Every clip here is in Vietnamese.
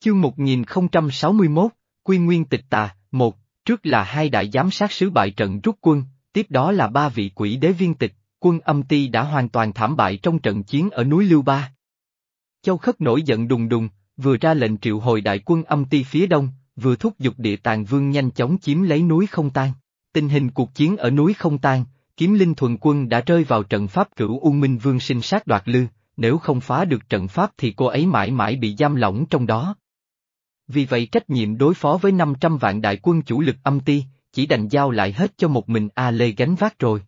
Chương 1061, Quy Nguyên Tịch Tà, một trước là hai đại giám sát sứ bại trận rút quân, tiếp đó là ba vị quỷ đế viên tịch, quân âm ti đã hoàn toàn thảm bại trong trận chiến ở núi Lưu Ba. Châu Khất nổi giận đùng đùng, vừa ra lệnh triệu hồi đại quân âm ti phía đông, vừa thúc giục địa tàng vương nhanh chóng chiếm lấy núi không tan. Tình hình cuộc chiến ở núi không tan, kiếm linh thuần quân đã rơi vào trận pháp cửu U Minh Vương sinh sát đoạt lư, nếu không phá được trận pháp thì cô ấy mãi mãi bị giam lỏng trong đó. Vì vậy trách nhiệm đối phó với 500 vạn đại quân chủ lực âm ti, chỉ đành giao lại hết cho một mình A Lê gánh vác rồi.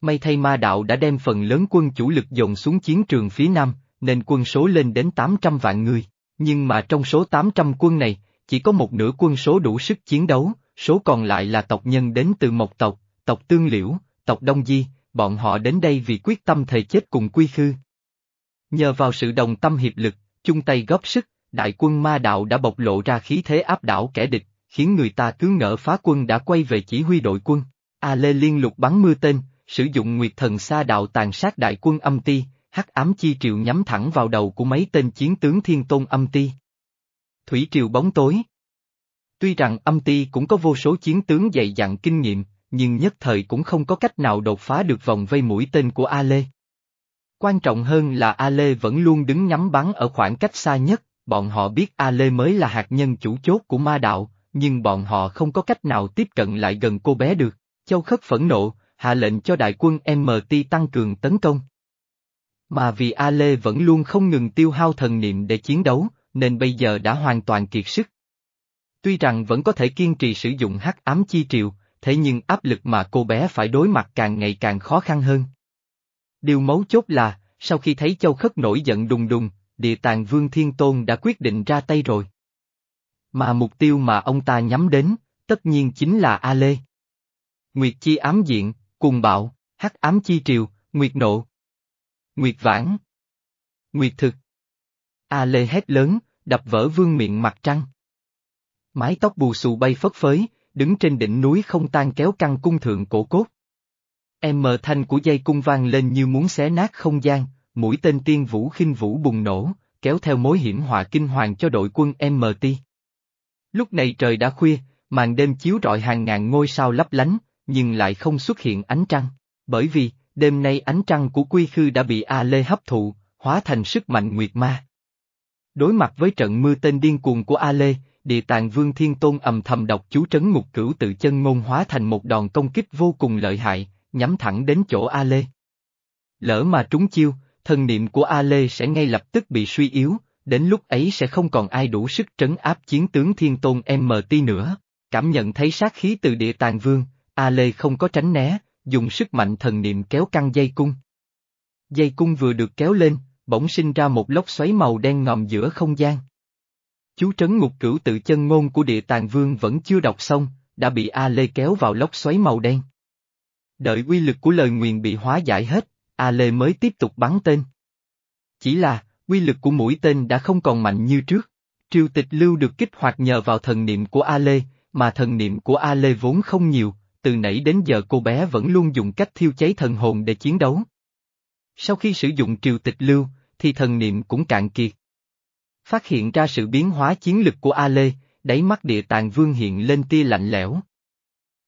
May thay ma đạo đã đem phần lớn quân chủ lực dồn xuống chiến trường phía nam, nên quân số lên đến 800 vạn người, nhưng mà trong số 800 quân này, chỉ có một nửa quân số đủ sức chiến đấu, số còn lại là tộc nhân đến từ Mộc tộc, tộc Tương Liễu, tộc Đông Di, bọn họ đến đây vì quyết tâm thề chết cùng quy khư. Nhờ vào sự đồng tâm hiệp lực, chung tay góp sức, đại quân ma đạo đã bộc lộ ra khí thế áp đảo kẻ địch, khiến người ta cứ ngỡ phá quân đã quay về chỉ huy đội quân. A Lê liên lục bắn mưa tên, sử dụng nguyệt thần sa đạo tàn sát đại quân âm ti, hắc ám chi triều nhắm thẳng vào đầu của mấy tên chiến tướng thiên tôn âm ti. Thủy triều bóng tối Tuy rằng âm ti cũng có vô số chiến tướng dày dặn kinh nghiệm, nhưng nhất thời cũng không có cách nào đột phá được vòng vây mũi tên của A Lê. Quan trọng hơn là A Lê vẫn luôn đứng nhắm bắn ở khoảng cách xa nhất, bọn họ biết A Lê mới là hạt nhân chủ chốt của ma đạo, nhưng bọn họ không có cách nào tiếp cận lại gần cô bé được. Châu Khất phẫn nộ, hạ lệnh cho đại quân MT tăng cường tấn công. Mà vì A Lê vẫn luôn không ngừng tiêu hao thần niệm để chiến đấu, nên bây giờ đã hoàn toàn kiệt sức. Tuy rằng vẫn có thể kiên trì sử dụng hắc ám chi triều, thế nhưng áp lực mà cô bé phải đối mặt càng ngày càng khó khăn hơn. Điều mấu chốt là, sau khi thấy Châu Khất nổi giận đùng đùng, địa tàng Vương Thiên Tôn đã quyết định ra tay rồi. Mà mục tiêu mà ông ta nhắm đến, tất nhiên chính là A Lê. Nguyệt Chi ám diện, cùng bạo, hắc ám chi triều, Nguyệt nộ. Nguyệt vãn. Nguyệt thực. A Lê hét lớn, đập vỡ vương miệng mặt trăng. Mái tóc bù xù bay phất phới, đứng trên đỉnh núi không tan kéo căng cung thượng cổ cốt. Em mờ thanh của dây cung vang lên như muốn xé nát không gian, mũi tên tiên vũ khinh vũ bùng nổ, kéo theo mối hiểm họa kinh hoàng cho đội quân MT. Lúc này trời đã khuya, màn đêm chiếu rọi hàng ngàn ngôi sao lấp lánh, nhưng lại không xuất hiện ánh trăng, bởi vì, đêm nay ánh trăng của Quy Khư đã bị A Lê hấp thụ, hóa thành sức mạnh nguyệt ma. Đối mặt với trận mưa tên điên cuồng của A Lê, địa tàng vương thiên tôn ầm thầm đọc chú trấn ngục cửu tự chân ngôn hóa thành một đòn công kích vô cùng lợi hại, nhắm thẳng đến chỗ A Lê. Lỡ mà trúng chiêu, thần niệm của A Lê sẽ ngay lập tức bị suy yếu, đến lúc ấy sẽ không còn ai đủ sức trấn áp chiến tướng thiên tôn MT nữa. Cảm nhận thấy sát khí từ địa tàng vương, A Lê không có tránh né, dùng sức mạnh thần niệm kéo căng dây cung. Dây cung vừa được kéo lên, bỗng sinh ra một lốc xoáy màu đen ngòm giữa không gian. Chú trấn ngục cửu tự chân ngôn của địa tàng vương vẫn chưa đọc xong, đã bị A Lê kéo vào lốc xoáy màu đen. Đợi uy lực của lời nguyền bị hóa giải hết, A Lê mới tiếp tục bắn tên. Chỉ là, quy lực của mũi tên đã không còn mạnh như trước. Triều tịch lưu được kích hoạt nhờ vào thần niệm của A Lê, mà thần niệm của A Lê vốn không nhiều, từ nãy đến giờ cô bé vẫn luôn dùng cách thiêu cháy thần hồn để chiến đấu. Sau khi sử dụng triều tịch lưu, thì thần niệm cũng cạn kiệt. Phát hiện ra sự biến hóa chiến lực của A Lê, đáy mắt địa tàng vương hiện lên tia lạnh lẽo.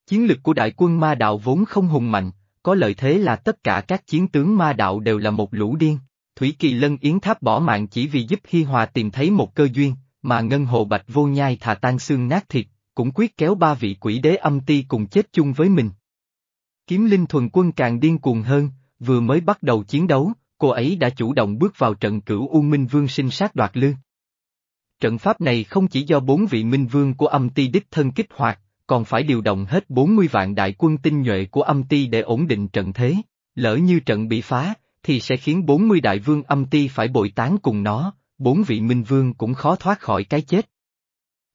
Chiến lực của đại quân ma đạo vốn không hùng mạnh, có lợi thế là tất cả các chiến tướng ma đạo đều là một lũ điên. Thủy Kỳ Lân Yến Tháp bỏ mạng chỉ vì giúp Hi Hòa tìm thấy một cơ duyên, mà Ngân Hồ Bạch vô nhai thà tan xương nát thịt, cũng quyết kéo ba vị quỷ đế âm ti cùng chết chung với mình. Kiếm Linh Thuần Quân càng điên cuồng hơn, vừa mới bắt đầu chiến đấu, cô ấy đã chủ động bước vào trận cửu U Minh Vương sinh sát đoạt lư. Trận pháp này không chỉ do bốn vị Minh Vương của âm ti đích thân kích hoạt, còn phải điều động hết 40 vạn đại quân tinh nhuệ của âm ti để ổn định trận thế, lỡ như trận bị phá, thì sẽ khiến 40 đại vương âm ti phải bội tán cùng nó, bốn vị minh vương cũng khó thoát khỏi cái chết.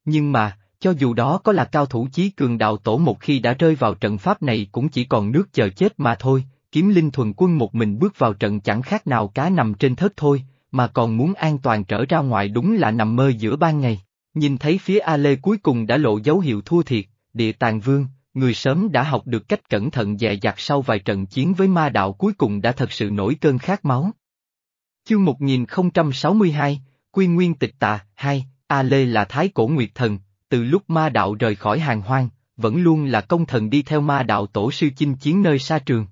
Nhưng mà, cho dù đó có là cao thủ chí cường đạo tổ một khi đã rơi vào trận pháp này cũng chỉ còn nước chờ chết mà thôi, kiếm linh thuần quân một mình bước vào trận chẳng khác nào cá nằm trên thớt thôi, mà còn muốn an toàn trở ra ngoài đúng là nằm mơ giữa ban ngày. Nhìn thấy phía A Lê cuối cùng đã lộ dấu hiệu thua thiệt, địa tàng vương, người sớm đã học được cách cẩn thận dè dặt sau vài trận chiến với ma đạo cuối cùng đã thật sự nổi cơn khát máu. Chương 1062, Quy Nguyên Tịch Tà, 2, A Lê là thái cổ nguyệt thần, từ lúc ma đạo rời khỏi hàng hoang, vẫn luôn là công thần đi theo ma đạo tổ sư chinh chiến nơi xa trường.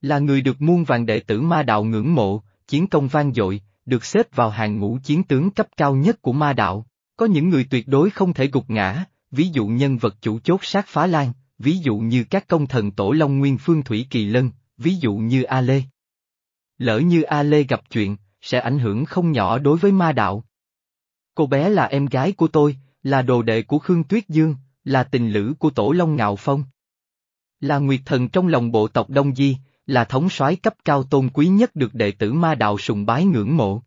Là người được muôn vàng đệ tử ma đạo ngưỡng mộ, chiến công vang dội, được xếp vào hàng ngũ chiến tướng cấp cao nhất của ma đạo. Có những người tuyệt đối không thể gục ngã, ví dụ nhân vật chủ chốt sát phá lan, ví dụ như các công thần tổ Long Nguyên Phương Thủy Kỳ Lân, ví dụ như A Lê. Lỡ như A Lê gặp chuyện, sẽ ảnh hưởng không nhỏ đối với ma đạo. Cô bé là em gái của tôi, là đồ đệ của Khương Tuyết Dương, là tình lữ của Tổ Long Ngạo Phong. Là nguyệt thần trong lòng bộ tộc Đông Di, là thống soái cấp cao tôn quý nhất được đệ tử ma đạo sùng bái ngưỡng mộ.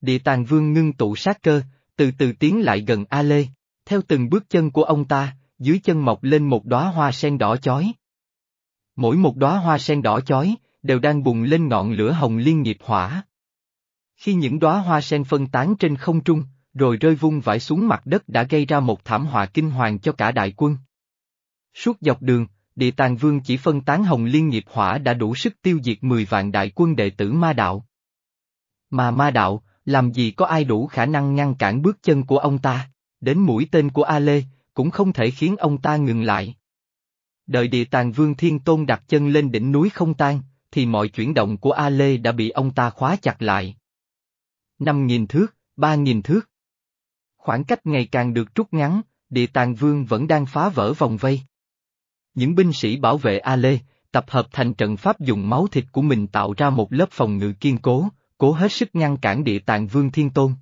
Địa tàng vương ngưng tụ sát cơ, từ từ tiến lại gần A Lê, theo từng bước chân của ông ta, dưới chân mọc lên một đóa hoa sen đỏ chói. Mỗi một đóa hoa sen đỏ chói, đều đang bùng lên ngọn lửa hồng liên nghiệp hỏa. Khi những đóa hoa sen phân tán trên không trung, rồi rơi vung vãi xuống mặt đất đã gây ra một thảm họa kinh hoàng cho cả đại quân. Suốt dọc đường, địa tàng vương chỉ phân tán hồng liên nghiệp hỏa đã đủ sức tiêu diệt 10 vạn đại quân đệ tử ma đạo. Mà ma đạo, làm gì có ai đủ khả năng ngăn cản bước chân của ông ta, đến mũi tên của A Lê, cũng không thể khiến ông ta ngừng lại. Đợi địa tàng vương thiên tôn đặt chân lên đỉnh núi không tan, thì mọi chuyển động của A Lê đã bị ông ta khóa chặt lại. Năm nghìn thước, ba nghìn thước. Khoảng cách ngày càng được rút ngắn, địa tàng vương vẫn đang phá vỡ vòng vây. Những binh sĩ bảo vệ A Lê, tập hợp thành trận pháp dùng máu thịt của mình tạo ra một lớp phòng ngự kiên cố, cố hết sức ngăn cản địa tạng vương thiên tôn.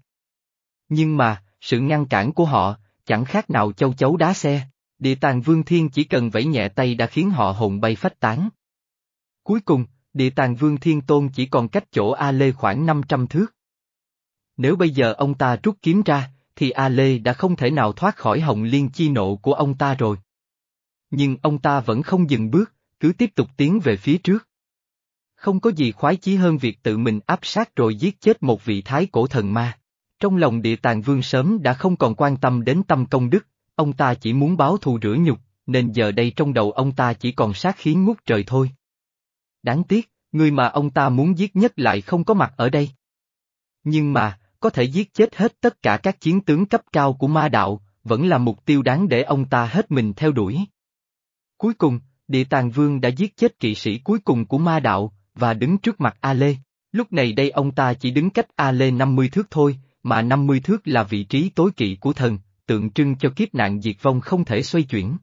Nhưng mà, sự ngăn cản của họ, chẳng khác nào châu chấu đá xe, địa tàng vương thiên chỉ cần vẫy nhẹ tay đã khiến họ hồn bay phách tán. Cuối cùng, địa tàng vương thiên tôn chỉ còn cách chỗ A Lê khoảng 500 thước. Nếu bây giờ ông ta rút kiếm ra, thì A Lê đã không thể nào thoát khỏi hồng liên chi nộ của ông ta rồi. Nhưng ông ta vẫn không dừng bước, cứ tiếp tục tiến về phía trước. Không có gì khoái chí hơn việc tự mình áp sát rồi giết chết một vị thái cổ thần ma. Trong lòng địa tàng vương sớm đã không còn quan tâm đến tâm công đức, ông ta chỉ muốn báo thù rửa nhục, nên giờ đây trong đầu ông ta chỉ còn sát khí ngút trời thôi. Đáng tiếc, người mà ông ta muốn giết nhất lại không có mặt ở đây. Nhưng mà, có thể giết chết hết tất cả các chiến tướng cấp cao của ma đạo, vẫn là mục tiêu đáng để ông ta hết mình theo đuổi. Cuối cùng, địa tàng vương đã giết chết kỵ sĩ cuối cùng của ma đạo, và đứng trước mặt A Lê. Lúc này đây ông ta chỉ đứng cách A Lê 50 thước thôi, mà 50 thước là vị trí tối kỵ của thần, tượng trưng cho kiếp nạn diệt vong không thể xoay chuyển.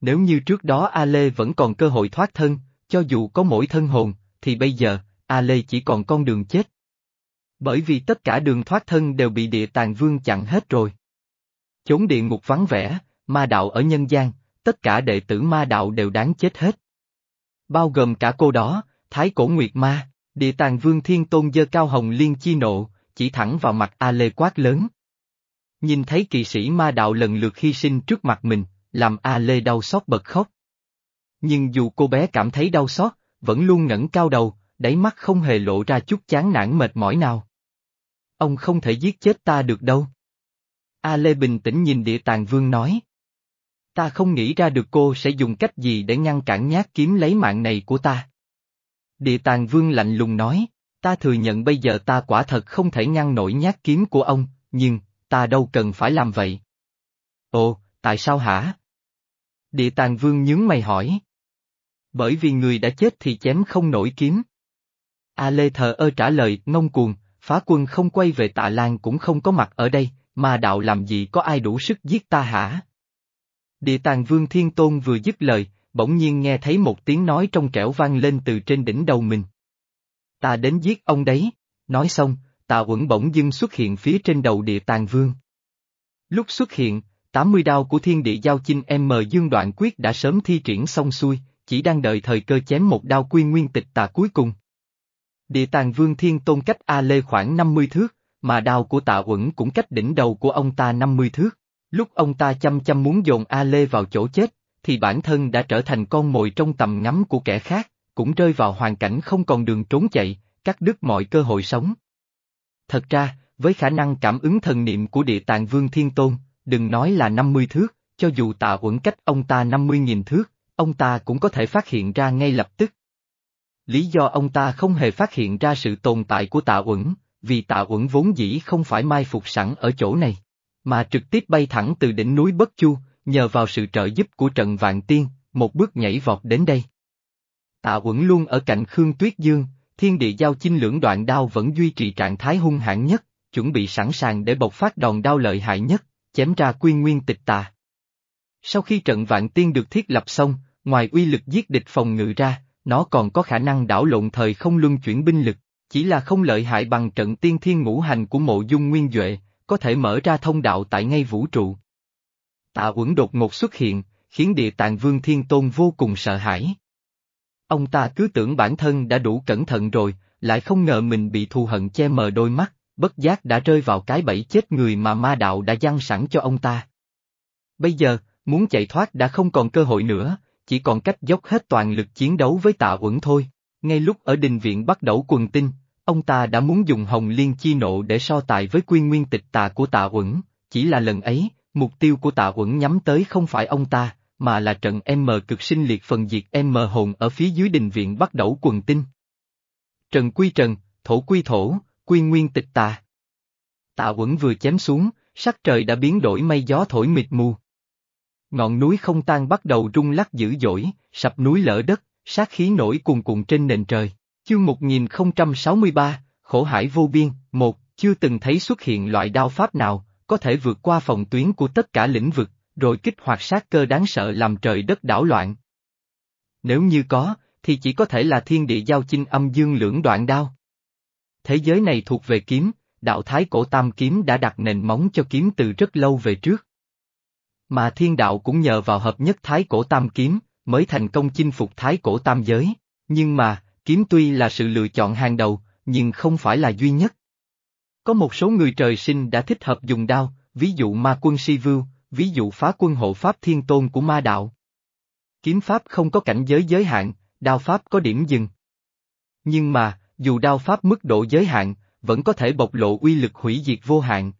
Nếu như trước đó A Lê vẫn còn cơ hội thoát thân, cho dù có mỗi thân hồn, thì bây giờ, A Lê chỉ còn con đường chết. Bởi vì tất cả đường thoát thân đều bị địa tàng vương chặn hết rồi. Chốn địa ngục vắng vẻ, ma đạo ở nhân gian, tất cả đệ tử ma đạo đều đáng chết hết. Bao gồm cả cô đó, Thái Cổ Nguyệt Ma, địa tàng vương thiên tôn dơ cao hồng liên chi nộ, chỉ thẳng vào mặt A Lê quát lớn. Nhìn thấy kỳ sĩ ma đạo lần lượt hy sinh trước mặt mình, làm A Lê đau xót bật khóc. Nhưng dù cô bé cảm thấy đau xót, vẫn luôn ngẩng cao đầu, đáy mắt không hề lộ ra chút chán nản mệt mỏi nào. Ông không thể giết chết ta được đâu. A Lê bình tĩnh nhìn địa tàng vương nói. Ta không nghĩ ra được cô sẽ dùng cách gì để ngăn cản nhát kiếm lấy mạng này của ta. Địa tàng vương lạnh lùng nói, ta thừa nhận bây giờ ta quả thật không thể ngăn nổi nhát kiếm của ông, nhưng, ta đâu cần phải làm vậy. Ồ, tại sao hả? Địa tàng vương nhướng mày hỏi. Bởi vì người đã chết thì chém không nổi kiếm. A Lê thờ ơ trả lời, ngông cuồng, phá quân không quay về tạ Lan cũng không có mặt ở đây, mà đạo làm gì có ai đủ sức giết ta hả? Địa tàng vương thiên tôn vừa dứt lời, bỗng nhiên nghe thấy một tiếng nói trong trẻo vang lên từ trên đỉnh đầu mình. Ta đến giết ông đấy, nói xong, tạ uẩn bỗng dưng xuất hiện phía trên đầu địa tàng vương. Lúc xuất hiện, 80 đao của thiên địa giao chinh M dương đoạn quyết đã sớm thi triển xong xuôi, chỉ đang đợi thời cơ chém một đao quy nguyên tịch tà cuối cùng. Địa tàng vương thiên tôn cách A Lê khoảng 50 thước, mà đao của tạ uẩn cũng cách đỉnh đầu của ông ta 50 thước. Lúc ông ta chăm chăm muốn dồn A Lê vào chỗ chết, thì bản thân đã trở thành con mồi trong tầm ngắm của kẻ khác, cũng rơi vào hoàn cảnh không còn đường trốn chạy, cắt đứt mọi cơ hội sống. Thật ra, với khả năng cảm ứng thần niệm của địa tạng vương thiên tôn, đừng nói là 50 thước, cho dù tạ uẩn cách ông ta 50.000 thước, ông ta cũng có thể phát hiện ra ngay lập tức. Lý do ông ta không hề phát hiện ra sự tồn tại của tạ uẩn, vì tạ uẩn vốn dĩ không phải mai phục sẵn ở chỗ này, mà trực tiếp bay thẳng từ đỉnh núi Bất Chu, nhờ vào sự trợ giúp của trận vạn tiên, một bước nhảy vọt đến đây. Tạ uẩn luôn ở cạnh Khương Tuyết Dương, thiên địa giao chinh lưỡng đoạn đao vẫn duy trì trạng thái hung hãn nhất, chuẩn bị sẵn sàng để bộc phát đòn đao lợi hại nhất, chém ra quy nguyên tịch tà. Sau khi trận vạn tiên được thiết lập xong, ngoài uy lực giết địch phòng ngự ra, nó còn có khả năng đảo lộn thời không luân chuyển binh lực, chỉ là không lợi hại bằng trận tiên thiên ngũ hành của mộ dung nguyên Duệ, có thể mở ra thông đạo tại ngay vũ trụ. Tạ Uẩn đột ngột xuất hiện, khiến địa tạng vương thiên tôn vô cùng sợ hãi. Ông ta cứ tưởng bản thân đã đủ cẩn thận rồi, lại không ngờ mình bị thù hận che mờ đôi mắt, bất giác đã rơi vào cái bẫy chết người mà ma đạo đã giăng sẵn cho ông ta. Bây giờ, muốn chạy thoát đã không còn cơ hội nữa, chỉ còn cách dốc hết toàn lực chiến đấu với tạ uẩn thôi. Ngay lúc ở đình viện bắt đầu quần tinh, ông ta đã muốn dùng hồng liên chi nộ để so tài với quy nguyên tịch tà của tạ uẩn, chỉ là lần ấy, mục tiêu của tạ uẩn nhắm tới không phải ông ta, mà là trận M cực sinh liệt phần diệt M hồn ở phía dưới đình viện bắt đầu quần tinh. Trần quy trần, thổ quy thổ, quy nguyên tịch tà. Tạ quẩn vừa chém xuống, sắc trời đã biến đổi mây gió thổi mịt mù. Ngọn núi không tan bắt đầu rung lắc dữ dội, sập núi lở đất, sát khí nổi cuồn cuộn trên nền trời. Chương 1063, Khổ hải vô biên, một, chưa từng thấy xuất hiện loại đao pháp nào, có thể vượt qua phòng tuyến của tất cả lĩnh vực, rồi kích hoạt sát cơ đáng sợ làm trời đất đảo loạn. Nếu như có, thì chỉ có thể là thiên địa giao chinh âm dương lưỡng đoạn đao. Thế giới này thuộc về kiếm, đạo thái cổ tam kiếm đã đặt nền móng cho kiếm từ rất lâu về trước. Mà thiên đạo cũng nhờ vào hợp nhất thái cổ tam kiếm, mới thành công chinh phục thái cổ tam giới, nhưng mà, kiếm tuy là sự lựa chọn hàng đầu, nhưng không phải là duy nhất. Có một số người trời sinh đã thích hợp dùng đao, ví dụ ma quân si vưu, ví dụ phá quân hộ pháp thiên tôn của ma đạo. Kiếm pháp không có cảnh giới giới hạn, đao pháp có điểm dừng. Nhưng mà, dù đao pháp mức độ giới hạn, vẫn có thể bộc lộ uy lực hủy diệt vô hạn.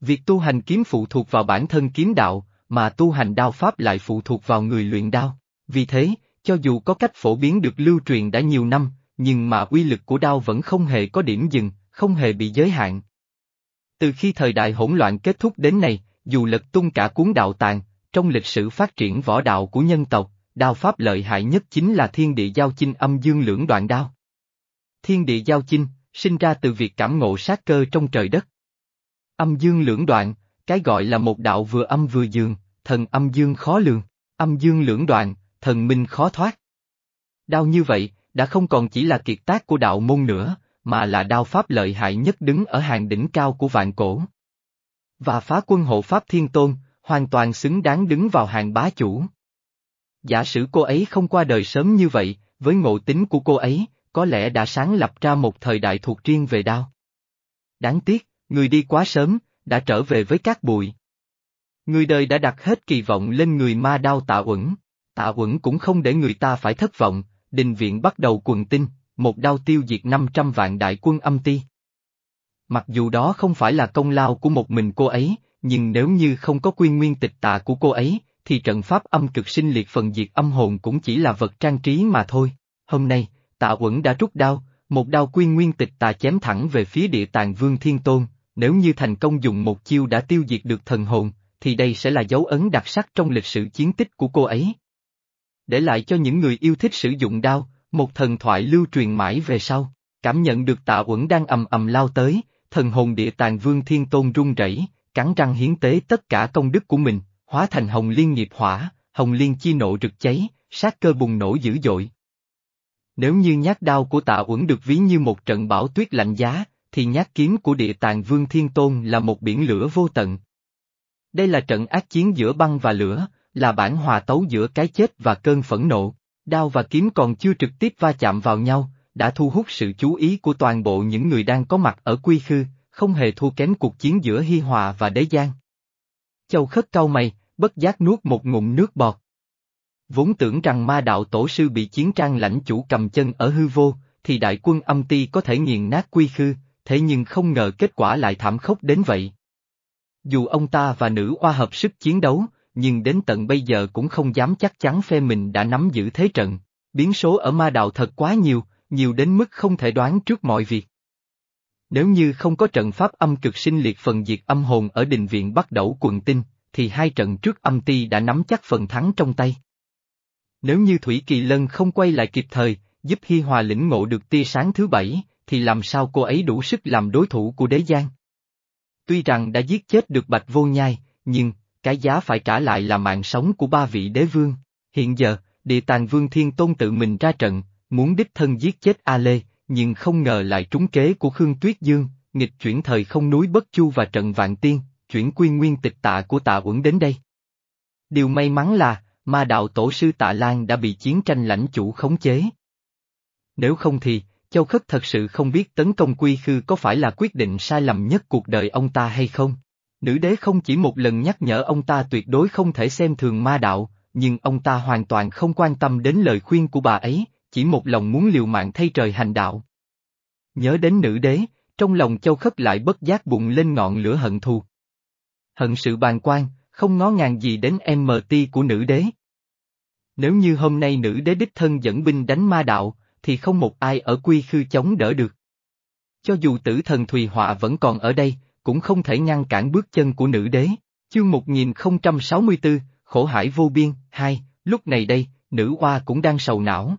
Việc tu hành kiếm phụ thuộc vào bản thân kiếm đạo, mà tu hành đao pháp lại phụ thuộc vào người luyện đao. Vì thế, cho dù có cách phổ biến được lưu truyền đã nhiều năm, nhưng mà uy lực của đao vẫn không hề có điểm dừng, không hề bị giới hạn. Từ khi thời đại hỗn loạn kết thúc đến nay, dù lật tung cả cuốn đạo tàng, trong lịch sử phát triển võ đạo của nhân tộc, đao pháp lợi hại nhất chính là thiên địa giao chinh âm dương lưỡng đoạn đao. Thiên địa giao chinh, sinh ra từ việc cảm ngộ sát cơ trong trời đất. Âm dương lưỡng đoạn, cái gọi là một đạo vừa âm vừa dương, thần âm dương khó lường, âm dương lưỡng đoạn, thần minh khó thoát. Đao như vậy, đã không còn chỉ là kiệt tác của đạo môn nữa, mà là đao pháp lợi hại nhất đứng ở hàng đỉnh cao của vạn cổ. Và phá quân hộ pháp thiên tôn, hoàn toàn xứng đáng đứng vào hàng bá chủ. Giả sử cô ấy không qua đời sớm như vậy, với ngộ tính của cô ấy, có lẽ đã sáng lập ra một thời đại thuộc riêng về đao. Đáng tiếc, người đi quá sớm, đã trở về với các bụi. Người đời đã đặt hết kỳ vọng lên người ma đao tạ uẩn, tạ uẩn cũng không để người ta phải thất vọng, đình viện bắt đầu quần tinh, một đao tiêu diệt 500 vạn đại quân âm ti. Mặc dù đó không phải là công lao của một mình cô ấy, nhưng nếu như không có quy nguyên tịch tạ của cô ấy, thì trận pháp âm cực sinh liệt phần diệt âm hồn cũng chỉ là vật trang trí mà thôi. Hôm nay, tạ uẩn đã rút đao, một đao quy nguyên tịch tà chém thẳng về phía địa tàng vương thiên tôn, nếu như thành công dùng một chiêu đã tiêu diệt được thần hồn, thì đây sẽ là dấu ấn đặc sắc trong lịch sử chiến tích của cô ấy. Để lại cho những người yêu thích sử dụng đao, một thần thoại lưu truyền mãi về sau, cảm nhận được tạ uẩn đang ầm ầm lao tới, thần hồn địa tàng vương thiên tôn run rẩy, cắn răng hiến tế tất cả công đức của mình, hóa thành hồng liên nghiệp hỏa, hồng liên chi nộ rực cháy, sát cơ bùng nổ dữ dội. Nếu như nhát đao của tạ uẩn được ví như một trận bão tuyết lạnh giá, thì nhát kiếm của địa tàng vương thiên tôn là một biển lửa vô tận. Đây là trận ác chiến giữa băng và lửa, là bản hòa tấu giữa cái chết và cơn phẫn nộ. Đao và kiếm còn chưa trực tiếp va chạm vào nhau, đã thu hút sự chú ý của toàn bộ những người đang có mặt ở quy khư, không hề thua kém cuộc chiến giữa Hi Hòa và Đế Giang. Châu khất cau mày, bất giác nuốt một ngụm nước bọt. Vốn tưởng rằng ma đạo tổ sư bị chiến trang lãnh chủ cầm chân ở hư vô, thì đại quân âm ti có thể nghiền nát quy khư, thế nhưng không ngờ kết quả lại thảm khốc đến vậy. Dù ông ta và nữ oa hợp sức chiến đấu, nhưng đến tận bây giờ cũng không dám chắc chắn phe mình đã nắm giữ thế trận. Biến số ở ma đạo thật quá nhiều, nhiều đến mức không thể đoán trước mọi việc. Nếu như không có trận pháp âm cực sinh liệt phần diệt âm hồn ở đình viện bắt đầu quần tinh, thì hai trận trước âm ti đã nắm chắc phần thắng trong tay. Nếu như Thủy Kỳ Lân không quay lại kịp thời, giúp Hi Hòa lĩnh ngộ được tia sáng thứ bảy, thì làm sao cô ấy đủ sức làm đối thủ của đế giang? Tuy rằng đã giết chết được Bạch Vô Nhai, nhưng, cái giá phải trả lại là mạng sống của ba vị đế vương. Hiện giờ, địa tàng vương thiên tôn tự mình ra trận, muốn đích thân giết chết A Lê, nhưng không ngờ lại trúng kế của Khương Tuyết Dương, nghịch chuyển thời không núi Bất Chu và trận Vạn Tiên, chuyển quy nguyên tịch tạ của tạ uẩn đến đây. Điều may mắn là, ma đạo tổ sư tạ Lan đã bị chiến tranh lãnh chủ khống chế. Nếu không thì, Châu Khất thật sự không biết tấn công quy khư có phải là quyết định sai lầm nhất cuộc đời ông ta hay không. Nữ đế không chỉ một lần nhắc nhở ông ta tuyệt đối không thể xem thường ma đạo, nhưng ông ta hoàn toàn không quan tâm đến lời khuyên của bà ấy, chỉ một lòng muốn liều mạng thay trời hành đạo. Nhớ đến nữ đế, trong lòng châu khất lại bất giác bụng lên ngọn lửa hận thù. Hận sự bàn quan, không ngó ngàng gì đến MT của nữ đế. Nếu như hôm nay nữ đế đích thân dẫn binh đánh ma đạo, thì không một ai ở quy khư chống đỡ được. Cho dù tử thần Thùy Họa vẫn còn ở đây, cũng không thể ngăn cản bước chân của nữ đế. Chương 1064, Khổ hải vô biên, hai, lúc này đây, nữ hoa cũng đang sầu não.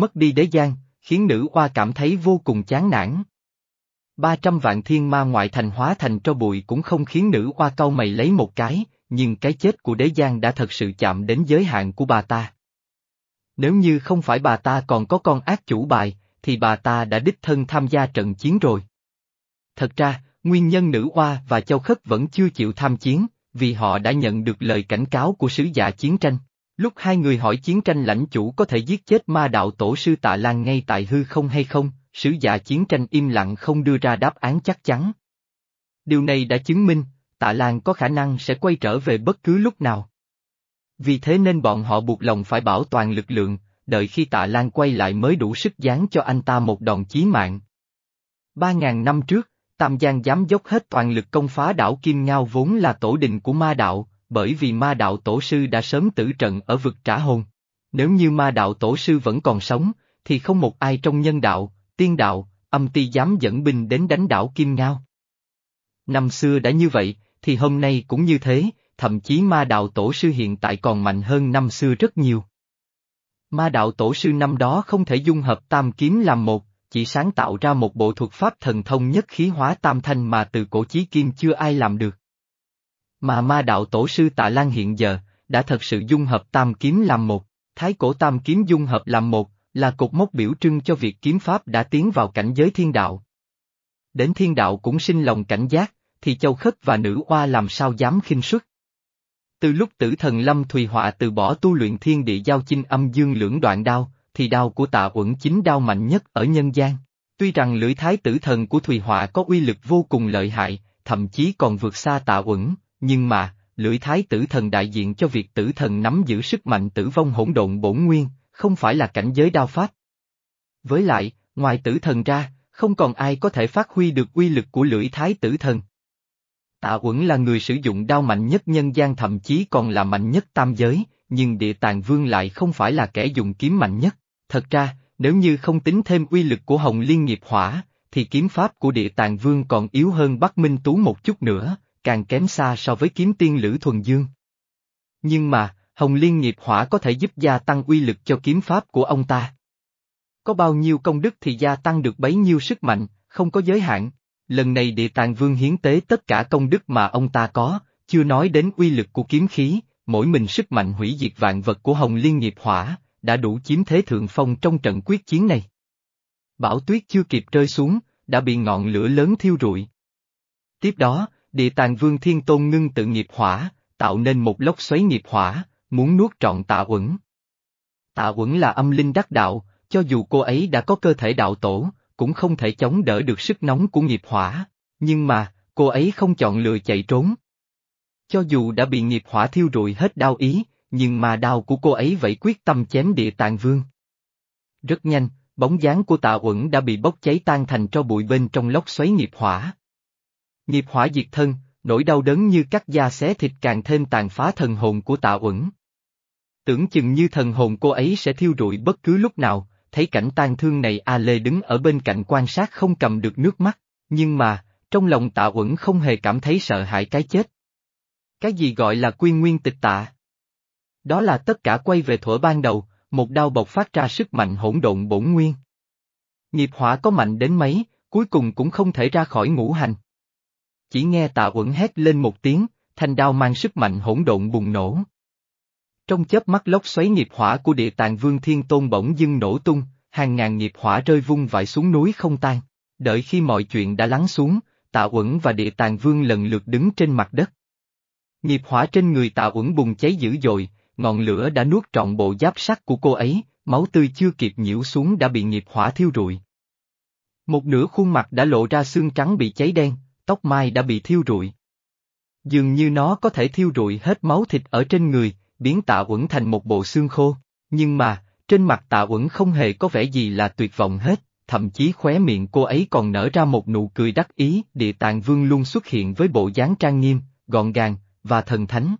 Mất đi đế giang, khiến nữ oa cảm thấy vô cùng chán nản. 300 vạn thiên ma ngoại thành hóa thành cho bụi cũng không khiến nữ oa cau mày lấy một cái, nhưng cái chết của đế giang đã thật sự chạm đến giới hạn của bà ta. Nếu như không phải bà ta còn có con ác chủ bài, thì bà ta đã đích thân tham gia trận chiến rồi. Thật ra, nguyên nhân nữ oa và châu khất vẫn chưa chịu tham chiến, vì họ đã nhận được lời cảnh cáo của sứ giả chiến tranh. Lúc hai người hỏi chiến tranh lãnh chủ có thể giết chết ma đạo tổ sư tạ Lan ngay tại hư không hay không, sứ giả chiến tranh im lặng không đưa ra đáp án chắc chắn. Điều này đã chứng minh, tạ Lan có khả năng sẽ quay trở về bất cứ lúc nào. Vì thế nên bọn họ buộc lòng phải bảo toàn lực lượng, đợi khi tạ Lan quay lại mới đủ sức dán cho anh ta một đòn chí mạng. Ba ngàn năm trước, Tam Giang dám dốc hết toàn lực công phá đảo Kim Ngao vốn là tổ đình của ma đạo, bởi vì ma đạo tổ sư đã sớm tử trận ở vực trả hồn. Nếu như ma đạo tổ sư vẫn còn sống, thì không một ai trong nhân đạo, tiên đạo, âm ti dám dẫn binh đến đánh đảo Kim Ngao. Năm xưa đã như vậy, thì hôm nay cũng như thế, thậm chí ma đạo tổ sư hiện tại còn mạnh hơn năm xưa rất nhiều. Ma đạo tổ sư năm đó không thể dung hợp tam kiếm làm một, chỉ sáng tạo ra một bộ thuật pháp thần thông nhất khí hóa tam thanh mà từ cổ chí kim chưa ai làm được. Mà ma đạo tổ sư Tạ Lan hiện giờ, đã thật sự dung hợp tam kiếm làm một, thái cổ tam kiếm dung hợp làm một, là cột mốc biểu trưng cho việc kiếm pháp đã tiến vào cảnh giới thiên đạo. Đến thiên đạo cũng sinh lòng cảnh giác, thì châu khất và nữ oa làm sao dám khinh suất. Từ lúc tử thần Lâm Thùy Họa từ bỏ tu luyện thiên địa giao chinh âm dương lưỡng đoạn đao, thì đao của tạ uẩn chính đao mạnh nhất ở nhân gian. Tuy rằng lưỡi thái tử thần của Thùy Họa có uy lực vô cùng lợi hại, thậm chí còn vượt xa tạ uẩn, nhưng mà, lưỡi thái tử thần đại diện cho việc tử thần nắm giữ sức mạnh tử vong hỗn độn bổn nguyên, không phải là cảnh giới đao pháp. Với lại, ngoài tử thần ra, không còn ai có thể phát huy được uy lực của lưỡi thái tử thần. Tạ Uẩn là người sử dụng đao mạnh nhất nhân gian thậm chí còn là mạnh nhất tam giới, nhưng địa tàng vương lại không phải là kẻ dùng kiếm mạnh nhất. Thật ra, nếu như không tính thêm uy lực của Hồng Liên nghiệp hỏa, thì kiếm pháp của địa tàng vương còn yếu hơn Bắc Minh Tú một chút nữa, càng kém xa so với kiếm tiên Lữ Thuần Dương. Nhưng mà, Hồng Liên nghiệp hỏa có thể giúp gia tăng uy lực cho kiếm pháp của ông ta. Có bao nhiêu công đức thì gia tăng được bấy nhiêu sức mạnh, không có giới hạn. Lần này địa tàng vương hiến tế tất cả công đức mà ông ta có, chưa nói đến uy lực của kiếm khí, mỗi mình sức mạnh hủy diệt vạn vật của Hồng Liên nghiệp hỏa, đã đủ chiếm thế thượng phong trong trận quyết chiến này. Bão tuyết chưa kịp rơi xuống, đã bị ngọn lửa lớn thiêu rụi. Tiếp đó, địa tàng vương thiên tôn ngưng tự nghiệp hỏa, tạo nên một lốc xoáy nghiệp hỏa, muốn nuốt trọn tạ uẩn. Tạ uẩn là âm linh đắc đạo, cho dù cô ấy đã có cơ thể đạo tổ, cũng không thể chống đỡ được sức nóng của nghiệp hỏa, nhưng mà, cô ấy không chọn lựa chạy trốn. Cho dù đã bị nghiệp hỏa thiêu rụi hết đau ý, nhưng mà đau của cô ấy vẫn quyết tâm chém địa tạng vương. Rất nhanh, bóng dáng của tạ uẩn đã bị bốc cháy tan thành tro bụi bên trong lốc xoáy nghiệp hỏa. Nghiệp hỏa diệt thân, nỗi đau đớn như cắt da xé thịt càng thêm tàn phá thần hồn của tạ uẩn. Tưởng chừng như thần hồn cô ấy sẽ thiêu rụi bất cứ lúc nào, thấy cảnh tang thương này A Lê đứng ở bên cạnh quan sát không cầm được nước mắt, nhưng mà, trong lòng tạ uẩn không hề cảm thấy sợ hãi cái chết. Cái gì gọi là quy nguyên tịch tạ? Đó là tất cả quay về thuở ban đầu, một đao bộc phát ra sức mạnh hỗn độn bổn nguyên. Nghiệp hỏa có mạnh đến mấy, cuối cùng cũng không thể ra khỏi ngũ hành. Chỉ nghe tạ uẩn hét lên một tiếng, thanh đao mang sức mạnh hỗn độn bùng nổ. Trong chớp mắt lốc xoáy nghiệp hỏa của địa tạng vương thiên tôn bỗng dưng nổ tung, hàng ngàn nghiệp hỏa rơi vung vãi xuống núi không tan. Đợi khi mọi chuyện đã lắng xuống, tạ uẩn và địa tàng vương lần lượt đứng trên mặt đất. Nghiệp hỏa trên người tạ uẩn bùng cháy dữ dội, ngọn lửa đã nuốt trọn bộ giáp sắt của cô ấy, máu tươi chưa kịp nhiễu xuống đã bị nghiệp hỏa thiêu rụi. Một nửa khuôn mặt đã lộ ra xương trắng bị cháy đen, tóc mai đã bị thiêu rụi. Dường như nó có thể thiêu rụi hết máu thịt ở trên người, biến tạ uẩn thành một bộ xương khô, nhưng mà, trên mặt tạ uẩn không hề có vẻ gì là tuyệt vọng hết, thậm chí khóe miệng cô ấy còn nở ra một nụ cười đắc ý, địa tạng vương luôn xuất hiện với bộ dáng trang nghiêm, gọn gàng, và thần thánh.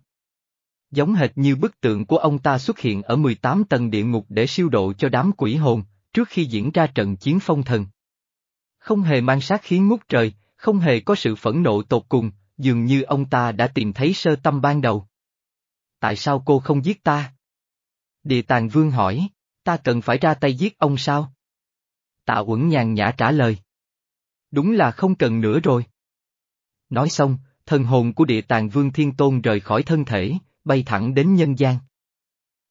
Giống hệt như bức tượng của ông ta xuất hiện ở 18 tầng địa ngục để siêu độ cho đám quỷ hồn, trước khi diễn ra trận chiến phong thần. Không hề mang sát khí ngút trời, không hề có sự phẫn nộ tột cùng, dường như ông ta đã tìm thấy sơ tâm ban đầu. Tại sao cô không giết ta? Địa tàng vương hỏi, ta cần phải ra tay giết ông sao? Tạ Uẩn nhàn nhã trả lời. Đúng là không cần nữa rồi. Nói xong, thần hồn của địa tàng vương thiên tôn rời khỏi thân thể, bay thẳng đến nhân gian.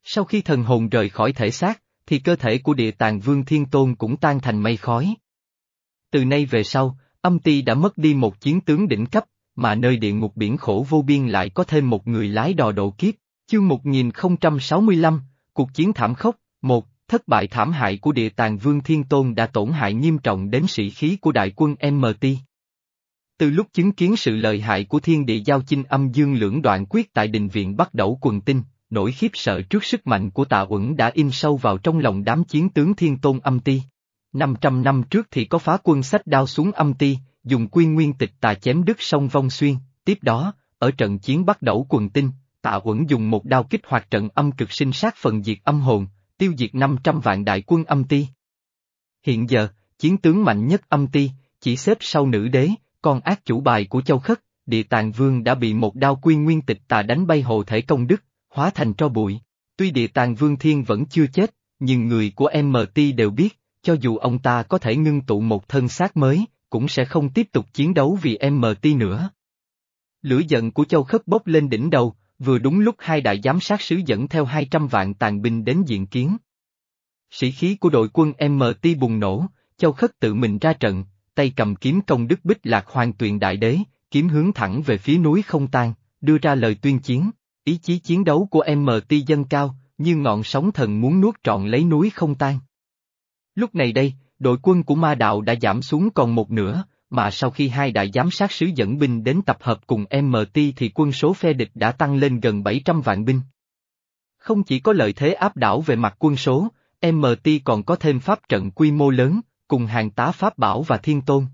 Sau khi thần hồn rời khỏi thể xác, thì cơ thể của địa tàng vương thiên tôn cũng tan thành mây khói. Từ nay về sau, âm ti đã mất đi một chiến tướng đỉnh cấp, mà nơi địa ngục biển khổ vô biên lại có thêm một người lái đò độ kiếp, chương 1065, cuộc chiến thảm khốc, một, thất bại thảm hại của địa tàng vương thiên tôn đã tổn hại nghiêm trọng đến sĩ khí của đại quân MT. Từ lúc chứng kiến sự lợi hại của thiên địa giao chinh âm dương lưỡng đoạn quyết tại đình viện bắt đầu quần tinh, nỗi khiếp sợ trước sức mạnh của tạ uẩn đã in sâu vào trong lòng đám chiến tướng thiên tôn âm ti. 500 năm trước thì có phá quân sách đao xuống âm ti, dùng quy nguyên tịch tà chém đứt sông vong xuyên, tiếp đó, ở trận chiến bắt đầu quần tinh, tạ quẩn dùng một đao kích hoạt trận âm cực sinh sát phần diệt âm hồn, tiêu diệt 500 vạn đại quân âm ti. Hiện giờ, chiến tướng mạnh nhất âm ti, chỉ xếp sau nữ đế, con ác chủ bài của châu khất, địa tàng vương đã bị một đao quy nguyên tịch tà đánh bay hồ thể công đức, hóa thành tro bụi. Tuy địa tàng vương thiên vẫn chưa chết, nhưng người của MT đều biết, cho dù ông ta có thể ngưng tụ một thân xác mới, cũng sẽ không tiếp tục chiến đấu vì MT nữa. Lửa giận của châu khất bốc lên đỉnh đầu, vừa đúng lúc hai đại giám sát sứ dẫn theo 200 vạn tàn binh đến diện kiến. Sĩ khí của đội quân MT bùng nổ, châu khất tự mình ra trận, tay cầm kiếm công đức bích lạc hoàng tuyền đại đế, kiếm hướng thẳng về phía núi không tan, đưa ra lời tuyên chiến, ý chí chiến đấu của MT dân cao, như ngọn sóng thần muốn nuốt trọn lấy núi không tan. Lúc này đây, đội quân của ma đạo đã giảm xuống còn một nửa, mà sau khi hai đại giám sát sứ dẫn binh đến tập hợp cùng MT thì quân số phe địch đã tăng lên gần 700 vạn binh. Không chỉ có lợi thế áp đảo về mặt quân số, MT còn có thêm pháp trận quy mô lớn, cùng hàng tá pháp bảo và thiên tôn.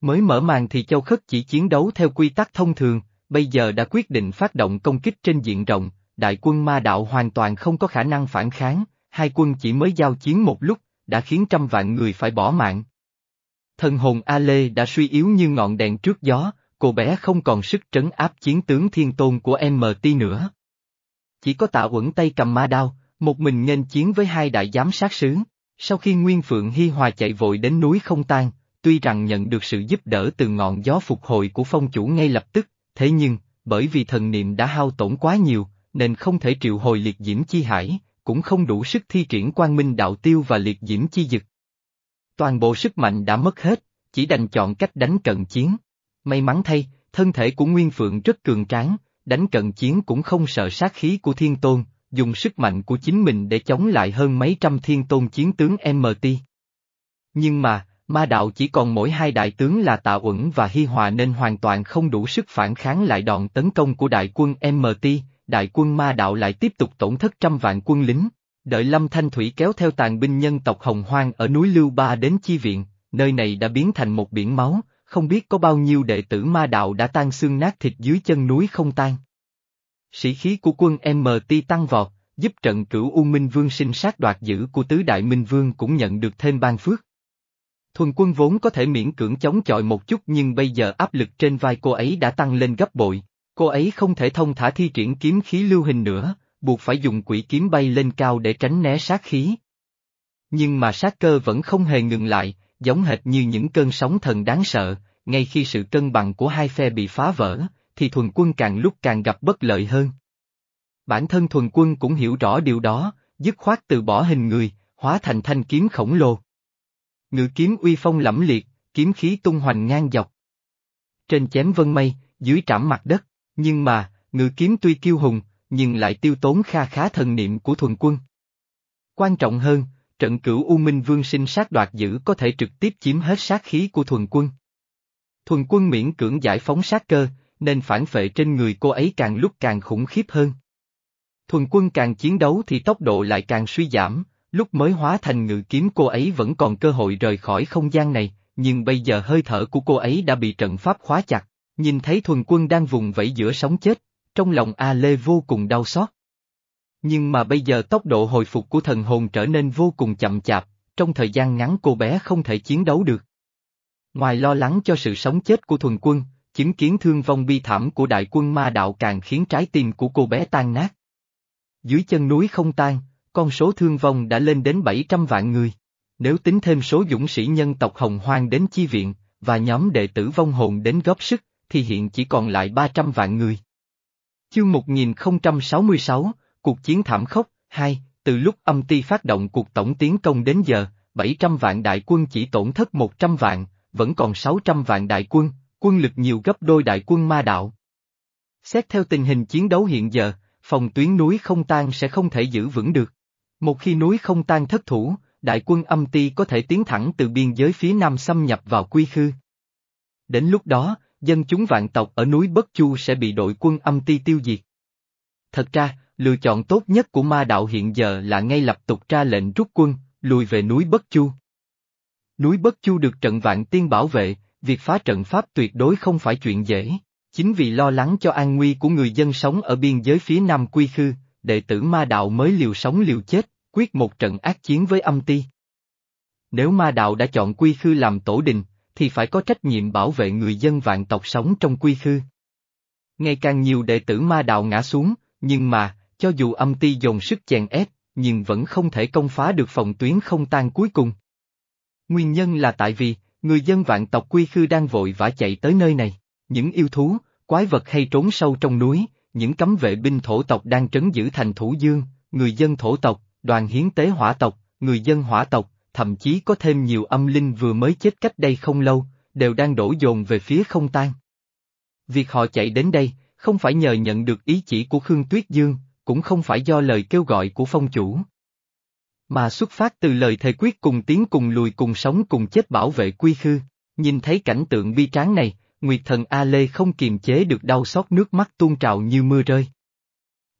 Mới mở màn thì Châu Khất chỉ chiến đấu theo quy tắc thông thường, bây giờ đã quyết định phát động công kích trên diện rộng, đại quân ma đạo hoàn toàn không có khả năng phản kháng, hai quân chỉ mới giao chiến một lúc, đã khiến trăm vạn người phải bỏ mạng. Thần hồn A Lê đã suy yếu như ngọn đèn trước gió, cô bé không còn sức trấn áp chiến tướng thiên tôn của MT nữa. Chỉ có tạ quẩn tay cầm ma đao, một mình nghênh chiến với hai đại giám sát sứ. Sau khi Nguyên Phượng Hy Hòa chạy vội đến núi không tan, tuy rằng nhận được sự giúp đỡ từ ngọn gió phục hồi của phong chủ ngay lập tức, thế nhưng, bởi vì thần niệm đã hao tổn quá nhiều, nên không thể triệu hồi liệt diễm chi hải, cũng không đủ sức thi triển quang minh đạo tiêu và liệt diễm chi dực. Toàn bộ sức mạnh đã mất hết, chỉ đành chọn cách đánh cận chiến. May mắn thay, thân thể của Nguyên Phượng rất cường tráng, đánh cận chiến cũng không sợ sát khí của thiên tôn, dùng sức mạnh của chính mình để chống lại hơn mấy trăm thiên tôn chiến tướng MT. Nhưng mà, ma đạo chỉ còn mỗi hai đại tướng là Tạ Uẩn và Hi Hòa nên hoàn toàn không đủ sức phản kháng lại đòn tấn công của đại quân MT, đại quân ma đạo lại tiếp tục tổn thất trăm vạn quân lính. Đợi Lâm Thanh Thủy kéo theo tàn binh nhân tộc Hồng Hoang ở núi Lưu Ba đến chi viện, nơi này đã biến thành một biển máu, không biết có bao nhiêu đệ tử ma đạo đã tan xương nát thịt dưới chân núi không tan. Sĩ khí của quân MT tăng vọt, giúp trận cửu U Minh Vương sinh sát đoạt giữ của tứ đại Minh Vương cũng nhận được thêm ban phước. Thuần quân vốn có thể miễn cưỡng chống chọi một chút nhưng bây giờ áp lực trên vai cô ấy đã tăng lên gấp bội. Cô ấy không thể thông thả thi triển kiếm khí lưu hình nữa, buộc phải dùng quỷ kiếm bay lên cao để tránh né sát khí. Nhưng mà sát cơ vẫn không hề ngừng lại, giống hệt như những cơn sóng thần đáng sợ, ngay khi sự cân bằng của hai phe bị phá vỡ, thì thuần quân càng lúc càng gặp bất lợi hơn. Bản thân thuần quân cũng hiểu rõ điều đó, dứt khoát từ bỏ hình người, hóa thành thanh kiếm khổng lồ. Ngự kiếm uy phong lẫm liệt, kiếm khí tung hoành ngang dọc. Trên chém vân mây, dưới trảm mặt đất, nhưng mà, ngự kiếm tuy kiêu hùng, nhưng lại tiêu tốn kha khá thần niệm của thuần quân. Quan trọng hơn, trận cửu U Minh Vương sinh sát đoạt giữ có thể trực tiếp chiếm hết sát khí của thuần quân. Thuần quân miễn cưỡng giải phóng sát cơ, nên phản phệ trên người cô ấy càng lúc càng khủng khiếp hơn. Thuần quân càng chiến đấu thì tốc độ lại càng suy giảm, lúc mới hóa thành ngự kiếm cô ấy vẫn còn cơ hội rời khỏi không gian này, nhưng bây giờ hơi thở của cô ấy đã bị trận pháp khóa chặt, nhìn thấy thuần quân đang vùng vẫy giữa sống chết, trong lòng A Lê vô cùng đau xót. Nhưng mà bây giờ tốc độ hồi phục của thần hồn trở nên vô cùng chậm chạp, trong thời gian ngắn cô bé không thể chiến đấu được. Ngoài lo lắng cho sự sống chết của thuần quân, chứng kiến thương vong bi thảm của đại quân ma đạo càng khiến trái tim của cô bé tan nát. Dưới chân núi không tan, con số thương vong đã lên đến 700 vạn người. Nếu tính thêm số dũng sĩ nhân tộc Hồng Hoang đến chi viện, và nhóm đệ tử vong hồn đến góp sức, thì hiện chỉ còn lại 300 vạn người. Chương 1066, Cuộc chiến thảm khốc, 2, từ lúc âm ti phát động cuộc tổng tiến công đến giờ, 700 vạn đại quân chỉ tổn thất 100 vạn, vẫn còn 600 vạn đại quân, quân lực nhiều gấp đôi đại quân ma đạo. Xét theo tình hình chiến đấu hiện giờ, phòng tuyến núi không tan sẽ không thể giữ vững được. Một khi núi không tan thất thủ, đại quân âm ti có thể tiến thẳng từ biên giới phía nam xâm nhập vào quy khư. Đến lúc đó, dân chúng vạn tộc ở núi Bất Chu sẽ bị đội quân âm ti tiêu diệt. Thật ra, lựa chọn tốt nhất của ma đạo hiện giờ là ngay lập tục ra lệnh rút quân, lùi về núi Bất Chu. Núi Bất Chu được trận vạn tiên bảo vệ, việc phá trận pháp tuyệt đối không phải chuyện dễ. Chính vì lo lắng cho an nguy của người dân sống ở biên giới phía nam quy khư, đệ tử ma đạo mới liều sống liều chết, quyết một trận ác chiến với âm ti. Nếu ma đạo đã chọn quy khư làm tổ đình, thì phải có trách nhiệm bảo vệ người dân vạn tộc sống trong quy khư. Ngày càng nhiều đệ tử ma đạo ngã xuống, nhưng mà, cho dù âm ti dồn sức chèn ép, nhưng vẫn không thể công phá được phòng tuyến không tan cuối cùng. Nguyên nhân là tại vì, người dân vạn tộc quy khư đang vội vã chạy tới nơi này, những yêu thú, quái vật hay trốn sâu trong núi, những cấm vệ binh thổ tộc đang trấn giữ thành thủ dương, người dân thổ tộc, đoàn hiến tế hỏa tộc, người dân hỏa tộc, thậm chí có thêm nhiều âm linh vừa mới chết cách đây không lâu, đều đang đổ dồn về phía không tan. Việc họ chạy đến đây, không phải nhờ nhận được ý chỉ của Khương Tuyết Dương, cũng không phải do lời kêu gọi của phong chủ. Mà xuất phát từ lời thề quyết cùng tiến cùng lùi cùng sống cùng chết bảo vệ quy khư, nhìn thấy cảnh tượng bi tráng này, Nguyệt thần A Lê không kiềm chế được đau xót nước mắt tuôn trào như mưa rơi.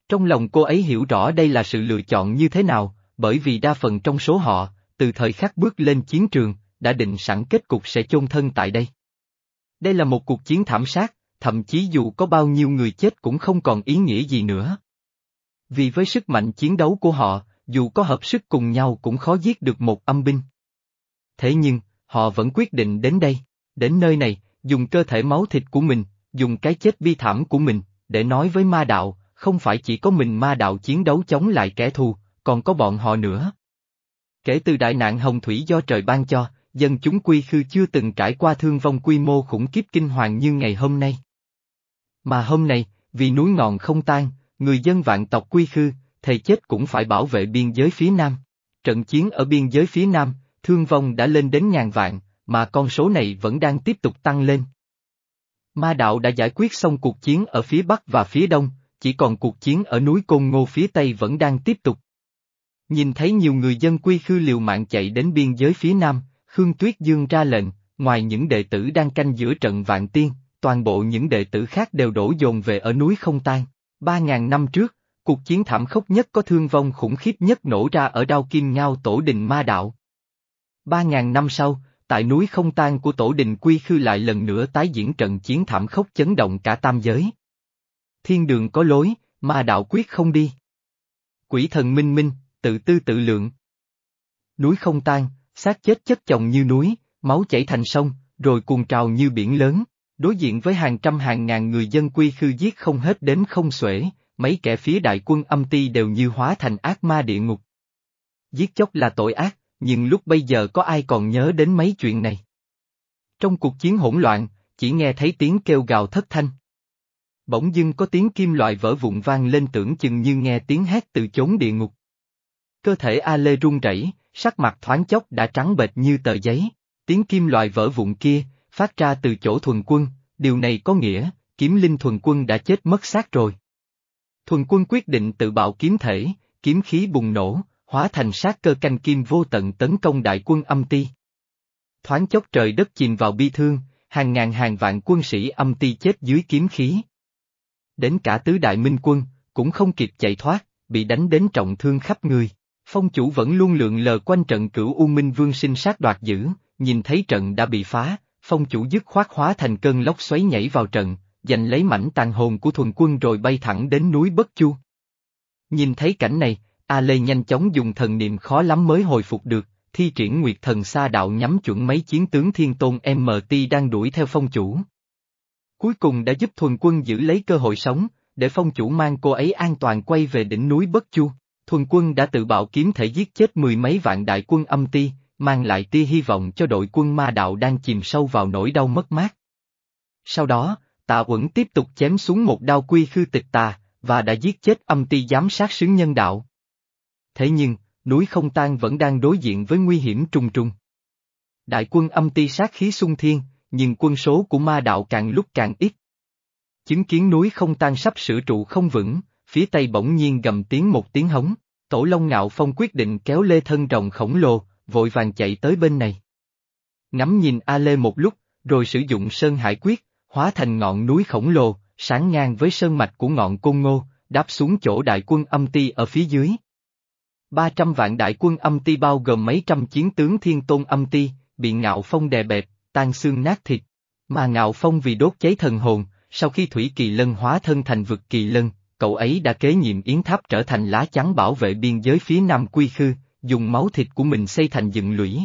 Trong lòng cô ấy hiểu rõ đây là sự lựa chọn như thế nào, bởi vì đa phần trong số họ, từ thời khắc bước lên chiến trường, đã định sẵn kết cục sẽ chôn thân tại đây. Đây là một cuộc chiến thảm sát, thậm chí dù có bao nhiêu người chết cũng không còn ý nghĩa gì nữa. Vì với sức mạnh chiến đấu của họ, dù có hợp sức cùng nhau cũng khó giết được một âm binh. Thế nhưng, họ vẫn quyết định đến đây, đến nơi này, dùng cơ thể máu thịt của mình, dùng cái chết bi thảm của mình, để nói với ma đạo, không phải chỉ có mình ma đạo chiến đấu chống lại kẻ thù, còn có bọn họ nữa. Kể từ đại nạn hồng thủy do trời ban cho, dân chúng quy khư chưa từng trải qua thương vong quy mô khủng khiếp kinh hoàng như ngày hôm nay. Mà hôm nay, vì núi ngọn không tan, người dân vạn tộc quy khư, thầy chết cũng phải bảo vệ biên giới phía nam. Trận chiến ở biên giới phía nam, thương vong đã lên đến ngàn vạn, mà con số này vẫn đang tiếp tục tăng lên. Ma đạo đã giải quyết xong cuộc chiến ở phía bắc và phía đông, chỉ còn cuộc chiến ở núi Côn Ngô phía tây vẫn đang tiếp tục. Nhìn thấy nhiều người dân quy khư liều mạng chạy đến biên giới phía nam, Khương Tuyết Dương ra lệnh, ngoài những đệ tử đang canh giữa trận vạn tiên, toàn bộ những đệ tử khác đều đổ dồn về ở núi không tan. Ba ngàn năm trước, cuộc chiến thảm khốc nhất có thương vong khủng khiếp nhất nổ ra ở đao kim ngao tổ đình ma đạo. Ba ngàn năm sau, tại núi không tan của tổ đình quy khư lại lần nữa tái diễn trận chiến thảm khốc chấn động cả tam giới. Thiên đường có lối, ma đạo quyết không đi. Quỷ thần minh minh, tự tư tự lượng. Núi không tan, xác chết chất chồng như núi, máu chảy thành sông, rồi cuồn trào như biển lớn. Đối diện với hàng trăm hàng ngàn người dân quy khư giết không hết đến không xuể, mấy kẻ phía đại quân âm ti đều như hóa thành ác ma địa ngục. Giết chóc là tội ác, nhưng lúc bây giờ có ai còn nhớ đến mấy chuyện này? Trong cuộc chiến hỗn loạn, chỉ nghe thấy tiếng kêu gào thất thanh. Bỗng dưng có tiếng kim loại vỡ vụn vang lên tưởng chừng như nghe tiếng hét từ chốn địa ngục. Cơ thể A Lê run rẩy, sắc mặt thoáng chốc đã trắng bệch như tờ giấy. Tiếng kim loại vỡ vụn kia, phát ra từ chỗ thuần quân, điều này có nghĩa, kiếm linh thuần quân đã chết mất xác rồi. Thuần quân quyết định tự bạo kiếm thể, kiếm khí bùng nổ, hóa thành sát cơ canh kim vô tận tấn công đại quân âm ti. Thoáng chốc trời đất chìm vào bi thương, hàng ngàn hàng vạn quân sĩ âm ti chết dưới kiếm khí. Đến cả tứ đại minh quân, cũng không kịp chạy thoát, bị đánh đến trọng thương khắp người. Phong chủ vẫn luôn lượn lờ quanh trận cửu U Minh Vương sinh sát đoạt giữ, nhìn thấy trận đã bị phá, phong chủ dứt khoát hóa thành cơn lốc xoáy nhảy vào trận, giành lấy mảnh tàn hồn của thuần quân rồi bay thẳng đến núi Bất Chu. Nhìn thấy cảnh này, A Lê nhanh chóng dùng thần niệm khó lắm mới hồi phục được, thi triển nguyệt thần sa đạo nhắm chuẩn mấy chiến tướng thiên tôn MT đang đuổi theo phong chủ. Cuối cùng đã giúp thuần quân giữ lấy cơ hội sống, để phong chủ mang cô ấy an toàn quay về đỉnh núi Bất Chu. Thuần quân đã tự bạo kiếm thể giết chết mười mấy vạn đại quân âm ti, mang lại tia hy vọng cho đội quân ma đạo đang chìm sâu vào nỗi đau mất mát. Sau đó, tạ uẩn tiếp tục chém xuống một đao quy khư tịch tà, và đã giết chết âm ti giám sát sứ nhân đạo. Thế nhưng, núi không tan vẫn đang đối diện với nguy hiểm trùng trùng. Đại quân âm ti sát khí sung thiên, nhưng quân số của ma đạo càng lúc càng ít. Chứng kiến núi không tan sắp sửa trụ không vững, phía tây bỗng nhiên gầm tiếng một tiếng hống, tổ long ngạo phong quyết định kéo lê thân rồng khổng lồ, vội vàng chạy tới bên này. Ngắm nhìn A Lê một lúc, rồi sử dụng sơn hải quyết, hóa thành ngọn núi khổng lồ, sáng ngang với sơn mạch của ngọn côn ngô, đáp xuống chỗ đại quân âm ti ở phía dưới. 300 vạn đại quân âm ti bao gồm mấy trăm chiến tướng thiên tôn âm ti, bị ngạo phong đè bẹp, tan xương nát thịt. Mà ngạo phong vì đốt cháy thần hồn, sau khi Thủy Kỳ Lân hóa thân thành vực Kỳ Lân, cậu ấy đã kế nhiệm Yến Tháp trở thành lá chắn bảo vệ biên giới phía Nam Quy Khư, dùng máu thịt của mình xây thành dựng lũy.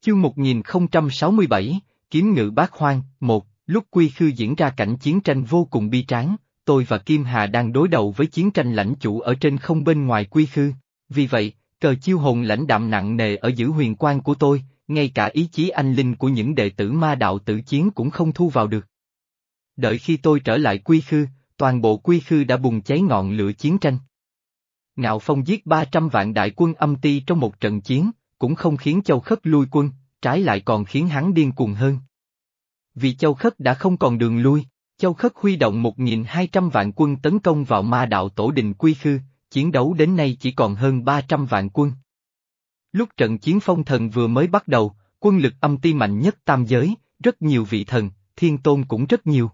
Chương 1067, Kiếm ngự bát hoang, một, lúc Quy Khư diễn ra cảnh chiến tranh vô cùng bi tráng, tôi và Kim Hà đang đối đầu với chiến tranh lãnh chủ ở trên không bên ngoài Quy Khư, vì vậy, cờ chiêu hồn lãnh đạm nặng nề ở giữ huyền quan của tôi, ngay cả ý chí anh linh của những đệ tử ma đạo tử chiến cũng không thu vào được. Đợi khi tôi trở lại Quy Khư, toàn bộ Quy Khư đã bùng cháy ngọn lửa chiến tranh. Ngạo Phong giết 300 vạn đại quân âm ti trong một trận chiến, cũng không khiến Châu Khất lui quân, trái lại còn khiến hắn điên cuồng hơn. Vì Châu Khất đã không còn đường lui, Châu Khất huy động 1.200 vạn quân tấn công vào ma đạo tổ đình Quy Khư, chiến đấu đến nay chỉ còn hơn 300 vạn quân. Lúc trận chiến phong thần vừa mới bắt đầu, quân lực âm ti mạnh nhất tam giới, rất nhiều vị thần, thiên tôn cũng rất nhiều.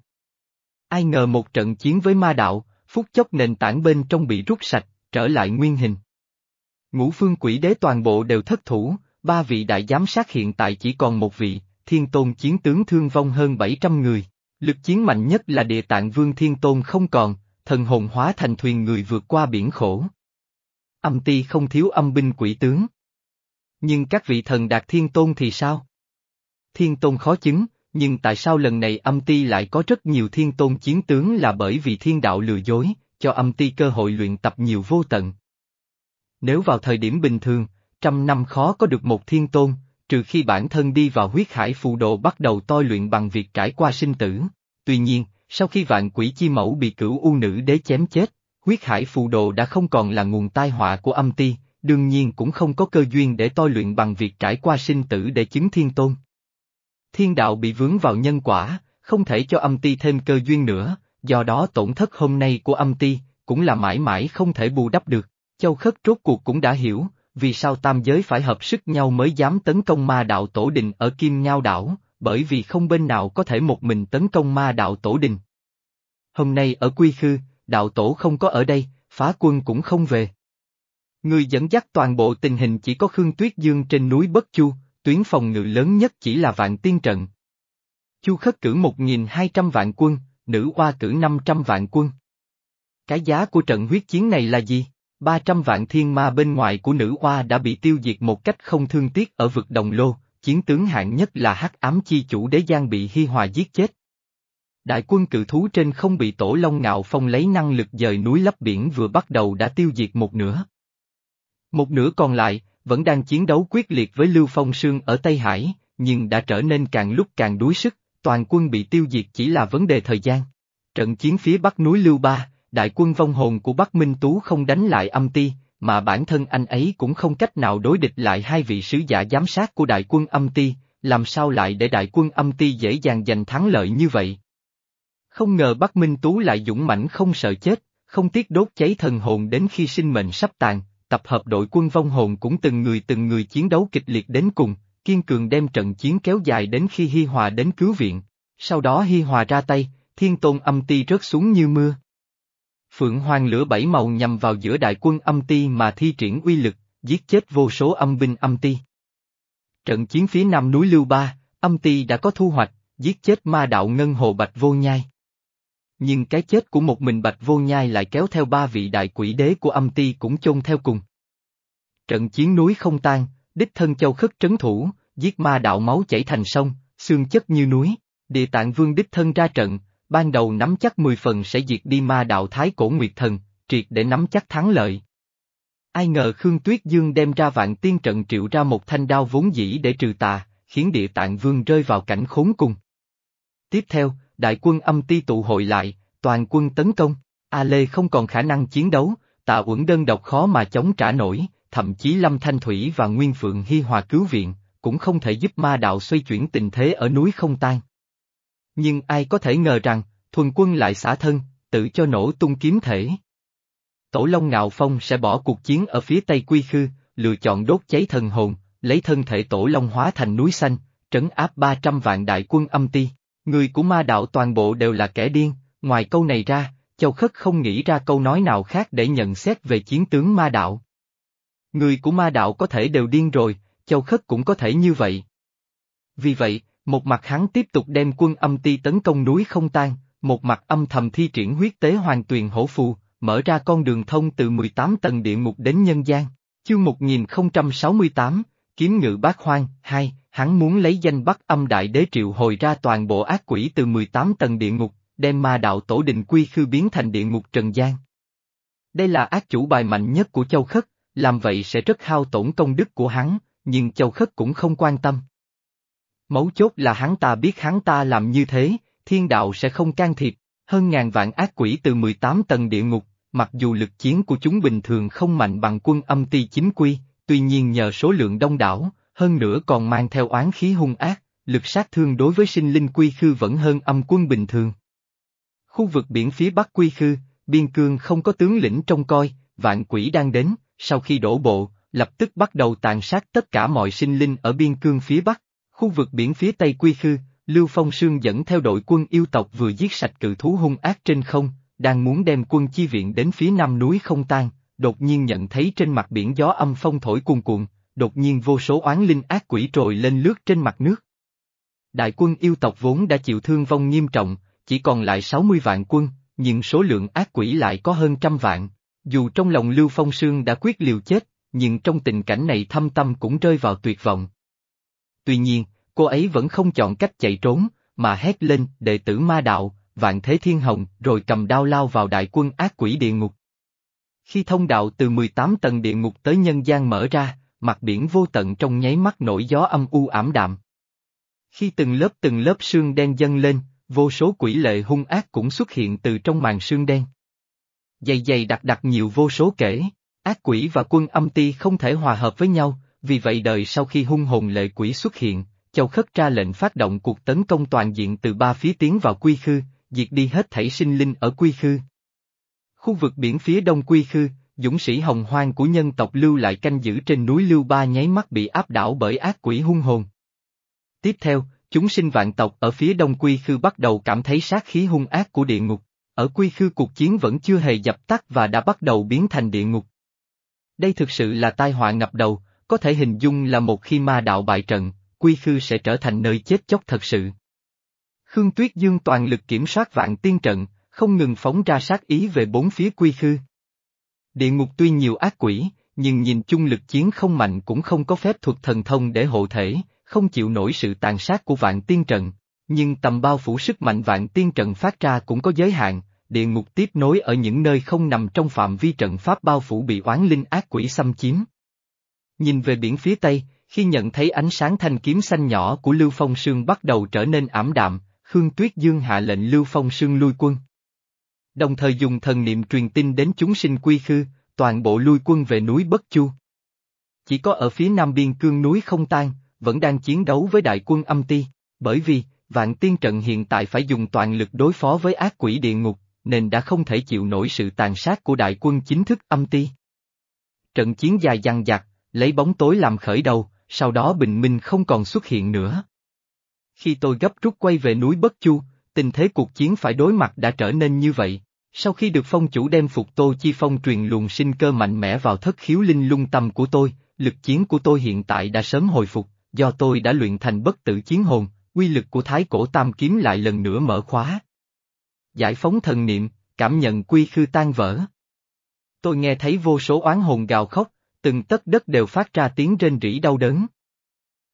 Ai ngờ một trận chiến với ma đạo, phút chốc nền tảng bên trong bị rút sạch, trở lại nguyên hình. Ngũ phương quỷ đế toàn bộ đều thất thủ, ba vị đại giám sát hiện tại chỉ còn một vị, thiên tôn chiến tướng thương vong hơn 700 người. Lực chiến mạnh nhất là địa tạng vương thiên tôn không còn, thần hồn hóa thành thuyền người vượt qua biển khổ. Âm ti không thiếu âm binh quỷ tướng. Nhưng các vị thần đạt thiên tôn thì sao? Thiên tôn khó chứng, nhưng tại sao lần này âm ti lại có rất nhiều thiên tôn chiến tướng là bởi vì thiên đạo lừa dối, cho âm ti cơ hội luyện tập nhiều vô tận. Nếu vào thời điểm bình thường, trăm năm khó có được một thiên tôn, trừ khi bản thân đi vào huyết hải phù độ bắt đầu toi luyện bằng việc trải qua sinh tử. Tuy nhiên, sau khi vạn quỷ chi mẫu bị cửu u nữ đế chém chết, huyết hải phù độ đã không còn là nguồn tai họa của âm ti, đương nhiên cũng không có cơ duyên để toi luyện bằng việc trải qua sinh tử để chứng thiên tôn. Thiên đạo bị vướng vào nhân quả, không thể cho âm ti thêm cơ duyên nữa, do đó tổn thất hôm nay của âm ti, cũng là mãi mãi không thể bù đắp được. Châu Khất rốt cuộc cũng đã hiểu, vì sao tam giới phải hợp sức nhau mới dám tấn công ma đạo tổ đình ở Kim Ngao đảo, bởi vì không bên nào có thể một mình tấn công ma đạo tổ đình. Hôm nay ở Quy Khư, đạo tổ không có ở đây, phá quân cũng không về. Người dẫn dắt toàn bộ tình hình chỉ có Khương Tuyết Dương trên núi Bất Chu, tuyến phòng ngự lớn nhất chỉ là vạn tiên trận. Chu khất cử 1.200 vạn quân, nữ hoa cử 500 vạn quân. Cái giá của trận huyết chiến này là gì? 300 vạn thiên ma bên ngoài của nữ hoa đã bị tiêu diệt một cách không thương tiếc ở vực đồng lô, chiến tướng hạng nhất là hắc ám chi chủ đế giang bị Hi Hòa giết chết. Đại quân cự thú trên không bị tổ long ngạo phong lấy năng lực dời núi lấp biển vừa bắt đầu đã tiêu diệt một nửa. Một nửa còn lại, vẫn đang chiến đấu quyết liệt với Lưu Phong Sương ở Tây Hải, nhưng đã trở nên càng lúc càng đuối sức, toàn quân bị tiêu diệt chỉ là vấn đề thời gian. Trận chiến phía bắc núi Lưu Ba, đại quân vong hồn của Bắc Minh Tú không đánh lại âm ti, mà bản thân anh ấy cũng không cách nào đối địch lại hai vị sứ giả giám sát của đại quân âm ti, làm sao lại để đại quân âm ti dễ dàng giành thắng lợi như vậy. Không ngờ Bắc Minh Tú lại dũng mãnh không sợ chết, không tiếc đốt cháy thần hồn đến khi sinh mệnh sắp tàn, tập hợp đội quân vong hồn cũng từng người từng người chiến đấu kịch liệt đến cùng, kiên cường đem trận chiến kéo dài đến khi Hi Hòa đến cứu viện. Sau đó Hi Hòa ra tay, thiên tôn âm ti rớt xuống như mưa. Phượng Hoàng lửa bảy màu nhằm vào giữa đại quân âm ti mà thi triển uy lực, giết chết vô số âm binh âm ti. Trận chiến phía nam núi Lưu Ba, âm ti đã có thu hoạch, giết chết ma đạo ngân hồ bạch vô nhai. Nhưng cái chết của một mình bạch vô nhai lại kéo theo ba vị đại quỷ đế của âm ti cũng chôn theo cùng. Trận chiến núi không tan, đích thân châu khất trấn thủ, giết ma đạo máu chảy thành sông, xương chất như núi, địa tạng vương đích thân ra trận, ban đầu nắm chắc 10 phần sẽ diệt đi ma đạo thái cổ nguyệt thần, triệt để nắm chắc thắng lợi. Ai ngờ Khương Tuyết Dương đem ra vạn tiên trận triệu ra một thanh đao vốn dĩ để trừ tà, khiến địa tạng vương rơi vào cảnh khốn cùng. Tiếp theo, đại quân âm ti tụ hội lại, toàn quân tấn công, A Lê không còn khả năng chiến đấu, tạ uẩn đơn độc khó mà chống trả nổi, thậm chí Lâm Thanh Thủy và Nguyên Phượng Hy Hòa cứu viện, cũng không thể giúp ma đạo xoay chuyển tình thế ở núi không tan. Nhưng ai có thể ngờ rằng, thuần quân lại xả thân, tự cho nổ tung kiếm thể. Tổ Long Ngạo Phong sẽ bỏ cuộc chiến ở phía tây Quy Khư, lựa chọn đốt cháy thần hồn, lấy thân thể Tổ Long hóa thành núi xanh, trấn áp 300 vạn đại quân âm ti. Người của ma đạo toàn bộ đều là kẻ điên, ngoài câu này ra, Châu Khất không nghĩ ra câu nói nào khác để nhận xét về chiến tướng ma đạo. Người của ma đạo có thể đều điên rồi, Châu Khất cũng có thể như vậy. Vì vậy, một mặt hắn tiếp tục đem quân âm ti tấn công núi không tan, một mặt âm thầm thi triển huyết tế hoàng tuyền hổ phù, mở ra con đường thông từ 18 tầng địa ngục đến nhân gian. Chương 1068, Kiếm ngự bát hoang, 2, hắn muốn lấy danh bắt âm đại đế triệu hồi ra toàn bộ ác quỷ từ 18 tầng địa ngục, đem ma đạo tổ định quy khư biến thành địa ngục trần gian. Đây là ác chủ bài mạnh nhất của châu khất, làm vậy sẽ rất hao tổn công đức của hắn, nhưng châu khất cũng không quan tâm. Mấu chốt là hắn ta biết hắn ta làm như thế, thiên đạo sẽ không can thiệp, hơn ngàn vạn ác quỷ từ 18 tầng địa ngục, mặc dù lực chiến của chúng bình thường không mạnh bằng quân âm ti chính quy, tuy nhiên nhờ số lượng đông đảo, hơn nữa còn mang theo oán khí hung ác, lực sát thương đối với sinh linh quy khư vẫn hơn âm quân bình thường. Khu vực biển phía bắc quy khư, biên cương không có tướng lĩnh trông coi, vạn quỷ đang đến, sau khi đổ bộ, lập tức bắt đầu tàn sát tất cả mọi sinh linh ở biên cương phía bắc. Khu vực biển phía tây quy khư, Lưu Phong Sương dẫn theo đội quân yêu tộc vừa giết sạch cự thú hung ác trên không, đang muốn đem quân chi viện đến phía nam núi không tan, đột nhiên nhận thấy trên mặt biển gió âm phong thổi cuồn cuộn, đột nhiên vô số oán linh ác quỷ trồi lên lướt trên mặt nước. Đại quân yêu tộc vốn đã chịu thương vong nghiêm trọng, chỉ còn lại 60 vạn quân, nhưng số lượng ác quỷ lại có hơn trăm vạn. Dù trong lòng Lưu Phong Sương đã quyết liều chết, nhưng trong tình cảnh này thâm tâm cũng rơi vào tuyệt vọng. Tuy nhiên, cô ấy vẫn không chọn cách chạy trốn, mà hét lên đệ tử ma đạo, vạn thế thiên hồng, rồi cầm đao lao vào đại quân ác quỷ địa ngục. Khi thông đạo từ 18 tầng địa ngục tới nhân gian mở ra, mặt biển vô tận trong nháy mắt nổi gió âm u ảm đạm. Khi từng lớp từng lớp sương đen dâng lên, vô số quỷ lệ hung ác cũng xuất hiện từ trong màn sương đen. Dày dày đặc đặc nhiều vô số kể, ác quỷ và quân âm ti không thể hòa hợp với nhau, vì vậy đời sau khi hung hồn lệ quỷ xuất hiện, Châu Khất ra lệnh phát động cuộc tấn công toàn diện từ ba phía tiến vào Quy Khư, diệt đi hết thảy sinh linh ở Quy Khư. Khu vực biển phía đông Quy Khư, dũng sĩ hồng hoang của nhân tộc Lưu lại canh giữ trên núi Lưu Ba nháy mắt bị áp đảo bởi ác quỷ hung hồn. Tiếp theo, chúng sinh vạn tộc ở phía đông Quy Khư bắt đầu cảm thấy sát khí hung ác của địa ngục. Ở Quy Khư cuộc chiến vẫn chưa hề dập tắt và đã bắt đầu biến thành địa ngục. Đây thực sự là tai họa ngập đầu, có thể hình dung là một khi ma đạo bại trận, Quy Khư sẽ trở thành nơi chết chóc thật sự. Khương Tuyết Dương toàn lực kiểm soát vạn tiên trận, không ngừng phóng ra sát ý về bốn phía Quy Khư. Địa ngục tuy nhiều ác quỷ, nhưng nhìn chung lực chiến không mạnh cũng không có phép thuật thần thông để hộ thể, không chịu nổi sự tàn sát của vạn tiên trận. Nhưng tầm bao phủ sức mạnh vạn tiên trận phát ra cũng có giới hạn, địa ngục tiếp nối ở những nơi không nằm trong phạm vi trận pháp bao phủ bị oán linh ác quỷ xâm chiếm. Nhìn về biển phía tây, khi nhận thấy ánh sáng thanh kiếm xanh nhỏ của Lưu Phong Sương bắt đầu trở nên ảm đạm, Khương Tuyết Dương hạ lệnh Lưu Phong Sương lui quân. Đồng thời dùng thần niệm truyền tin đến chúng sinh quy khư, toàn bộ lui quân về núi Bất Chu. Chỉ có ở phía nam biên cương núi không tan, vẫn đang chiến đấu với đại quân âm ti, bởi vì, vạn tiên trận hiện tại phải dùng toàn lực đối phó với ác quỷ địa ngục, nên đã không thể chịu nổi sự tàn sát của đại quân chính thức âm ti. Trận chiến dài dằng dặc, lấy bóng tối làm khởi đầu, sau đó bình minh không còn xuất hiện nữa. Khi tôi gấp rút quay về núi Bất Chu, tình thế cuộc chiến phải đối mặt đã trở nên như vậy. Sau khi được phong chủ đem phục Tô Chi Phong truyền luồng sinh cơ mạnh mẽ vào thất khiếu linh lung tâm của tôi, lực chiến của tôi hiện tại đã sớm hồi phục, do tôi đã luyện thành bất tử chiến hồn, quy lực của thái cổ tam kiếm lại lần nữa mở khóa. Giải phóng thần niệm, cảm nhận quy khư tan vỡ. Tôi nghe thấy vô số oán hồn gào khóc, từng tấc đất đều phát ra tiếng rên rỉ đau đớn.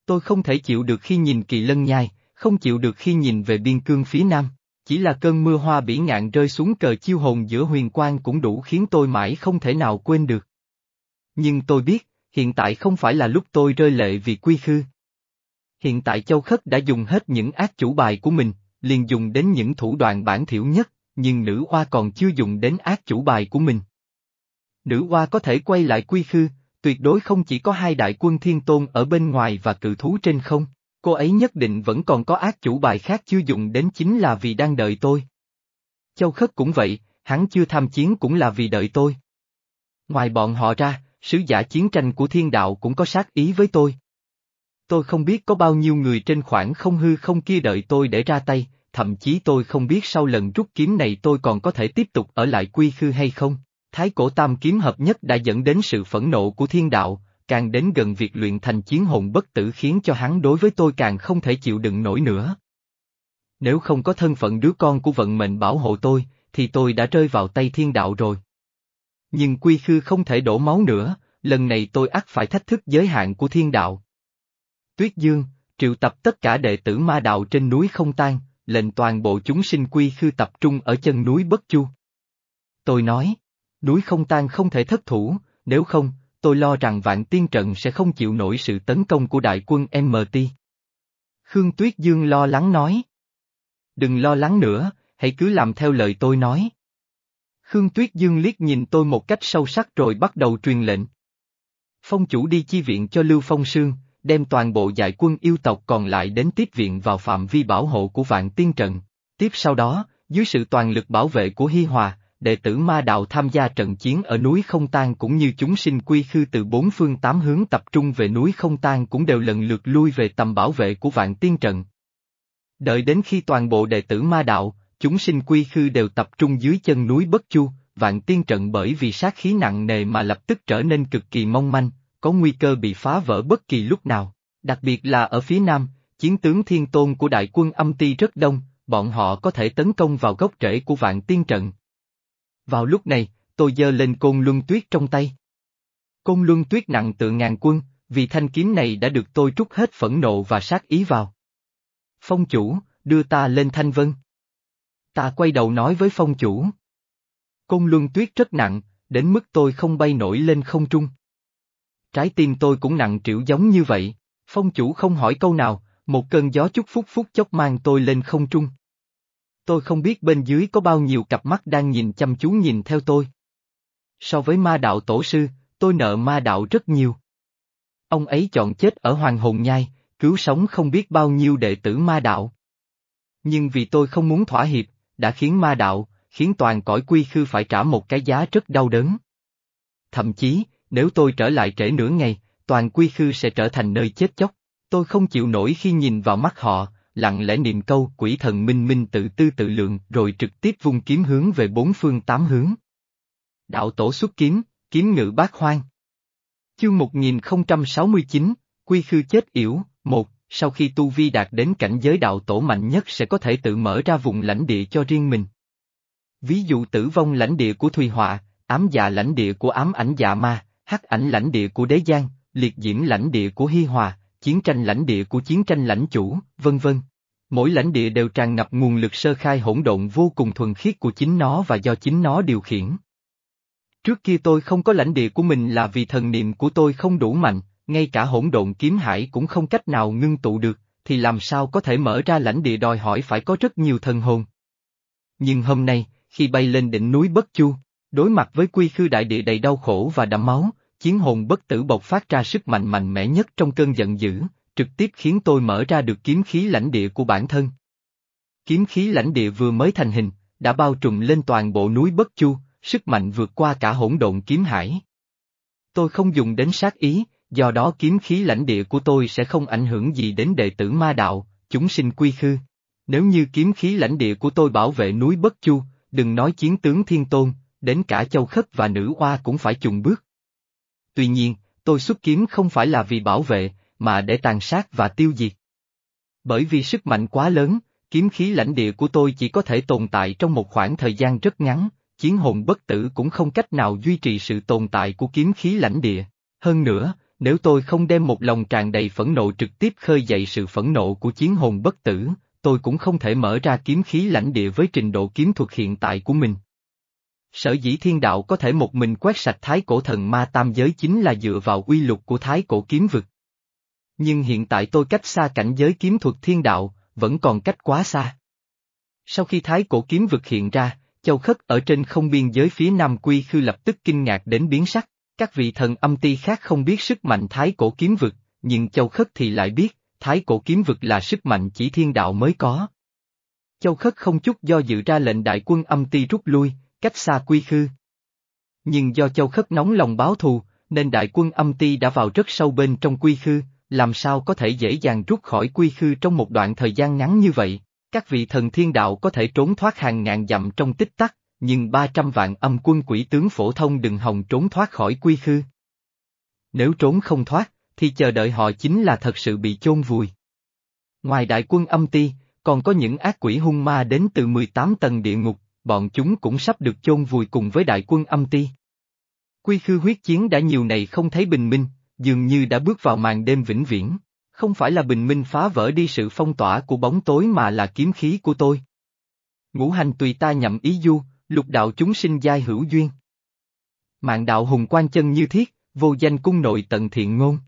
Tôi không thể chịu được khi nhìn kỳ lân nhai, không chịu được khi nhìn về biên cương phía nam, chỉ là cơn mưa hoa bỉ ngạn rơi xuống cờ chiêu hồn giữa huyền quang cũng đủ khiến tôi mãi không thể nào quên được. Nhưng tôi biết, hiện tại không phải là lúc tôi rơi lệ vì quy khư. Hiện tại Châu Khất đã dùng hết những ác chủ bài của mình, liền dùng đến những thủ đoạn bản thiểu nhất, nhưng nữ hoa còn chưa dùng đến ác chủ bài của mình. Nữ hoa có thể quay lại quy khư, tuyệt đối không chỉ có hai đại quân thiên tôn ở bên ngoài và cự thú trên không, cô ấy nhất định vẫn còn có ác chủ bài khác chưa dùng đến chính là vì đang đợi tôi. Châu Khất cũng vậy, hắn chưa tham chiến cũng là vì đợi tôi. Ngoài bọn họ ra, sứ giả chiến tranh của thiên đạo cũng có sát ý với tôi. Tôi không biết có bao nhiêu người trên khoảng không hư không kia đợi tôi để ra tay, thậm chí tôi không biết sau lần rút kiếm này tôi còn có thể tiếp tục ở lại quy khư hay không. Thái cổ tam kiếm hợp nhất đã dẫn đến sự phẫn nộ của thiên đạo, càng đến gần việc luyện thành chiến hồn bất tử khiến cho hắn đối với tôi càng không thể chịu đựng nổi nữa. Nếu không có thân phận đứa con của vận mệnh bảo hộ tôi, thì tôi đã rơi vào tay thiên đạo rồi. Nhưng quy khư không thể đổ máu nữa, lần này tôi ắt phải thách thức giới hạn của thiên đạo. Tuyết Dương, triệu tập tất cả đệ tử ma đạo trên núi không tan, lệnh toàn bộ chúng sinh quy khư tập trung ở chân núi Bất Chu. Tôi nói, núi không tan không thể thất thủ, nếu không, tôi lo rằng vạn tiên trận sẽ không chịu nổi sự tấn công của đại quân MT. Khương Tuyết Dương lo lắng nói. Đừng lo lắng nữa, hãy cứ làm theo lời tôi nói. Khương Tuyết Dương liếc nhìn tôi một cách sâu sắc rồi bắt đầu truyền lệnh. Phong chủ đi chi viện cho Lưu Phong Sương, đem toàn bộ giải quân yêu tộc còn lại đến tiếp viện vào phạm vi bảo hộ của vạn tiên trận. Tiếp sau đó, dưới sự toàn lực bảo vệ của Hi Hòa, đệ tử ma đạo tham gia trận chiến ở núi không tan cũng như chúng sinh quy khư từ bốn phương tám hướng tập trung về núi không tan cũng đều lần lượt lui về tầm bảo vệ của vạn tiên trận. Đợi đến khi toàn bộ đệ tử ma đạo, chúng sinh quy khư đều tập trung dưới chân núi Bất Chu, vạn tiên trận bởi vì sát khí nặng nề mà lập tức trở nên cực kỳ mong manh, có nguy cơ bị phá vỡ bất kỳ lúc nào, đặc biệt là ở phía nam, chiến tướng thiên tôn của đại quân âm ti rất đông, bọn họ có thể tấn công vào gốc rễ của vạn tiên trận. Vào lúc này, tôi giơ lên côn luân tuyết trong tay. Côn luân tuyết nặng tự ngàn quân, vì thanh kiếm này đã được tôi trút hết phẫn nộ và sát ý vào. Phong chủ, đưa ta lên thanh vân. Ta quay đầu nói với phong chủ. Côn luân tuyết rất nặng, đến mức tôi không bay nổi lên không trung. Trái tim tôi cũng nặng trĩu giống như vậy, phong chủ không hỏi câu nào, một cơn gió chút phút phút chốc mang tôi lên không trung. Tôi không biết bên dưới có bao nhiêu cặp mắt đang nhìn chăm chú nhìn theo tôi. So với ma đạo tổ sư, tôi nợ ma đạo rất nhiều. Ông ấy chọn chết ở Hoàng Hồn Nhai, cứu sống không biết bao nhiêu đệ tử ma đạo. Nhưng vì tôi không muốn thỏa hiệp, đã khiến ma đạo, khiến toàn cõi quy khư phải trả một cái giá rất đau đớn. Thậm chí, nếu tôi trở lại trễ nửa ngày, toàn quy khư sẽ trở thành nơi chết chóc. Tôi không chịu nổi khi nhìn vào mắt họ, lặng lẽ niệm câu quỷ thần minh minh tự tư tự lượng rồi trực tiếp vung kiếm hướng về bốn phương tám hướng. Đạo tổ xuất kiếm, kiếm ngự bát hoang. Chương 1069, Quy khư chết yểu, một, sau khi Tu Vi đạt đến cảnh giới đạo tổ mạnh nhất sẽ có thể tự mở ra vùng lãnh địa cho riêng mình. Ví dụ tử vong lãnh địa của Thùy Họa, ám dạ lãnh địa của ám ảnh dạ ma, hắc ảnh lãnh địa của đế giang, liệt diễm lãnh địa của hi hòa, chiến tranh lãnh địa của chiến tranh lãnh chủ, vân vân. Mỗi lãnh địa đều tràn ngập nguồn lực sơ khai hỗn độn vô cùng thuần khiết của chính nó và do chính nó điều khiển. Trước kia tôi không có lãnh địa của mình là vì thần niệm của tôi không đủ mạnh, ngay cả hỗn độn kiếm hải cũng không cách nào ngưng tụ được, thì làm sao có thể mở ra lãnh địa đòi hỏi phải có rất nhiều thần hồn. Nhưng hôm nay, khi bay lên đỉnh núi Bất Chu, đối mặt với quy khư đại địa đầy đau khổ và đẫm máu, chiến hồn bất tử bộc phát ra sức mạnh mạnh mẽ nhất trong cơn giận dữ, trực tiếp khiến tôi mở ra được kiếm khí lãnh địa của bản thân. Kiếm khí lãnh địa vừa mới thành hình, đã bao trùm lên toàn bộ núi Bất Chu, sức mạnh vượt qua cả hỗn độn kiếm hải. Tôi không dùng đến sát ý, do đó kiếm khí lãnh địa của tôi sẽ không ảnh hưởng gì đến đệ tử ma đạo, chúng sinh quy khư. Nếu như kiếm khí lãnh địa của tôi bảo vệ núi Bất Chu, đừng nói chiến tướng thiên tôn, đến cả châu khất và nữ hoa cũng phải chùng bước. Tuy nhiên, tôi xuất kiếm không phải là vì bảo vệ, mà để tàn sát và tiêu diệt. Bởi vì sức mạnh quá lớn, kiếm khí lãnh địa của tôi chỉ có thể tồn tại trong một khoảng thời gian rất ngắn, chiến hồn bất tử cũng không cách nào duy trì sự tồn tại của kiếm khí lãnh địa. Hơn nữa, nếu tôi không đem một lòng tràn đầy phẫn nộ trực tiếp khơi dậy sự phẫn nộ của chiến hồn bất tử, tôi cũng không thể mở ra kiếm khí lãnh địa với trình độ kiếm thuật hiện tại của mình. Sở dĩ thiên đạo có thể một mình quét sạch thái cổ thần ma tam giới chính là dựa vào uy lục của thái cổ kiếm vực. Nhưng hiện tại tôi cách xa cảnh giới kiếm thuật thiên đạo, vẫn còn cách quá xa. Sau khi thái cổ kiếm vực hiện ra, châu khất ở trên không biên giới phía nam quy khư lập tức kinh ngạc đến biến sắc, các vị thần âm ti khác không biết sức mạnh thái cổ kiếm vực, nhưng châu khất thì lại biết, thái cổ kiếm vực là sức mạnh chỉ thiên đạo mới có. Châu khất không chút do dự ra lệnh đại quân âm ti rút lui, cách xa quy khư. Nhưng do châu khất nóng lòng báo thù, nên đại quân âm ti đã vào rất sâu bên trong quy khư, làm sao có thể dễ dàng rút khỏi quy khư trong một đoạn thời gian ngắn như vậy. Các vị thần thiên đạo có thể trốn thoát hàng ngàn dặm trong tích tắc, nhưng 300 vạn âm quân quỷ tướng phổ thông đừng hòng trốn thoát khỏi quy khư. Nếu trốn không thoát, thì chờ đợi họ chính là thật sự bị chôn vùi. Ngoài đại quân âm ti, còn có những ác quỷ hung ma đến từ 18 tầng địa ngục, bọn chúng cũng sắp được chôn vùi cùng với đại quân âm ti. Quy khư huyết chiến đã nhiều ngày không thấy bình minh, dường như đã bước vào màn đêm vĩnh viễn. Không phải là bình minh phá vỡ đi sự phong tỏa của bóng tối mà là kiếm khí của tôi. Ngũ hành tùy ta nhậm ý du, lục đạo chúng sinh giai hữu duyên. Mạng đạo hùng quan chân như thiết, vô danh cung nội tận thiện ngôn.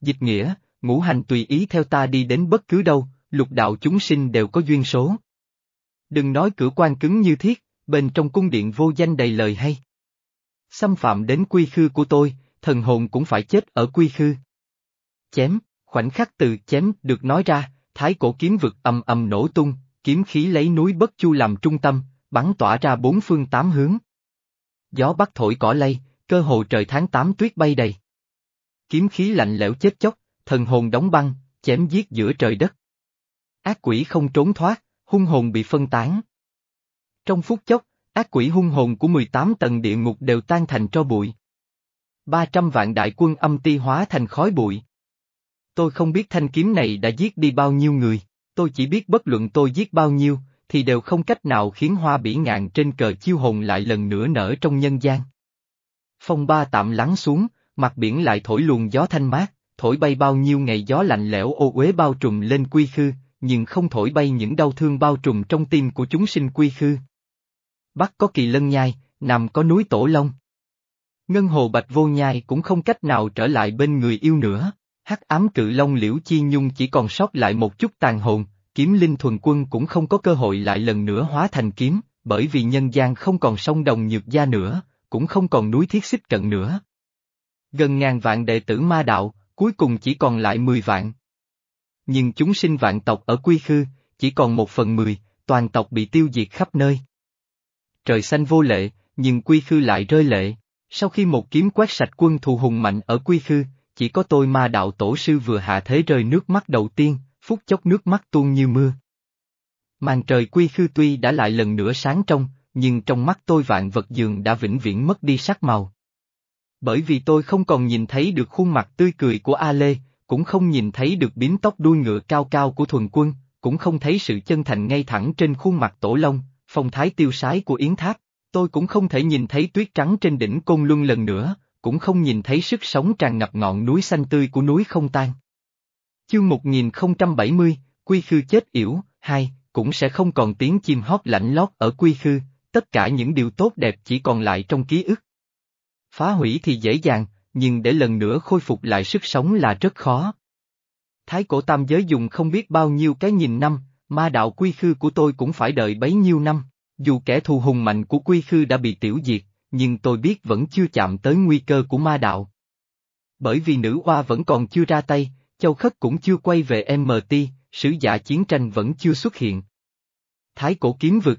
Dịch nghĩa, ngũ hành tùy ý theo ta đi đến bất cứ đâu, lục đạo chúng sinh đều có duyên số. Đừng nói cửa quan cứng như thiết, bên trong cung điện vô danh đầy lời hay. Xâm phạm đến quy khư của tôi, thần hồn cũng phải chết ở quy khư. Chém, khoảnh khắc từ chém được nói ra, thái cổ kiếm vực âm âm nổ tung, kiếm khí lấy núi bất chu làm trung tâm, bắn tỏa ra bốn phương tám hướng. Gió bắc thổi cỏ lay, cơ hồ trời tháng tám tuyết bay đầy. Kiếm khí lạnh lẽo chết chóc, thần hồn đóng băng, chém giết giữa trời đất. Ác quỷ không trốn thoát, hung hồn bị phân tán. Trong phút chốc, ác quỷ hung hồn của 18 tầng địa ngục đều tan thành tro bụi. 300 vạn đại quân âm ti hóa thành khói bụi. Tôi không biết thanh kiếm này đã giết đi bao nhiêu người, tôi chỉ biết bất luận tôi giết bao nhiêu, thì đều không cách nào khiến hoa bỉ ngạn trên cờ chiêu hồn lại lần nữa nở trong nhân gian. Phong ba tạm lắng xuống, mặt biển lại thổi luồng gió thanh mát, thổi bay bao nhiêu ngày gió lạnh lẽo ô uế bao trùm lên quy khư, nhưng không thổi bay những đau thương bao trùm trong tim của chúng sinh quy khư. Bắc có kỳ lân nhai, Nam có núi tổ long. Ngân hồ bạch vô nhai cũng không cách nào trở lại bên người yêu nữa, hắc ám cự long liễu chi nhung chỉ còn sót lại một chút tàn hồn, kiếm linh thuần quân cũng không có cơ hội lại lần nữa hóa thành kiếm, bởi vì nhân gian không còn sông đồng nhược gia nữa, cũng không còn núi thiết xích cận nữa. Gần ngàn vạn đệ tử ma đạo, cuối cùng chỉ còn lại 10 vạn. Nhưng chúng sinh vạn tộc ở Quy Khư, chỉ còn một phần mười, toàn tộc bị tiêu diệt khắp nơi. Trời xanh vô lệ, nhưng Quy Khư lại rơi lệ. Sau khi một kiếm quét sạch quân thù hùng mạnh ở Quy Khư, chỉ có tôi ma đạo tổ sư vừa hạ thế rơi nước mắt đầu tiên, phút chốc nước mắt tuôn như mưa. Màn trời Quy Khư tuy đã lại lần nữa sáng trong, nhưng trong mắt tôi vạn vật dường đã vĩnh viễn mất đi sắc màu. Bởi vì tôi không còn nhìn thấy được khuôn mặt tươi cười của A Lê, cũng không nhìn thấy được bím tóc đuôi ngựa cao cao của thuần quân, cũng không thấy sự chân thành ngay thẳng trên khuôn mặt tổ lông, phong thái tiêu sái của Yến Tháp. Tôi cũng không thể nhìn thấy tuyết trắng trên đỉnh Côn Luân lần nữa, cũng không nhìn thấy sức sống tràn ngập ngọn núi xanh tươi của núi không tan. Chương 1070, Quy Khư chết yểu, hai, cũng sẽ không còn tiếng chim hót lạnh lót ở Quy Khư, tất cả những điều tốt đẹp chỉ còn lại trong ký ức. Phá hủy thì dễ dàng, nhưng để lần nữa khôi phục lại sức sống là rất khó. Thái cổ tam giới dùng không biết bao nhiêu cái nghìn năm, ma đạo quy khư của tôi cũng phải đợi bấy nhiêu năm, dù kẻ thù hùng mạnh của quy khư đã bị tiểu diệt, nhưng tôi biết vẫn chưa chạm tới nguy cơ của ma đạo. Bởi vì nữ oa vẫn còn chưa ra tay, châu khất cũng chưa quay về MT, sứ giả chiến tranh vẫn chưa xuất hiện. Thái cổ kiếm vực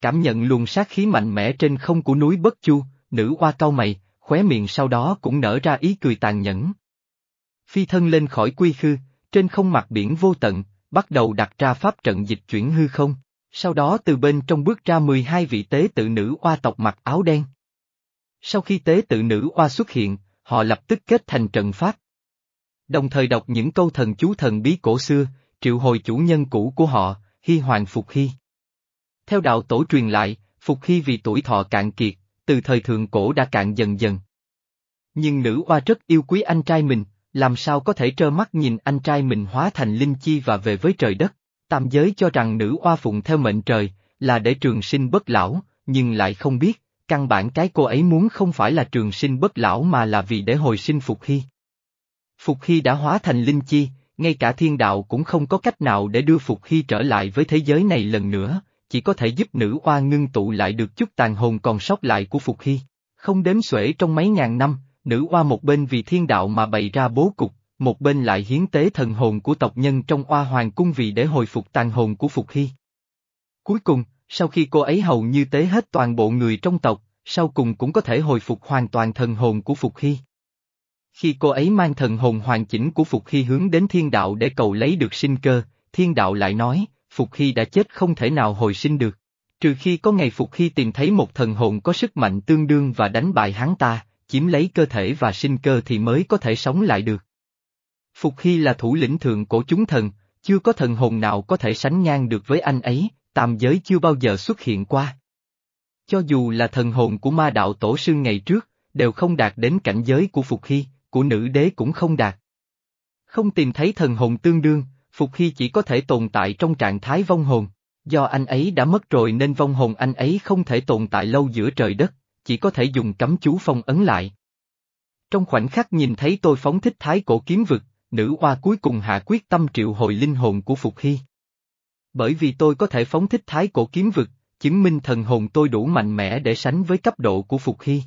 Cảm nhận luồng sát khí mạnh mẽ trên không của núi Bất Chu, nữ oa cau mày, khóe miệng sau đó cũng nở ra ý cười tàn nhẫn. Phi thân lên khỏi quy khư, trên không mặt biển vô tận, bắt đầu đặt ra pháp trận dịch chuyển hư không, sau đó từ bên trong bước ra 12 vị tế tự nữ oa tộc mặc áo đen. Sau khi tế tự nữ oa xuất hiện, họ lập tức kết thành trận pháp. Đồng thời đọc những câu thần chú thần bí cổ xưa, triệu hồi chủ nhân cũ của họ, Hy Hoàng Phục Hy. Theo đạo tổ truyền lại, Phục Hy vì tuổi thọ cạn kiệt, từ thời thượng cổ đã cạn dần dần. Nhưng nữ oa rất yêu quý anh trai mình, làm sao có thể trơ mắt nhìn anh trai mình hóa thành linh chi và về với trời đất. Tam giới cho rằng nữ oa phụng theo mệnh trời, là để trường sinh bất lão, nhưng lại không biết, căn bản cái cô ấy muốn không phải là trường sinh bất lão mà là vì để hồi sinh Phục Hy. Phục Hy đã hóa thành linh chi, ngay cả thiên đạo cũng không có cách nào để đưa Phục Hy trở lại với thế giới này lần nữa, chỉ có thể giúp nữ oa ngưng tụ lại được chút tàn hồn còn sót lại của Phục Hy. Không đếm xuể trong mấy ngàn năm, nữ oa một bên vì thiên đạo mà bày ra bố cục, một bên lại hiến tế thần hồn của tộc nhân trong oa hoàng cung vì để hồi phục tàn hồn của Phục Hy. Cuối cùng, sau khi cô ấy hầu như tế hết toàn bộ người trong tộc, sau cùng cũng có thể hồi phục hoàn toàn thần hồn của Phục Hy. Khi cô ấy mang thần hồn hoàn chỉnh của Phục Hy hướng đến thiên đạo để cầu lấy được sinh cơ, thiên đạo lại nói, Phục Hy đã chết không thể nào hồi sinh được. Trừ khi có ngày Phục Hy tìm thấy một thần hồn có sức mạnh tương đương và đánh bại hắn ta, chiếm lấy cơ thể và sinh cơ thì mới có thể sống lại được. Phục Hy là thủ lĩnh thượng cổ chúng thần, chưa có thần hồn nào có thể sánh ngang được với anh ấy, tam giới chưa bao giờ xuất hiện qua. Cho dù là thần hồn của ma đạo tổ sư ngày trước, đều không đạt đến cảnh giới của Phục Hy, của nữ đế cũng không đạt. Không tìm thấy thần hồn tương đương, Phục Hy chỉ có thể tồn tại trong trạng thái vong hồn, do anh ấy đã mất rồi nên vong hồn anh ấy không thể tồn tại lâu giữa trời đất, chỉ có thể dùng cấm chú phong ấn lại. Trong khoảnh khắc nhìn thấy tôi phóng thích thái cổ kiếm vực, nữ oa cuối cùng hạ quyết tâm triệu hồi linh hồn của Phục Hy. Bởi vì tôi có thể phóng thích thái cổ kiếm vực, chứng minh thần hồn tôi đủ mạnh mẽ để sánh với cấp độ của Phục Hy.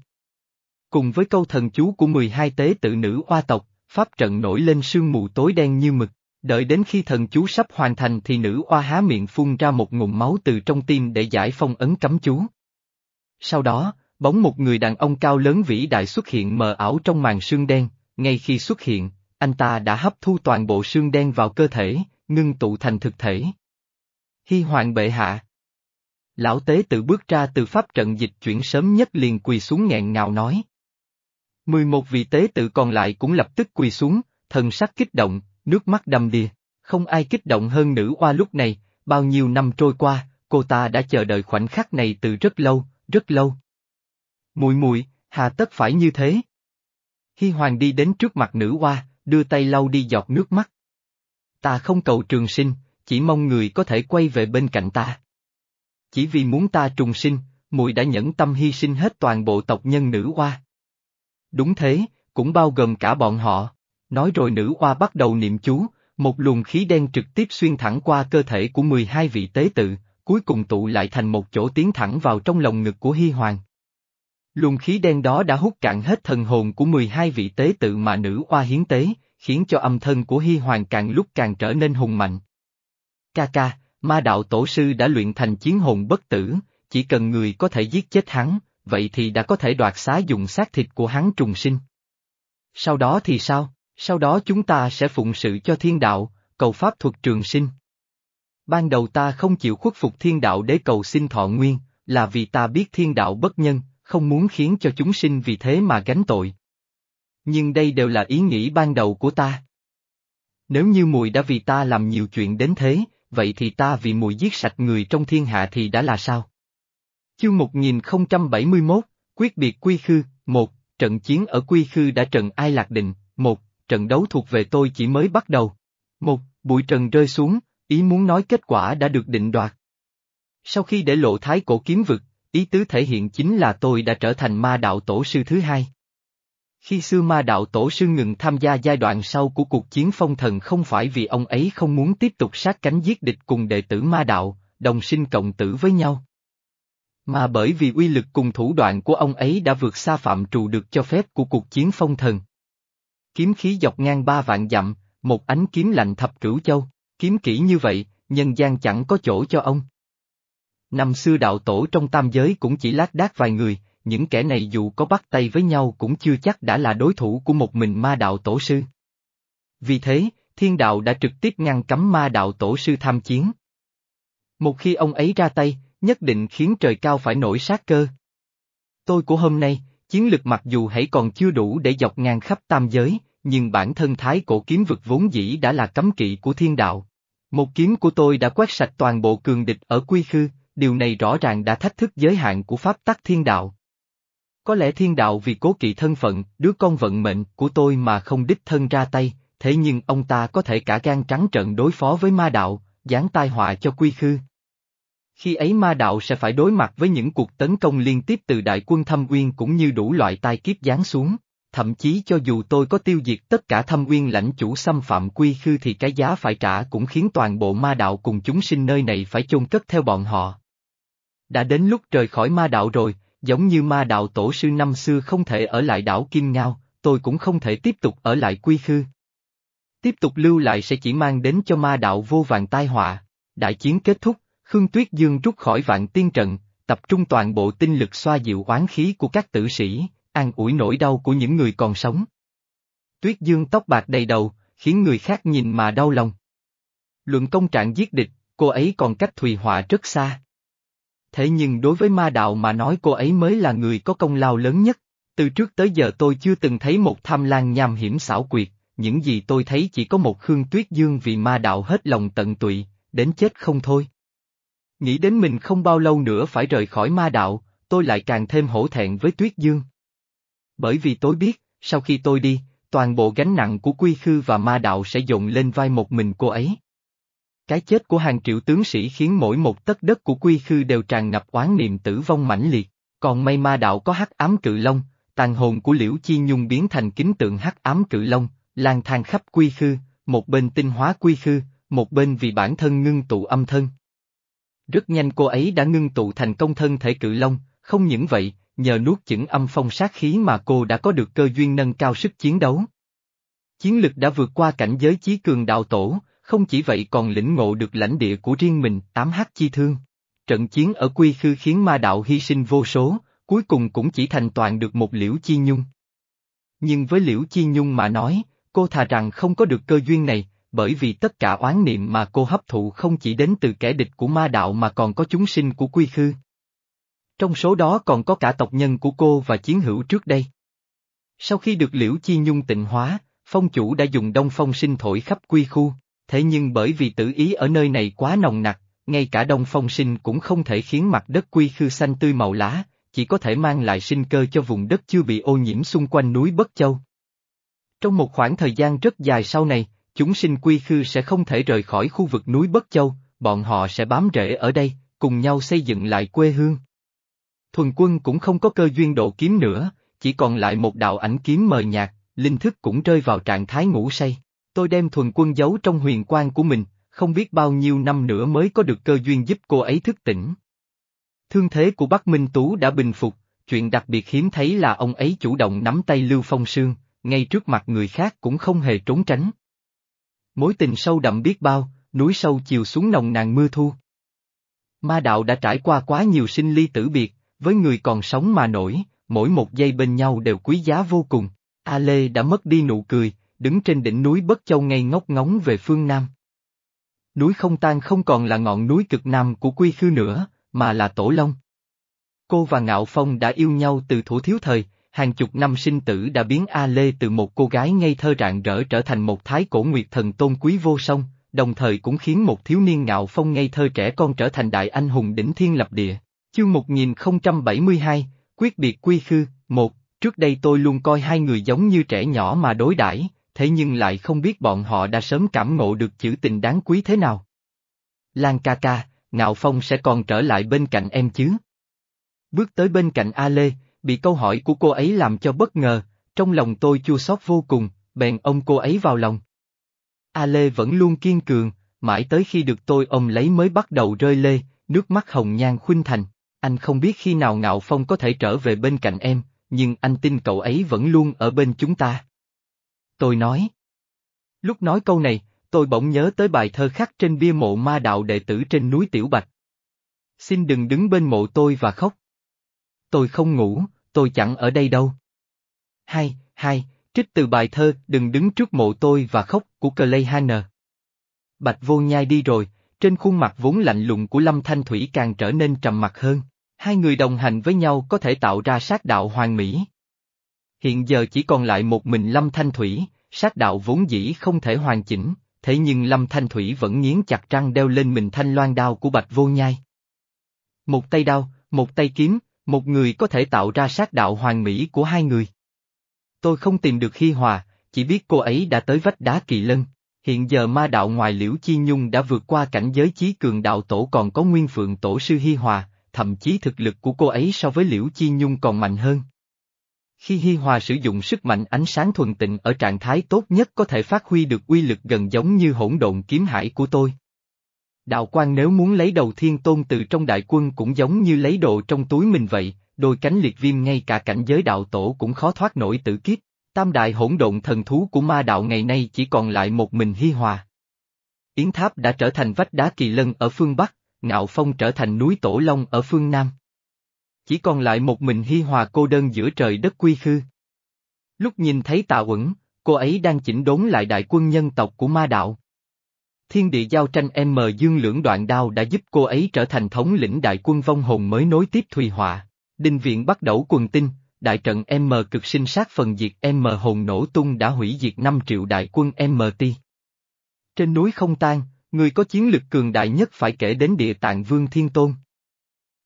Cùng với câu thần chú của 12 tế tự nữ oa tộc, pháp trận nổi lên sương mù tối đen như mực. Đợi đến khi thần chú sắp hoàn thành thì nữ oa há miệng phun ra một ngụm máu từ trong tim để giải phong ấn cấm chú. Sau đó, bóng một người đàn ông cao lớn vĩ đại xuất hiện mờ ảo trong màn sương đen, ngay khi xuất hiện, anh ta đã hấp thu toàn bộ sương đen vào cơ thể, ngưng tụ thành thực thể. Hy hoàng bệ hạ. Lão tế tự bước ra từ pháp trận dịch chuyển sớm nhất liền quỳ xuống nghẹn ngào nói. Mười một vị tế tự còn lại cũng lập tức quỳ xuống, thần sắc kích động, nước mắt đầm đìa. Không ai kích động hơn nữ oa lúc này, bao nhiêu năm trôi qua, cô ta đã chờ đợi khoảnh khắc này từ rất lâu, rất lâu. Mùi mùi, hà tất phải như thế. Hy Hoàng đi đến trước mặt nữ oa, đưa tay lau đi giọt nước mắt. Ta không cầu trường sinh, chỉ mong người có thể quay về bên cạnh ta. Chỉ vì muốn ta trùng sinh, muội đã nhẫn tâm hy sinh hết toàn bộ tộc nhân nữ oa. Đúng thế, cũng bao gồm cả bọn họ. Nói rồi nữ oa bắt đầu niệm chú, một luồng khí đen trực tiếp xuyên thẳng qua cơ thể của 12 vị tế tự, cuối cùng tụ lại thành một chỗ tiến thẳng vào trong lồng ngực của Hy Hoàng. Luồng khí đen đó đã hút cạn hết thần hồn của 12 vị tế tự mà nữ oa hiến tế, khiến cho âm thân của Hy Hoàng càng lúc càng trở nên hùng mạnh. Ca ca, ma đạo tổ sư đã luyện thành chiến hồn bất tử, chỉ cần người có thể giết chết hắn, vậy thì đã có thể đoạt xá dùng xác thịt của hắn trùng sinh. Sau đó thì sao? Sau đó chúng ta sẽ phụng sự cho thiên đạo, cầu pháp thuật trường sinh. Ban đầu ta không chịu khuất phục thiên đạo để cầu xin thọ nguyên, là vì ta biết thiên đạo bất nhân, không muốn khiến cho chúng sinh vì thế mà gánh tội. Nhưng đây đều là ý nghĩ ban đầu của ta. Nếu như mùi đã vì ta làm nhiều chuyện đến thế, vậy thì ta vì mùi giết sạch người trong thiên hạ thì đã là sao? Chương 1071, Quyết biệt Quy Khư, một trận chiến ở Quy Khư đã trận ai lạc định, một trận đấu thuộc về tôi chỉ mới bắt đầu. Một, bụi trần rơi xuống, ý muốn nói kết quả đã được định đoạt. Sau khi để lộ thái cổ kiếm vực, ý tứ thể hiện chính là tôi đã trở thành ma đạo tổ sư thứ hai. Khi xưa ma đạo tổ sư ngừng tham gia giai đoạn sau của cuộc chiến phong thần không phải vì ông ấy không muốn tiếp tục sát cánh giết địch cùng đệ tử ma đạo, đồng sinh cộng tử với nhau. Mà bởi vì uy lực cùng thủ đoạn của ông ấy đã vượt xa phạm trù được cho phép của cuộc chiến phong thần. Kiếm khí dọc ngang ba vạn dặm, một ánh kiếm lạnh thập cửu châu, kiếm kỹ như vậy, nhân gian chẳng có chỗ cho ông. Năm xưa đạo tổ trong tam giới cũng chỉ lác đác vài người, những kẻ này dù có bắt tay với nhau cũng chưa chắc đã là đối thủ của một mình ma đạo tổ sư. Vì thế, thiên đạo đã trực tiếp ngăn cấm ma đạo tổ sư tham chiến. Một khi ông ấy ra tay, nhất định khiến trời cao phải nổi sát cơ. Tôi của hôm nay, chiến lực mặc dù hãy còn chưa đủ để dọc ngang khắp tam giới, nhưng bản thân thái cổ kiếm vực vốn dĩ đã là cấm kỵ của thiên đạo. Một kiếm của tôi đã quét sạch toàn bộ cường địch ở quy khư, điều này rõ ràng đã thách thức giới hạn của pháp tắc thiên đạo. Có lẽ thiên đạo vì cố kỵ thân phận, đứa con vận mệnh của tôi mà không đích thân ra tay, thế nhưng ông ta có thể cả gan trắng trận đối phó với ma đạo, giáng tai họa cho quy khư. Khi ấy ma đạo sẽ phải đối mặt với những cuộc tấn công liên tiếp từ đại quân thâm uyên cũng như đủ loại tai kiếp giáng xuống. Thậm chí cho dù tôi có tiêu diệt tất cả thâm uyên lãnh chủ xâm phạm quy khư thì cái giá phải trả cũng khiến toàn bộ ma đạo cùng chúng sinh nơi này phải chôn cất theo bọn họ. Đã đến lúc rời khỏi ma đạo rồi, giống như ma đạo tổ sư năm xưa không thể ở lại đảo Kim Ngao, tôi cũng không thể tiếp tục ở lại quy khư. Tiếp tục lưu lại sẽ chỉ mang đến cho ma đạo vô vàng tai họa. Đại chiến kết thúc, Khương Tuyết Dương rút khỏi vạn tiên trận, tập trung toàn bộ tinh lực xoa dịu oán khí của các tử sĩ, an ủi nỗi đau của những người còn sống. Tuyết Dương tóc bạc đầy đầu, khiến người khác nhìn mà đau lòng. Luận công trạng giết địch, cô ấy còn cách Thùy Họa rất xa. Thế nhưng đối với ma đạo mà nói cô ấy mới là người có công lao lớn nhất. Từ trước tới giờ tôi chưa từng thấy một tham lan nham hiểm xảo quyệt, những gì tôi thấy chỉ có một Khương Tuyết Dương vì ma đạo hết lòng tận tụy, đến chết không thôi. Nghĩ đến mình không bao lâu nữa phải rời khỏi ma đạo, tôi lại càng thêm hổ thẹn với Tuyết Dương. Bởi vì tôi biết, sau khi tôi đi, toàn bộ gánh nặng của quy khư và ma đạo sẽ dồn lên vai một mình cô ấy. Cái chết của hàng triệu tướng sĩ khiến mỗi một tấc đất của quy khư đều tràn ngập oán niệm tử vong mãnh liệt, còn may ma đạo có hắc ám cự long, tàn hồn của Liễu Chi Nhung biến thành kính tượng hắc ám cự long, lang thang khắp quy khư, một bên tinh hóa quy khư, một bên vì bản thân ngưng tụ âm thân. Rất nhanh cô ấy đã ngưng tụ thành công thân thể cự long, không những vậy, nhờ nuốt chửng âm phong sát khí mà cô đã có được cơ duyên nâng cao sức chiến đấu. Chiến lực đã vượt qua cảnh giới chí cường đạo tổ, không chỉ vậy còn lĩnh ngộ được lãnh địa của riêng mình, tám hắc chi thương. Trận chiến ở Quy Khư khiến ma đạo hy sinh vô số, cuối cùng cũng chỉ thành toàn được một liễu chi nhung. Nhưng với liễu chi nhung mà nói, cô thà rằng không có được cơ duyên này, bởi vì tất cả oán niệm mà cô hấp thụ không chỉ đến từ kẻ địch của ma đạo mà còn có chúng sinh của Quy Khư. Trong số đó còn có cả tộc nhân của cô và chiến hữu trước đây. Sau khi được liễu chi nhung tịnh hóa, phong chủ đã dùng đông phong sinh thổi khắp quy khu, thế nhưng bởi vì tử ý ở nơi này quá nồng nặc, ngay cả đông phong sinh cũng không thể khiến mặt đất quy khư xanh tươi màu lá, chỉ có thể mang lại sinh cơ cho vùng đất chưa bị ô nhiễm xung quanh núi Bất Châu. Trong một khoảng thời gian rất dài sau này, chúng sinh quy khư sẽ không thể rời khỏi khu vực núi Bất Châu, bọn họ sẽ bám rễ ở đây, cùng nhau xây dựng lại quê hương. Thuần quân cũng không có cơ duyên độ kiếm nữa, chỉ còn lại một đạo ảnh kiếm mờ nhạt, linh thức cũng rơi vào trạng thái ngủ say. Tôi đem thuần quân giấu trong huyền quan của mình, không biết bao nhiêu năm nữa mới có được cơ duyên giúp cô ấy thức tỉnh. Thương thế của Bắc Minh Tú đã bình phục, chuyện đặc biệt hiếm thấy là ông ấy chủ động nắm tay Lưu Phong Sương, ngay trước mặt người khác cũng không hề trốn tránh. Mối tình sâu đậm biết bao, núi sâu chiều xuống nồng nàn mưa thu. Ma đạo đã trải qua quá nhiều sinh ly tử biệt, với người còn sống mà nổi, mỗi một giây bên nhau đều quý giá vô cùng. A Lê đã mất đi nụ cười, đứng trên đỉnh núi Bất Châu ngây ngốc ngóng về phương Nam. Núi không tan không còn là ngọn núi cực Nam của Quy Khư nữa, mà là Tổ Long. Cô và Ngạo Phong đã yêu nhau từ thủ thiếu thời, hàng chục năm sinh tử đã biến A Lê từ một cô gái ngây thơ rạng rỡ trở thành một thái cổ nguyệt thần tôn quý vô song, đồng thời cũng khiến một thiếu niên Ngạo Phong ngây thơ trẻ con trở thành đại anh hùng đỉnh thiên lập địa. Chương 1072, Quyết biệt quy khư, một, trước đây tôi luôn coi hai người giống như trẻ nhỏ mà đối đãi, thế nhưng lại không biết bọn họ đã sớm cảm ngộ được chữ tình đáng quý thế nào. Lan ca ca, Ngạo Phong sẽ còn trở lại bên cạnh em chứ? Bước tới bên cạnh A Lê, bị câu hỏi của cô ấy làm cho bất ngờ, trong lòng tôi chua xót vô cùng, bèn ôm cô ấy vào lòng. A Lê vẫn luôn kiên cường, mãi tới khi được tôi ôm lấy mới bắt đầu rơi lê, nước mắt hồng nhan khuynh thành. Anh không biết khi nào Ngạo Phong có thể trở về bên cạnh em, nhưng anh tin cậu ấy vẫn luôn ở bên chúng ta. Tôi nói. Lúc nói câu này, tôi bỗng nhớ tới bài thơ khắc trên bia mộ ma đạo đệ tử trên núi Tiểu Bạch. Xin đừng đứng bên mộ tôi và khóc. Tôi không ngủ, tôi chẳng ở đây đâu. Hai, hai, trích từ bài thơ Đừng đứng trước mộ tôi và khóc của Clay Hanner. Bạch vô nhai đi rồi, trên khuôn mặt vốn lạnh lùng của Lâm Thanh Thủy càng trở nên trầm mặc hơn. Hai người đồng hành với nhau có thể tạo ra sát đạo hoàn mỹ. Hiện giờ chỉ còn lại một mình Lâm Thanh Thủy, sát đạo vốn dĩ không thể hoàn chỉnh, thế nhưng Lâm Thanh Thủy vẫn nghiến chặt răng đeo lên mình thanh loan đao của Bạch Vô Nhai. Một tay đao, một tay kiếm, một người có thể tạo ra sát đạo hoàn mỹ của hai người. Tôi không tìm được Hi Hòa, chỉ biết cô ấy đã tới vách đá kỳ lân. Hiện giờ ma đạo ngoài Liễu Chi Nhung đã vượt qua cảnh giới chí cường đạo tổ còn có nguyên phượng tổ sư Hi Hòa, thậm chí thực lực của cô ấy so với Liễu Chi Nhung còn mạnh hơn. Khi Hi Hòa sử dụng sức mạnh ánh sáng thuần tịnh ở trạng thái tốt nhất có thể phát huy được uy lực gần giống như hỗn độn kiếm hải của tôi. Đạo quan nếu muốn lấy đầu thiên tôn từ trong đại quân cũng giống như lấy đồ trong túi mình vậy, đôi cánh liệt viêm ngay cả cảnh giới đạo tổ cũng khó thoát nổi tử kiếp. Tam đại hỗn độn thần thú của ma đạo ngày nay chỉ còn lại một mình Hi Hòa. Yến Tháp đã trở thành vách đá kỳ lân ở phương Bắc, Ngạo Phong trở thành núi Tổ Long ở phương Nam. Chỉ còn lại một mình Hi Hòa cô đơn giữa trời đất quy khư. Lúc nhìn thấy Tạ quẩn, cô ấy đang chỉnh đốn lại đại quân nhân tộc của ma đạo. Thiên địa giao tranh M Dương lưỡng đoạn đao đã giúp cô ấy trở thành thống lĩnh đại quân vong hồn mới nối tiếp Thùy Họa. Đinh viện bắt đầu quần tinh, đại trận M cực sinh sát phần diệt M hồn nổ tung đã hủy diệt 5 triệu đại quân MT. Trên núi không tan, người có chiến lực cường đại nhất phải kể đến địa tạng Vương Thiên Tôn.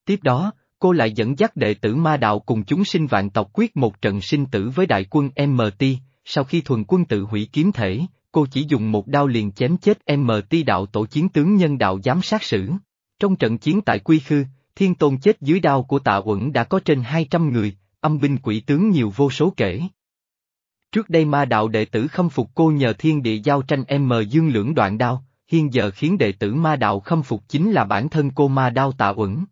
Tiếp đó, cô lại dẫn dắt đệ tử ma đạo cùng chúng sinh vạn tộc quyết một trận sinh tử với đại quân MT, sau khi thuần quân tự hủy kiếm thể, cô chỉ dùng một đao liền chém chết MT đạo tổ chiến tướng nhân đạo giám sát sử. Trong trận chiến tại Quy Khư, Thiên Tôn chết dưới đao của tạ uẩn đã có trên 200 người, âm binh quỷ tướng nhiều vô số kể. Trước đây ma đạo đệ tử khâm phục cô nhờ thiên địa giao tranh M dương lưỡng đoạn đao, hiện giờ khiến đệ tử ma đạo khâm phục chính là bản thân cô ma đao tạ uẩn.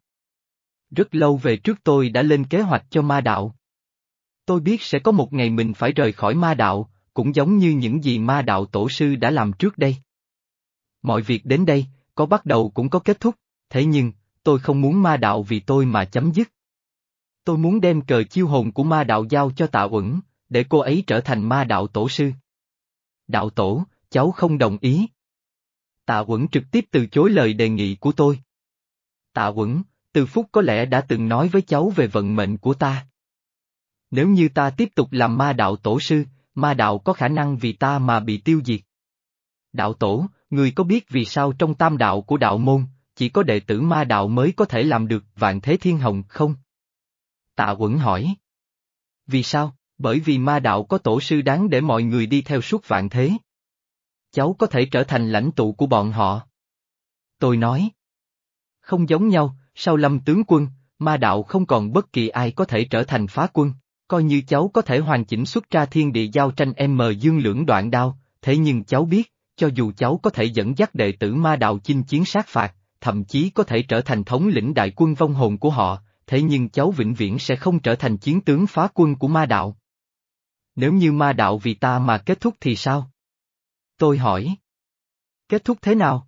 Rất lâu về trước tôi đã lên kế hoạch cho ma đạo. Tôi biết sẽ có một ngày mình phải rời khỏi ma đạo, cũng giống như những gì ma đạo tổ sư đã làm trước đây. Mọi việc đến đây, có bắt đầu cũng có kết thúc, thế nhưng, tôi không muốn ma đạo vì tôi mà chấm dứt. Tôi muốn đem cờ chiêu hồn của ma đạo giao cho tạ uẩn, để cô ấy trở thành ma đạo tổ sư. Đạo tổ, cháu không đồng ý. Tạ Uẩn trực tiếp từ chối lời đề nghị của tôi. Tạ Uẩn, từ phúc có lẽ đã từng nói với cháu về vận mệnh của ta. Nếu như ta tiếp tục làm ma đạo tổ sư, ma đạo có khả năng vì ta mà bị tiêu diệt. Đạo tổ, người có biết vì sao trong tam đạo của đạo môn, chỉ có đệ tử ma đạo mới có thể làm được vạn thế thiên hồng không? Tạ quẩn hỏi. Vì sao? Bởi vì ma đạo có tổ sư đáng để mọi người đi theo suốt vạn thế. Cháu có thể trở thành lãnh tụ của bọn họ. Tôi nói. Không giống nhau, sau lâm tướng quân, ma đạo không còn bất kỳ ai có thể trở thành phá quân, coi như cháu có thể hoàn chỉnh xuất ra thiên địa giao tranh M dương lưỡng đoạn đao, thế nhưng cháu biết, cho dù cháu có thể dẫn dắt đệ tử ma đạo chinh chiến sát phạt, thậm chí có thể trở thành thống lĩnh đại quân vong hồn của họ, thế nhưng cháu vĩnh viễn sẽ không trở thành chiến tướng phá quân của ma đạo. Nếu như ma đạo vì ta mà kết thúc thì sao? Tôi hỏi. Kết thúc thế nào?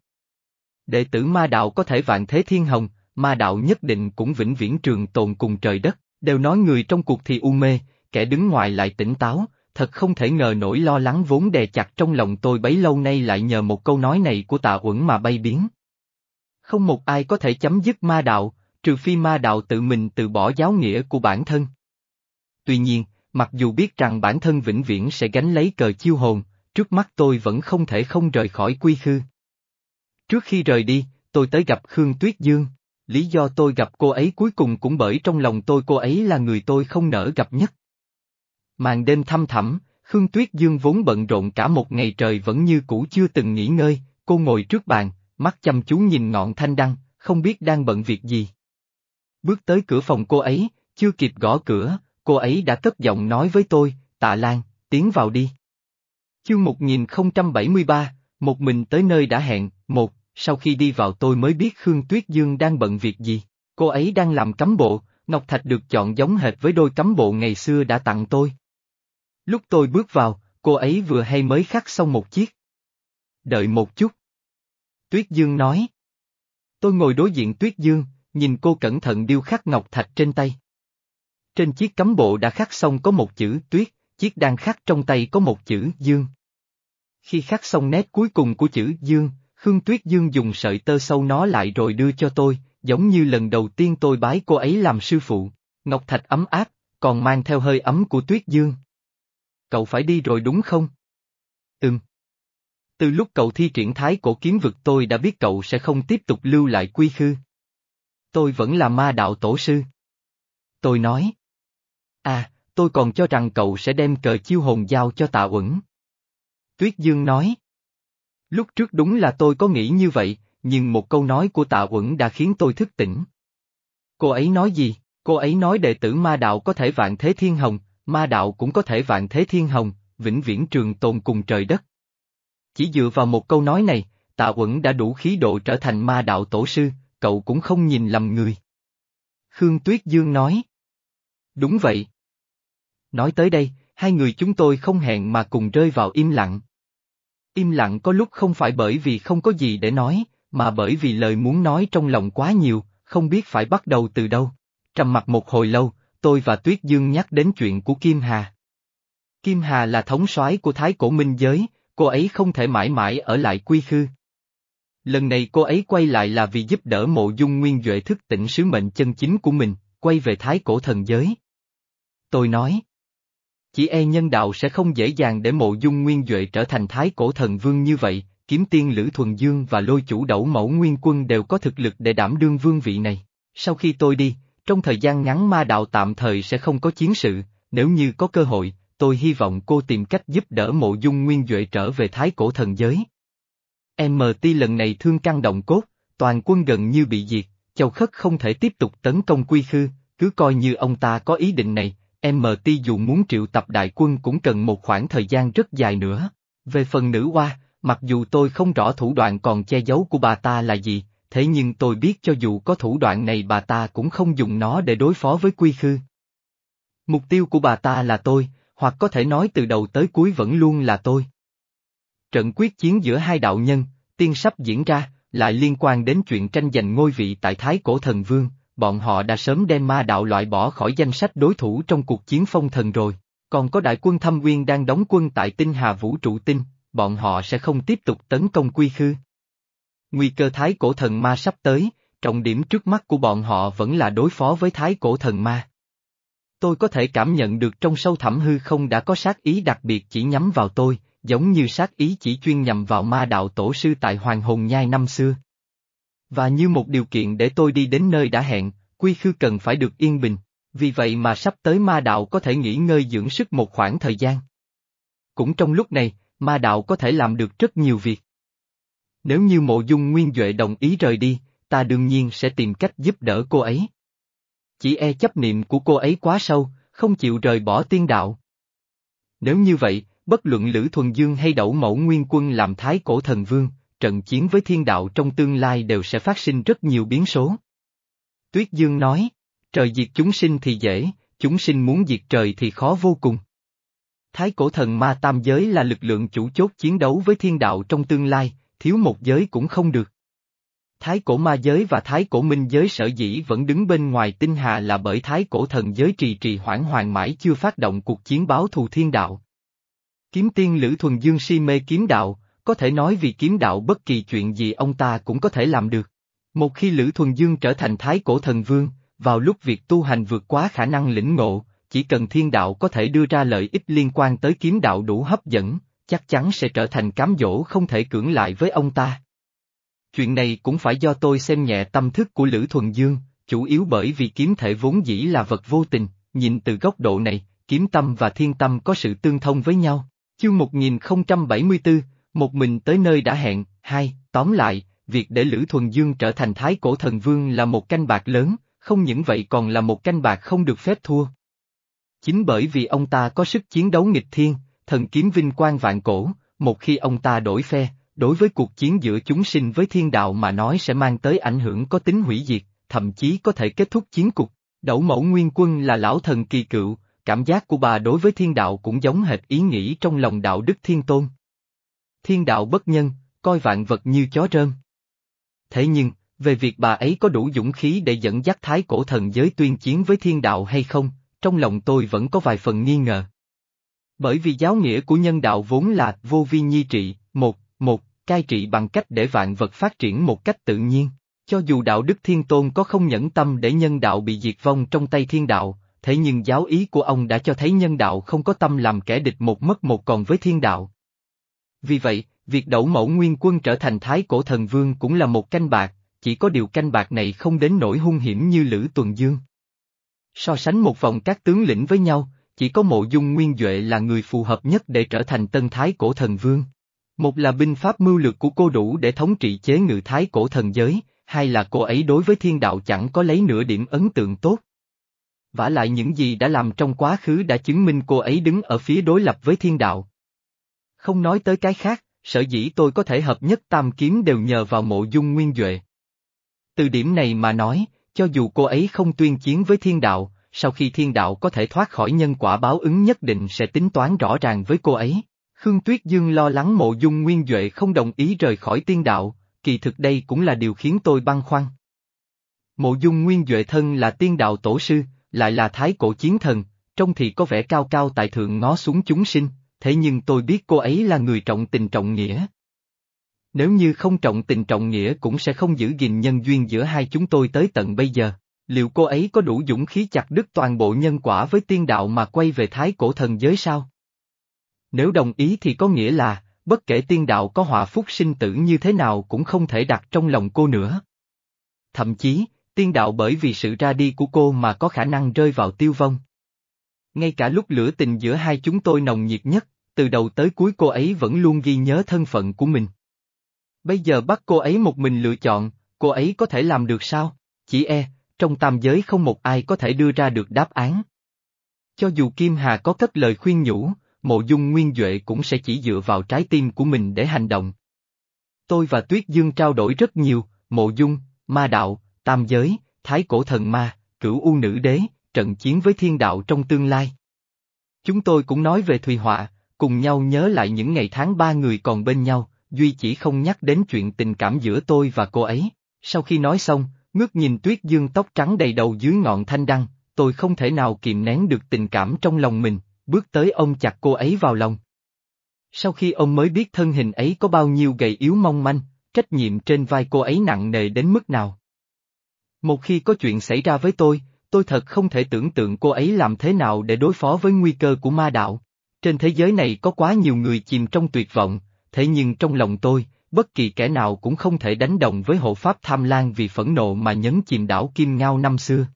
Đệ tử ma đạo có thể vạn thế thiên hồng, ma đạo nhất định cũng vĩnh viễn trường tồn cùng trời đất, đều nói người trong cuộc thì u mê, kẻ đứng ngoài lại tỉnh táo, thật không thể ngờ nỗi lo lắng vốn đè chặt trong lòng tôi bấy lâu nay lại nhờ một câu nói này của tạ uẩn mà bay biến. Không một ai có thể chấm dứt ma đạo, trừ phi ma đạo tự mình từ bỏ giáo nghĩa của bản thân. Tuy nhiên, mặc dù biết rằng bản thân vĩnh viễn sẽ gánh lấy cờ chiêu hồn, trước mắt tôi vẫn không thể không rời khỏi quy khư. Trước khi rời đi, tôi tới gặp Khương Tuyết Dương lý do tôi gặp cô ấy cuối cùng cũng bởi trong lòng tôi cô ấy là người tôi không nỡ gặp nhất. Màn đêm thăm thẳm, Khương Tuyết Dương vốn bận rộn cả một ngày trời vẫn như cũ chưa từng nghỉ ngơi, cô ngồi trước bàn, mắt chăm chú nhìn ngọn thanh đăng, không biết đang bận việc gì. Bước tới cửa phòng cô ấy, chưa kịp gõ cửa, cô ấy đã cất giọng nói với tôi, tạ Lan, tiến vào đi. Chương 1073, một mình tới nơi đã hẹn, một, sau khi đi vào tôi mới biết Khương Tuyết Dương đang bận việc gì, cô ấy đang làm cắm bộ, Ngọc Thạch được chọn giống hệt với đôi cắm bộ ngày xưa đã tặng tôi. Lúc tôi bước vào, cô ấy vừa hay mới khắc xong một chiếc. Đợi một chút. Tuyết Dương nói. Tôi ngồi đối diện Tuyết Dương, nhìn cô cẩn thận điêu khắc ngọc thạch trên tay. Trên chiếc cắm bộ đã khắc xong có một chữ Tuyết, chiếc đang khắc trong tay có một chữ Dương. Khi khắc xong nét cuối cùng của chữ Dương, Khương Tuyết Dương dùng sợi tơ sâu nó lại rồi đưa cho tôi, giống như lần đầu tiên tôi bái cô ấy làm sư phụ. Ngọc Thạch ấm áp, còn mang theo hơi ấm của Tuyết Dương. Cậu phải đi rồi đúng không? Ừm. Từ lúc cậu thi triển thái cổ kiếm vực tôi đã biết cậu sẽ không tiếp tục lưu lại quy khư. Tôi vẫn là ma đạo tổ sư. Tôi nói. À, tôi còn cho rằng cậu sẽ đem cờ chiêu hồn giao cho tạ uẩn. Tuyết Dương nói. Lúc trước đúng là tôi có nghĩ như vậy, nhưng một câu nói của tạ uẩn đã khiến tôi thức tỉnh. Cô ấy nói gì? Cô ấy nói đệ tử ma đạo có thể vạn thế thiên hồng, ma đạo cũng có thể vạn thế thiên hồng, vĩnh viễn trường tồn cùng trời đất. Chỉ dựa vào một câu nói này, tạ uẩn đã đủ khí độ trở thành ma đạo tổ sư, cậu cũng không nhìn lầm người. Khương Tuyết Dương nói. Đúng vậy. Nói tới đây, hai người chúng tôi không hẹn mà cùng rơi vào im lặng. Im lặng có lúc không phải bởi vì không có gì để nói, mà bởi vì lời muốn nói trong lòng quá nhiều, không biết phải bắt đầu từ đâu. Trầm mặt một hồi lâu, tôi và Tuyết Dương nhắc đến chuyện của Kim Hà. Kim Hà là thống soái của Thái Cổ Minh Giới, cô ấy không thể mãi mãi ở lại quy khư. Lần này cô ấy quay lại là vì giúp đỡ mộ dung nguyên Duệ thức tỉnh sứ mệnh chân chính của mình, quay về Thái Cổ Thần Giới. Tôi nói. Chỉ e nhân đạo sẽ không dễ dàng để mộ dung nguyên Duệ trở thành Thái Cổ Thần Vương như vậy, kiếm tiên Lữ Thuần Dương và lôi chủ đẩu mẫu nguyên quân đều có thực lực để đảm đương vương vị này. Sau khi tôi đi, trong thời gian ngắn ma đạo tạm thời sẽ không có chiến sự, nếu như có cơ hội, tôi hy vọng cô tìm cách giúp đỡ mộ dung nguyên Duệ trở về thái cổ thần giới. MT lần này thương căn động cốt, toàn quân gần như bị diệt, Châu Khất không thể tiếp tục tấn công quy khư, cứ coi như ông ta có ý định này, MT dù muốn triệu tập đại quân cũng cần một khoảng thời gian rất dài nữa. Về phần nữ hoa, mặc dù tôi không rõ thủ đoạn còn che giấu của bà ta là gì, thế nhưng tôi biết cho dù có thủ đoạn này bà ta cũng không dùng nó để đối phó với quy khư. Mục tiêu của bà ta là tôi, hoặc có thể nói từ đầu tới cuối vẫn luôn là tôi. Trận quyết chiến giữa hai đạo nhân, tiên sắp diễn ra, lại liên quan đến chuyện tranh giành ngôi vị tại Thái Cổ Thần Vương, bọn họ đã sớm đem ma đạo loại bỏ khỏi danh sách đối thủ trong cuộc chiến phong thần rồi, còn có đại quân thâm uyên đang đóng quân tại tinh hà vũ trụ tinh, bọn họ sẽ không tiếp tục tấn công quy khư. Nguy cơ thái cổ thần ma sắp tới, trọng điểm trước mắt của bọn họ vẫn là đối phó với thái cổ thần ma. Tôi có thể cảm nhận được trong sâu thẳm hư không đã có sát ý đặc biệt chỉ nhắm vào tôi, giống như sát ý chỉ chuyên nhằm vào ma đạo tổ sư tại Hoàng Hồn Nhai năm xưa. Và như một điều kiện để tôi đi đến nơi đã hẹn, quy khư cần phải được yên bình, vì vậy mà sắp tới ma đạo có thể nghỉ ngơi dưỡng sức một khoảng thời gian. Cũng trong lúc này, ma đạo có thể làm được rất nhiều việc. Nếu như mộ dung nguyên Duệ đồng ý rời đi, ta đương nhiên sẽ tìm cách giúp đỡ cô ấy. Chỉ e chấp niệm của cô ấy quá sâu, không chịu rời bỏ tiên đạo. Nếu như vậy, bất luận Lữ Thuần Dương hay Đậu Mẫu Nguyên Quân làm thái cổ thần vương, trận chiến với thiên đạo trong tương lai đều sẽ phát sinh rất nhiều biến số. Tuyết Dương nói, trời diệt chúng sinh thì dễ, chúng sinh muốn diệt trời thì khó vô cùng. Thái cổ thần ma tam giới là lực lượng chủ chốt chiến đấu với thiên đạo trong tương lai, thiếu một giới cũng không được. Thái cổ ma giới và thái cổ minh giới sở dĩ vẫn đứng bên ngoài tinh hà là bởi thái cổ thần giới trì trì hoãn hoàng mãi chưa phát động cuộc chiến báo thù thiên đạo. Kiếm tiên Lữ Thuần Dương si mê kiếm đạo, có thể nói vì kiếm đạo bất kỳ chuyện gì ông ta cũng có thể làm được. Một khi Lữ Thuần Dương trở thành thái cổ thần vương, vào lúc việc tu hành vượt quá khả năng lĩnh ngộ, chỉ cần thiên đạo có thể đưa ra lợi ích liên quan tới kiếm đạo đủ hấp dẫn, chắc chắn sẽ trở thành cám dỗ không thể cưỡng lại với ông ta. chuyện này cũng phải do tôi xem nhẹ tâm thức của Lữ Thuần Dương, chủ yếu bởi vì kiếm thể vốn dĩ là vật vô tình, nhìn từ góc độ này, kiếm tâm và thiên tâm có sự tương thông với nhau. Chương 1074, một mình tới nơi đã hẹn, hai, tóm lại, việc để Lữ Thuần Dương trở thành thái cổ thần vương là một canh bạc lớn, không những vậy còn là một canh bạc không được phép thua. Chính bởi vì ông ta có sức chiến đấu nghịch thiên, thần kiếm vinh quang vạn cổ, một khi ông ta đổi phe, đối với cuộc chiến giữa chúng sinh với thiên đạo mà nói sẽ mang tới ảnh hưởng có tính hủy diệt, thậm chí có thể kết thúc chiến cục. Đẩu mẫu nguyên quân là lão thần kỳ cựu, cảm giác của bà đối với thiên đạo cũng giống hệt ý nghĩ trong lòng đạo đức thiên tôn. Thiên đạo bất nhân, coi vạn vật như chó rơm. Thế nhưng, về việc bà ấy có đủ dũng khí để dẫn dắt thái cổ thần giới tuyên chiến với thiên đạo hay không, trong lòng tôi vẫn có vài phần nghi ngờ. Bởi vì giáo nghĩa của nhân đạo vốn là vô vi nhi trị, một, một, cai trị bằng cách để vạn vật phát triển một cách tự nhiên. Cho dù đạo đức thiên tôn có không nhẫn tâm để nhân đạo bị diệt vong trong tay thiên đạo, thế nhưng giáo ý của ông đã cho thấy nhân đạo không có tâm làm kẻ địch một mất một còn với thiên đạo. Vì vậy, việc đẩu mẫu nguyên quân trở thành thái cổ thần vương cũng là một canh bạc, chỉ có điều canh bạc này không đến nỗi hung hiểm như Lữ Tuần Dương. So sánh một vòng các tướng lĩnh với nhau, chỉ có mộ dung nguyên Duệ là người phù hợp nhất để trở thành tân thái cổ thần vương. Một là binh pháp mưu lược của cô đủ để thống trị chế ngự thái cổ thần giới, hai là cô ấy đối với thiên đạo chẳng có lấy nửa điểm ấn tượng tốt. vả lại những gì đã làm trong quá khứ đã chứng minh cô ấy đứng ở phía đối lập với thiên đạo. Không nói tới cái khác, sở dĩ tôi có thể hợp nhất tam kiếm đều nhờ vào mộ dung nguyên Duệ. Từ điểm này mà nói, cho dù cô ấy không tuyên chiến với thiên đạo, sau khi thiên đạo có thể thoát khỏi nhân quả báo ứng nhất định sẽ tính toán rõ ràng với cô ấy. Khương Tuyết Dương lo lắng mộ dung nguyên Duệ không đồng ý rời khỏi tiên đạo, kỳ thực đây cũng là điều khiến tôi băn khoăn. Mộ dung nguyên Duệ thân là tiên đạo tổ sư, lại là thái cổ chiến thần, trông thì có vẻ cao cao tại thượng ngó xuống chúng sinh, thế nhưng tôi biết cô ấy là người trọng tình trọng nghĩa. Nếu như không trọng tình trọng nghĩa cũng sẽ không giữ gìn nhân duyên giữa hai chúng tôi tới tận bây giờ. Liệu cô ấy có đủ dũng khí chặt đứt toàn bộ nhân quả với tiên đạo mà quay về thái cổ thần giới sao? Nếu đồng ý thì có nghĩa là, bất kể tiên đạo có họa phúc sinh tử như thế nào cũng không thể đặt trong lòng cô nữa. Thậm chí, tiên đạo bởi vì sự ra đi của cô mà có khả năng rơi vào tiêu vong. Ngay cả lúc lửa tình giữa hai chúng tôi nồng nhiệt nhất, từ đầu tới cuối cô ấy vẫn luôn ghi nhớ thân phận của mình. Bây giờ bắt cô ấy một mình lựa chọn, cô ấy có thể làm được sao? Chỉ e, trong tam giới không một ai có thể đưa ra được đáp án. Cho dù Kim Hà có cất lời khuyên nhủ, mộ dung nguyên Duệ cũng sẽ chỉ dựa vào trái tim của mình để hành động. Tôi và Tuyết Dương trao đổi rất nhiều, mộ dung, ma đạo, tam giới, thái cổ thần ma, cửu u nữ đế, trận chiến với thiên đạo trong tương lai. Chúng tôi cũng nói về Thùy Họa, cùng nhau nhớ lại những ngày tháng ba người còn bên nhau, Duy chỉ không nhắc đến chuyện tình cảm giữa tôi và cô ấy. Sau khi nói xong, ngước nhìn Tuyết Dương tóc trắng đầy đầu dưới ngọn thanh đăng, tôi không thể nào kìm nén được tình cảm trong lòng mình, bước tới ôm chặt cô ấy vào lòng. Sau khi ông mới biết thân hình ấy có bao nhiêu gầy yếu mong manh, trách nhiệm trên vai cô ấy nặng nề đến mức nào. Một khi có chuyện xảy ra với tôi, tôi thật không thể tưởng tượng cô ấy làm thế nào để đối phó với nguy cơ của ma đạo. Trên thế giới này có quá nhiều người chìm trong tuyệt vọng, thế nhưng trong lòng tôi, bất kỳ kẻ nào cũng không thể đánh đồng với hộ pháp tham lan vì phẫn nộ mà nhấn chìm đảo Kim Ngao năm xưa.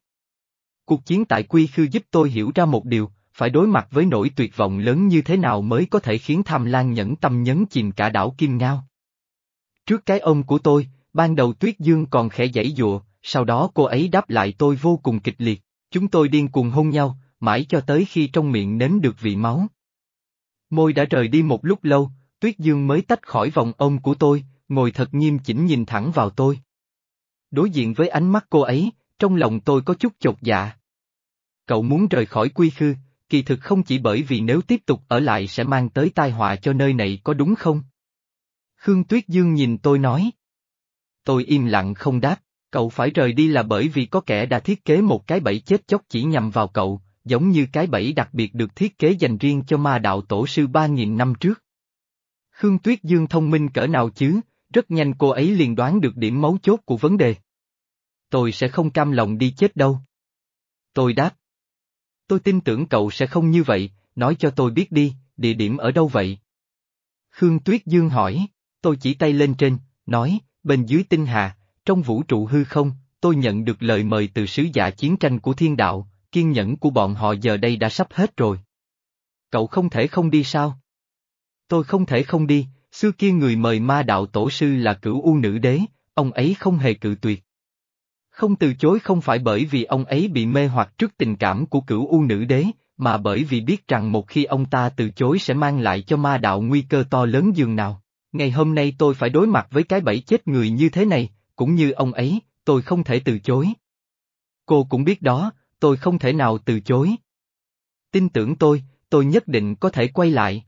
Cuộc chiến tại Quy Khư giúp tôi hiểu ra một điều, phải đối mặt với nỗi tuyệt vọng lớn như thế nào mới có thể khiến tham lan nhẫn tâm nhấn chìm cả đảo Kim Ngao. Trước cái ôm của tôi, ban đầu Tuyết Dương còn khẽ giãy dụa, sau đó cô ấy đáp lại tôi vô cùng kịch liệt, chúng tôi điên cuồng hôn nhau, mãi cho tới khi trong miệng nếm được vị máu. Môi đã rời đi một lúc lâu, Tuyết Dương mới tách khỏi vòng ôm của tôi, ngồi thật nghiêm chỉnh nhìn thẳng vào tôi. Đối diện với ánh mắt cô ấy, trong lòng tôi có chút chột dạ. Cậu muốn rời khỏi quy khư, kỳ thực không chỉ bởi vì nếu tiếp tục ở lại sẽ mang tới tai họa cho nơi này có đúng không? Khương Tuyết Dương nhìn tôi nói. Tôi im lặng không đáp, cậu phải rời đi là bởi vì có kẻ đã thiết kế một cái bẫy chết chóc chỉ nhằm vào cậu, giống như cái bẫy đặc biệt được thiết kế dành riêng cho ma đạo tổ sư 3.000 năm trước. Khương Tuyết Dương thông minh cỡ nào chứ, rất nhanh cô ấy liền đoán được điểm mấu chốt của vấn đề. Tôi sẽ không cam lòng đi chết đâu. Tôi đáp. Tôi tin tưởng cậu sẽ không như vậy, nói cho tôi biết đi, địa điểm ở đâu vậy? Khương Tuyết Dương hỏi, tôi chỉ tay lên trên, nói, Bên dưới tinh hà, trong vũ trụ hư không, tôi nhận được lời mời từ sứ giả chiến tranh của thiên đạo, kiên nhẫn của bọn họ giờ đây đã sắp hết rồi. Cậu không thể không đi sao? Tôi không thể không đi, xưa kia người mời ma đạo tổ sư là cửu u nữ đế, ông ấy không hề cự tuyệt. Không từ chối không phải bởi vì ông ấy bị mê hoặc trước tình cảm của cửu u nữ đế, mà bởi vì biết rằng một khi ông ta từ chối sẽ mang lại cho ma đạo nguy cơ to lớn dường nào. Ngày hôm nay tôi phải đối mặt với cái bẫy chết người như thế này, cũng như ông ấy, tôi không thể từ chối. Cô cũng biết đó, tôi không thể nào từ chối. Tin tưởng tôi, tôi nhất định có thể quay lại.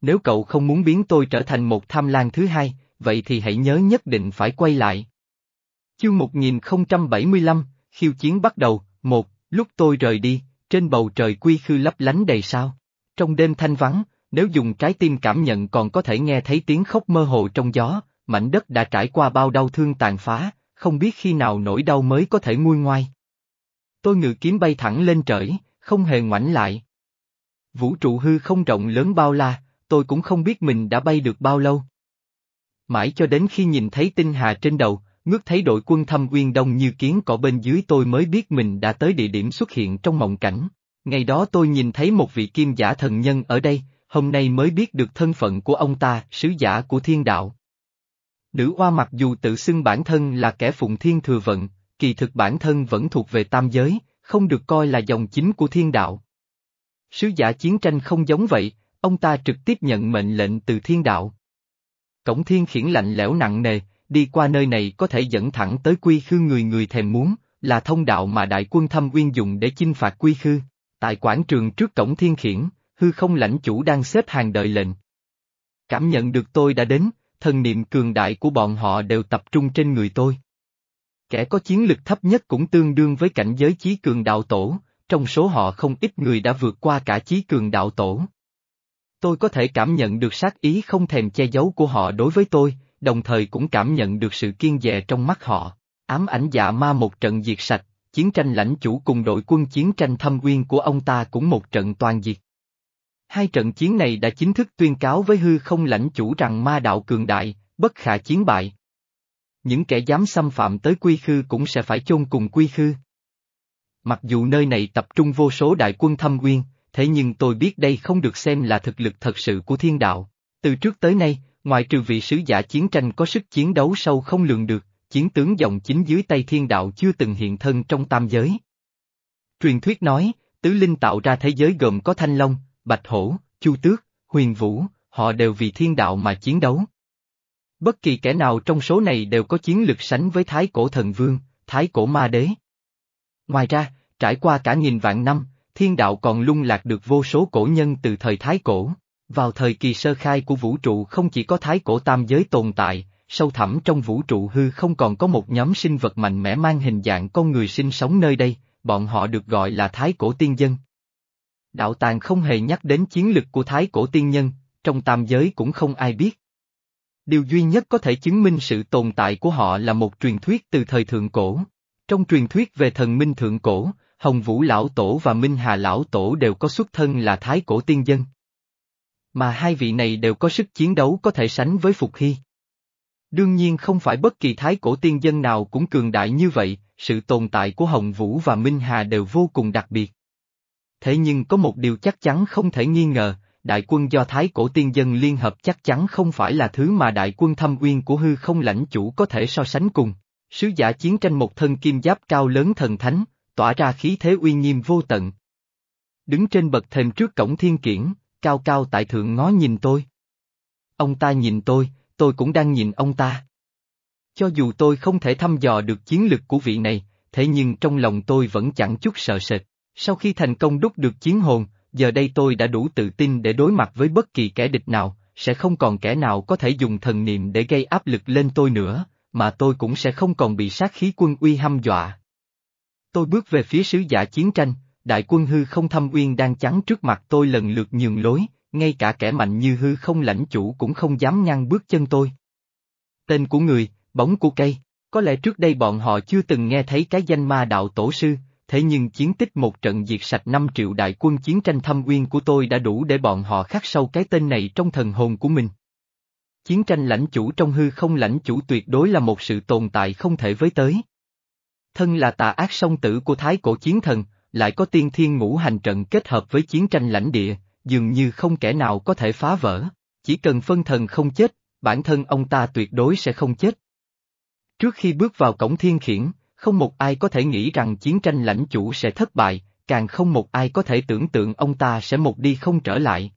Nếu cậu không muốn biến tôi trở thành một tham lang thứ hai, vậy thì hãy nhớ nhất định phải quay lại. Chương 1075, khiêu chiến bắt đầu, một, lúc tôi rời đi, trên bầu trời quy khư lấp lánh đầy sao. Trong đêm thanh vắng, nếu dùng trái tim cảm nhận còn có thể nghe thấy tiếng khóc mơ hồ trong gió, mảnh đất đã trải qua bao đau thương tàn phá, không biết khi nào nỗi đau mới có thể nguôi ngoai. Tôi ngự kiếm bay thẳng lên trời, không hề ngoảnh lại. Vũ trụ hư không rộng lớn bao la, tôi cũng không biết mình đã bay được bao lâu. Mãi cho đến khi nhìn thấy tinh hà trên đầu, ngước thấy đội quân thâm uyên đông như kiến cỏ bên dưới tôi mới biết mình đã tới địa điểm xuất hiện trong mộng cảnh. Ngày đó tôi nhìn thấy một vị kim giả thần nhân ở đây, hôm nay mới biết được thân phận của ông ta, sứ giả của thiên đạo. Nữ oa mặc dù tự xưng bản thân là kẻ phụng thiên thừa vận, kỳ thực bản thân vẫn thuộc về tam giới, không được coi là dòng chính của thiên đạo. Sứ giả chiến tranh không giống vậy, ông ta trực tiếp nhận mệnh lệnh từ thiên đạo. Cổng thiên khiển lạnh lẽo nặng nề, đi qua nơi này có thể dẫn thẳng tới quy khư người người thèm muốn, là thông đạo mà đại quân thâm uyên dùng để chinh phạt quy khư. Tại quảng trường trước cổng thiên khiển, hư không lãnh chủ đang xếp hàng đợi lệnh. Cảm nhận được tôi đã đến, thần niệm cường đại của bọn họ đều tập trung trên người tôi. Kẻ có chiến lực thấp nhất cũng tương đương với cảnh giới chí cường đạo tổ, trong số họ không ít người đã vượt qua cả chí cường đạo tổ. Tôi có thể cảm nhận được sát ý không thèm che giấu của họ đối với tôi, đồng thời cũng cảm nhận được sự kiên dè trong mắt họ. Ám ảnh dạ ma một trận diệt sạch, chiến tranh lãnh chủ cùng đội quân chiến tranh thâm uyên của ông ta cũng một trận toàn diệt. Hai trận chiến này đã chính thức tuyên cáo với hư không lãnh chủ rằng ma đạo cường đại, bất khả chiến bại. Những kẻ dám xâm phạm tới quy khư cũng sẽ phải chôn cùng quy khư. Mặc dù nơi này tập trung vô số đại quân thâm quyên thế nhưng tôi biết đây không được xem là thực lực thật sự của thiên đạo. Từ trước tới nay, ngoài trừ vị sứ giả chiến tranh có sức chiến đấu sâu không lường được, chiến tướng dòng chính dưới tay thiên đạo chưa từng hiện thân trong tam giới. Truyền thuyết nói, tứ linh tạo ra thế giới gồm có thanh long, bạch hổ, chu tước, huyền vũ, họ đều vì thiên đạo mà chiến đấu. Bất kỳ kẻ nào trong số này đều có chiến lực sánh với thái cổ thần vương, thái cổ ma đế. Ngoài ra, trải qua cả nghìn vạn năm, thiên đạo còn lung lạc được vô số cổ nhân từ thời thái cổ. Vào thời kỳ sơ khai của vũ trụ không chỉ có thái cổ tam giới tồn tại, sâu thẳm trong vũ trụ hư không còn có một nhóm sinh vật mạnh mẽ mang hình dạng con người sinh sống nơi đây, bọn họ được gọi là thái cổ tiên dân. Đạo tàng không hề nhắc đến chiến lực của thái cổ tiên nhân, trong tam giới cũng không ai biết. Điều duy nhất có thể chứng minh sự tồn tại của họ là một truyền thuyết từ thời thượng cổ. Trong truyền thuyết về thần minh thượng cổ, Hồng Vũ Lão Tổ và Minh Hà Lão Tổ đều có xuất thân là thái cổ tiên dân. Mà hai vị này đều có sức chiến đấu có thể sánh với Phục Hy. Đương nhiên không phải bất kỳ thái cổ tiên dân nào cũng cường đại như vậy, sự tồn tại của Hồng Vũ và Minh Hà đều vô cùng đặc biệt. Thế nhưng có một điều chắc chắn không thể nghi ngờ, đại quân do Thái cổ tiên dân liên hợp chắc chắn không phải là thứ mà đại quân thâm uyên của hư không lãnh chủ có thể so sánh cùng. Sứ giả chiến tranh một thân kim giáp cao lớn thần thánh, tỏa ra khí thế uy nghiêm vô tận. Đứng trên bậc thềm trước cổng thiên kiển, cao cao tại thượng ngó nhìn tôi. Ông ta nhìn tôi, tôi cũng đang nhìn ông ta. Cho dù tôi không thể thăm dò được chiến lực của vị này, thế nhưng trong lòng tôi vẫn chẳng chút sợ sệt. Sau khi thành công đúc được chiến hồn, giờ đây tôi đã đủ tự tin để đối mặt với bất kỳ kẻ địch nào, sẽ không còn kẻ nào có thể dùng thần niệm để gây áp lực lên tôi nữa, mà tôi cũng sẽ không còn bị sát khí quân uy hăm dọa. Tôi bước về phía sứ giả chiến tranh, đại quân hư không thâm uyên đang chắn trước mặt tôi lần lượt nhường lối, ngay cả kẻ mạnh như hư không lãnh chủ cũng không dám ngăn bước chân tôi. Tên của người, bóng của cây, có lẽ trước đây bọn họ chưa từng nghe thấy cái danh ma đạo tổ sư, thế nhưng chiến tích một trận diệt sạch 5 triệu đại quân chiến tranh thâm uyên của tôi đã đủ để bọn họ khắc sâu cái tên này trong thần hồn của mình. Chiến tranh lãnh chủ trong hư không lãnh chủ tuyệt đối là một sự tồn tại không thể với tới. Thân là tà ác song tử của thái cổ chiến thần, lại có tiên thiên ngũ hành trận kết hợp với chiến tranh lãnh địa, dường như không kẻ nào có thể phá vỡ. Chỉ cần phân thần không chết, bản thân ông ta tuyệt đối sẽ không chết. Trước khi bước vào cổng thiên khiển, không một ai có thể nghĩ rằng chiến tranh lãnh chủ sẽ thất bại, càng không một ai có thể tưởng tượng ông ta sẽ một đi không trở lại.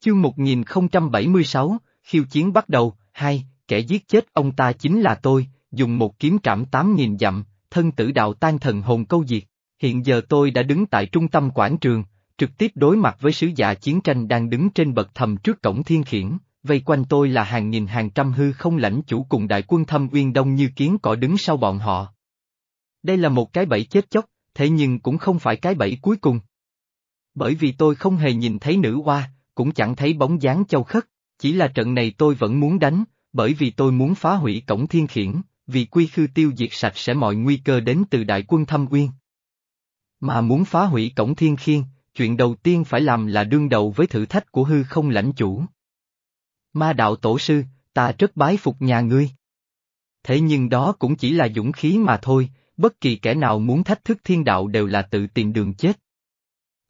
Chương 1076, khiêu chiến bắt đầu, hai, kẻ giết chết ông ta chính là tôi, dùng một kiếm trảm tám nghìn dặm, thân tử đạo tan thần hồn câu diệt. Hiện giờ tôi đã đứng tại trung tâm quảng trường, trực tiếp đối mặt với sứ giả chiến tranh đang đứng trên bậc thầm trước cổng thiên khiển, vây quanh tôi là hàng nghìn hàng trăm hư không lãnh chủ cùng đại quân thâm uyên đông như kiến cỏ đứng sau bọn họ. Đây là một cái bẫy chết chóc, thế nhưng cũng không phải cái bẫy cuối cùng. Bởi vì tôi không hề nhìn thấy nữ hoa, cũng chẳng thấy bóng dáng châu khất, chỉ là trận này tôi vẫn muốn đánh, bởi vì tôi muốn phá hủy cổng thiên khiển, vì quy khư tiêu diệt sạch sẽ mọi nguy cơ đến từ đại quân thâm uyên. Mà muốn phá hủy cổng thiên khiên, chuyện đầu tiên phải làm là đương đầu với thử thách của hư không lãnh chủ. Ma đạo tổ sư, ta rất bái phục nhà ngươi. Thế nhưng đó cũng chỉ là dũng khí mà thôi, bất kỳ kẻ nào muốn thách thức thiên đạo đều là tự tìm đường chết.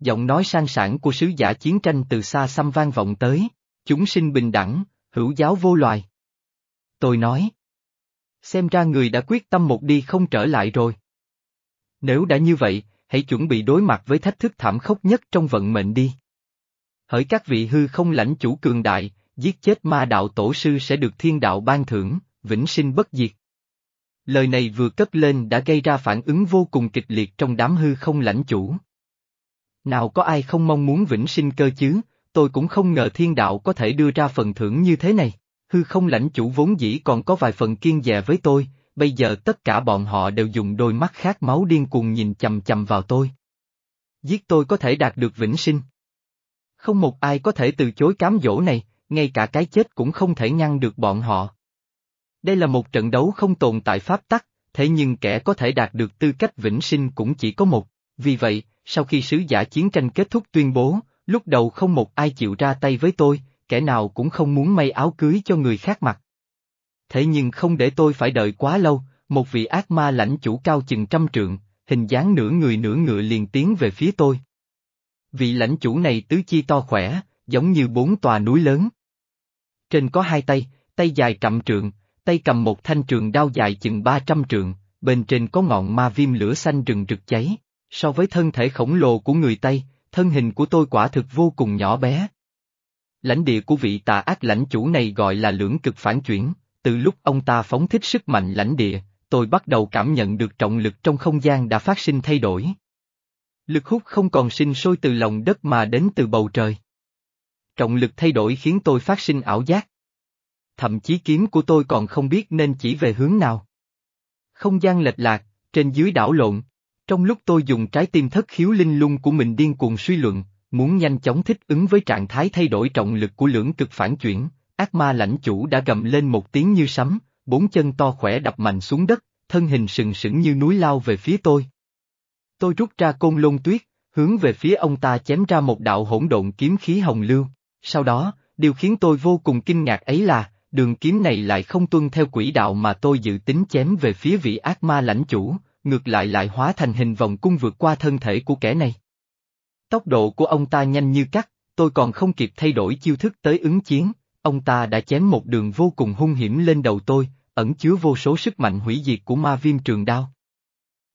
Giọng nói sang sản của sứ giả chiến tranh từ xa xăm vang vọng tới, chúng sinh bình đẳng, hữu giáo vô loài. Tôi nói. Xem ra người đã quyết tâm một đi không trở lại rồi. Nếu đã như vậy, hãy chuẩn bị đối mặt với thách thức thảm khốc nhất trong vận mệnh đi. Hỡi các vị hư không lãnh chủ cường đại, giết chết ma đạo tổ sư sẽ được thiên đạo ban thưởng, vĩnh sinh bất diệt. Lời này vừa cất lên đã gây ra phản ứng vô cùng kịch liệt trong đám hư không lãnh chủ. Nào có ai không mong muốn vĩnh sinh cơ chứ, tôi cũng không ngờ thiên đạo có thể đưa ra phần thưởng như thế này. Hư không lãnh chủ vốn dĩ còn có vài phần kiên dè với tôi, bây giờ tất cả bọn họ đều dùng đôi mắt khát máu điên cuồng nhìn chầm chầm vào tôi. Giết tôi có thể đạt được vĩnh sinh. Không một ai có thể từ chối cám dỗ này, ngay cả cái chết cũng không thể ngăn được bọn họ. Đây là một trận đấu không tồn tại pháp tắc, thế nhưng kẻ có thể đạt được tư cách vĩnh sinh cũng chỉ có một, vì vậy, sau khi sứ giả chiến tranh kết thúc tuyên bố, lúc đầu không một ai chịu ra tay với tôi, kẻ nào cũng không muốn may áo cưới cho người khác mặc thế nhưng không để tôi phải đợi quá lâu, một vị ác ma lãnh chủ cao chừng trăm trượng, hình dáng nửa người nửa ngựa liền tiến về phía tôi. Vị lãnh chủ này tứ chi to khỏe, giống như bốn tòa núi lớn. Trên có hai tay, tay dài trăm trượng, tay cầm một thanh trường đao dài chừng ba trăm trượng, bên trên có ngọn ma viêm lửa xanh rừng rực cháy. So với thân thể khổng lồ của người Tây, thân hình của tôi quả thực vô cùng nhỏ bé. Lãnh địa của vị tà ác lãnh chủ này gọi là lưỡng cực phản chuyển, từ lúc ông ta phóng thích sức mạnh lãnh địa, tôi bắt đầu cảm nhận được trọng lực trong không gian đã phát sinh thay đổi. Lực hút không còn sinh sôi từ lòng đất mà đến từ bầu trời. Trọng lực thay đổi khiến tôi phát sinh ảo giác. Thậm chí kiếm của tôi còn không biết nên chỉ về hướng nào. Không gian lệch lạc, trên dưới đảo lộn. Trong lúc tôi dùng trái tim thất khiếu linh lung của mình điên cuồng suy luận, muốn nhanh chóng thích ứng với trạng thái thay đổi trọng lực của lưỡng cực phản chuyển, ác ma lãnh chủ đã gầm lên một tiếng như sấm, bốn chân to khỏe đập mạnh xuống đất, thân hình sừng sững như núi lao về phía tôi. Tôi rút ra côn lôn tuyết, hướng về phía ông ta chém ra một đạo hỗn độn kiếm khí hồng lưu, sau đó, điều khiến tôi vô cùng kinh ngạc ấy là, đường kiếm này lại không tuân theo quỹ đạo mà tôi dự tính chém về phía vị ác ma lãnh chủ, ngược lại lại hóa thành hình vòng cung vượt qua thân thể của kẻ này. Tốc độ của ông ta nhanh như cắt, tôi còn không kịp thay đổi chiêu thức tới ứng chiến, ông ta đã chém một đường vô cùng hung hiểm lên đầu tôi, ẩn chứa vô số sức mạnh hủy diệt của ma viêm trường đao.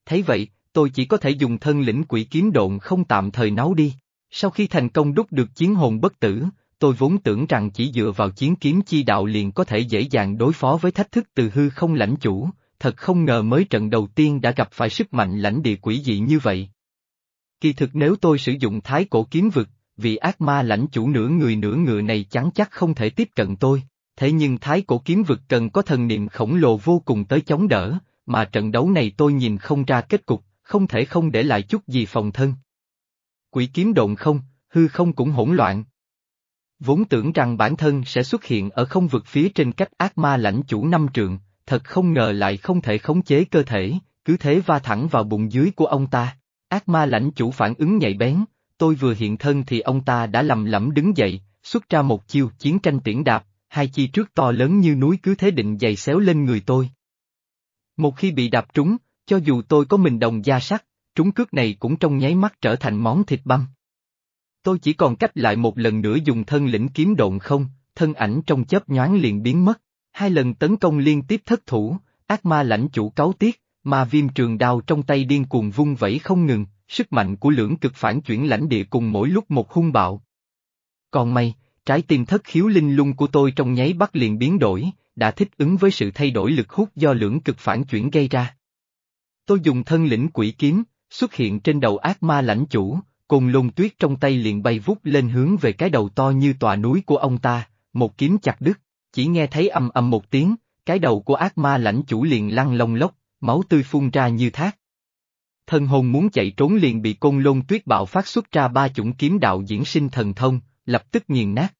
Thấy vậy, tôi chỉ có thể dùng thân lĩnh quỷ kiếm độn không tạm thời náu đi. Sau khi thành công đúc được chiến hồn bất tử, tôi vốn tưởng rằng chỉ dựa vào chiến kiếm chi đạo liền có thể dễ dàng đối phó với thách thức từ hư không lãnh chủ, thật không ngờ mới trận đầu tiên đã gặp phải sức mạnh lãnh địa quỷ dị như vậy. Kỳ thực nếu tôi sử dụng thái cổ kiếm vực, vị ác ma lãnh chủ nửa người nửa ngựa này chắn chắc không thể tiếp cận tôi, thế nhưng thái cổ kiếm vực cần có thần niệm khổng lồ vô cùng tới chống đỡ, mà trận đấu này tôi nhìn không ra kết cục, không thể không để lại chút gì phòng thân. Quỷ kiếm độn không, hư không cũng hỗn loạn. Vốn tưởng rằng bản thân sẽ xuất hiện ở không vực phía trên cách ác ma lãnh chủ năm trượng, thật không ngờ lại không thể khống chế cơ thể, cứ thế va thẳng vào bụng dưới của ông ta. Ác ma lãnh chủ phản ứng nhạy bén, tôi vừa hiện thân thì ông ta đã lầm lẫm đứng dậy, xuất ra một chiêu chiến tranh tiễn đạp, hai chi trước to lớn như núi cứ thế định dày xéo lên người tôi. Một khi bị đạp trúng, cho dù tôi có mình đồng da sắt, trúng cước này cũng trong nháy mắt trở thành món thịt băm. Tôi chỉ còn cách lại một lần nữa dùng thân lĩnh kiếm độn không, thân ảnh trong chớp nhoáng liền biến mất. Hai lần tấn công liên tiếp thất thủ, ác ma lãnh chủ cáu tiết, mà viêm trường đao trong tay điên cuồng vung vẩy không ngừng, sức mạnh của lưỡng cực phản chuyển lãnh địa cùng mỗi lúc một hung bạo. Còn may, trái tim thất khiếu linh lung của tôi trong nháy bắt liền biến đổi, đã thích ứng với sự thay đổi lực hút do lưỡng cực phản chuyển gây ra. Tôi dùng thân lĩnh quỷ kiếm, xuất hiện trên đầu ác ma lãnh chủ, côn lôn tuyết trong tay liền bay vút lên hướng về cái đầu to như tòa núi của ông ta, một kiếm chặt đứt, chỉ nghe thấy âm âm một tiếng, cái đầu của ác ma lãnh chủ liền lăn lông lốc, máu tươi phun ra như thác. Thân hồn muốn chạy trốn liền bị côn lôn tuyết bạo phát xuất ra ba chủng kiếm đạo diễn sinh thần thông, lập tức nghiền nát.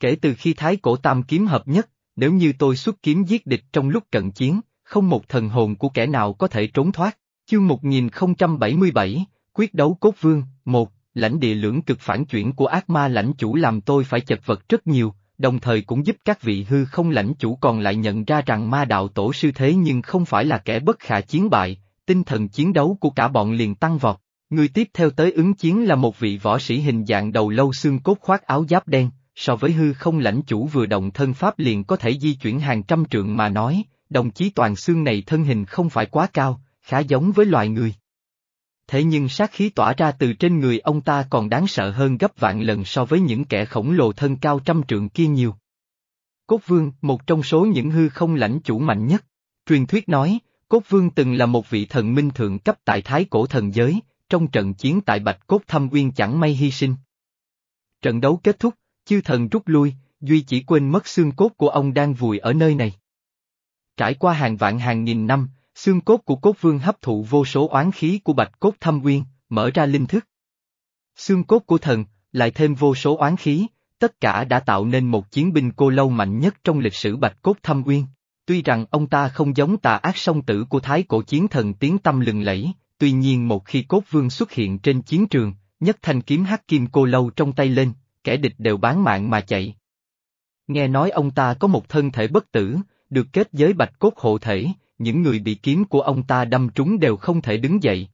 Kể từ khi thái cổ tam kiếm hợp nhất, nếu như tôi xuất kiếm giết địch trong lúc cận chiến, không một thần hồn của kẻ nào có thể trốn thoát. Chương 1077, Quyết đấu cốt vương, một, lãnh địa lưỡng cực phản chuyển của ác ma lãnh chủ làm tôi phải chật vật rất nhiều, đồng thời cũng giúp các vị hư không lãnh chủ còn lại nhận ra rằng ma đạo tổ sư thế nhưng không phải là kẻ bất khả chiến bại, tinh thần chiến đấu của cả bọn liền tăng vọt. Người tiếp theo tới ứng chiến là một vị võ sĩ hình dạng đầu lâu xương cốt khoác áo giáp đen, so với hư không lãnh chủ vừa động thân pháp liền có thể di chuyển hàng trăm trượng mà nói, đồng chí toàn xương này thân hình không phải quá cao, khá giống với loài người. Thế nhưng sát khí tỏa ra từ trên người ông ta còn đáng sợ hơn gấp vạn lần so với những kẻ khổng lồ thân cao trăm trượng kia nhiều. Cốt Vương, một trong số những hư không lãnh chủ mạnh nhất, truyền thuyết nói, Cốt Vương từng là một vị thần minh thượng cấp tại Thái Cổ Thần Giới, trong trận chiến tại Bạch Cốt Thâm Uyên chẳng may hy sinh. Trận đấu kết thúc, chư thần rút lui, Duy chỉ quên mất xương cốt của ông đang vùi ở nơi này. Trải qua hàng vạn hàng nghìn năm, xương cốt của cốt vương hấp thụ vô số oán khí của bạch cốt thâm uyên, mở ra linh thức. Xương cốt của thần, lại thêm vô số oán khí, tất cả đã tạo nên một chiến binh cô lâu mạnh nhất trong lịch sử bạch cốt thâm uyên. Tuy rằng ông ta không giống tà ác song tử của thái cổ chiến thần tiếng tâm lừng lẫy, tuy nhiên một khi cốt vương xuất hiện trên chiến trường, nhất thanh kiếm hắc kim cô lâu trong tay lên, kẻ địch đều bán mạng mà chạy. Nghe nói ông ta có một thân thể bất tử, được kết giới bạch cốt hộ thể, những người bị kiếm của ông ta đâm trúng đều không thể đứng dậy.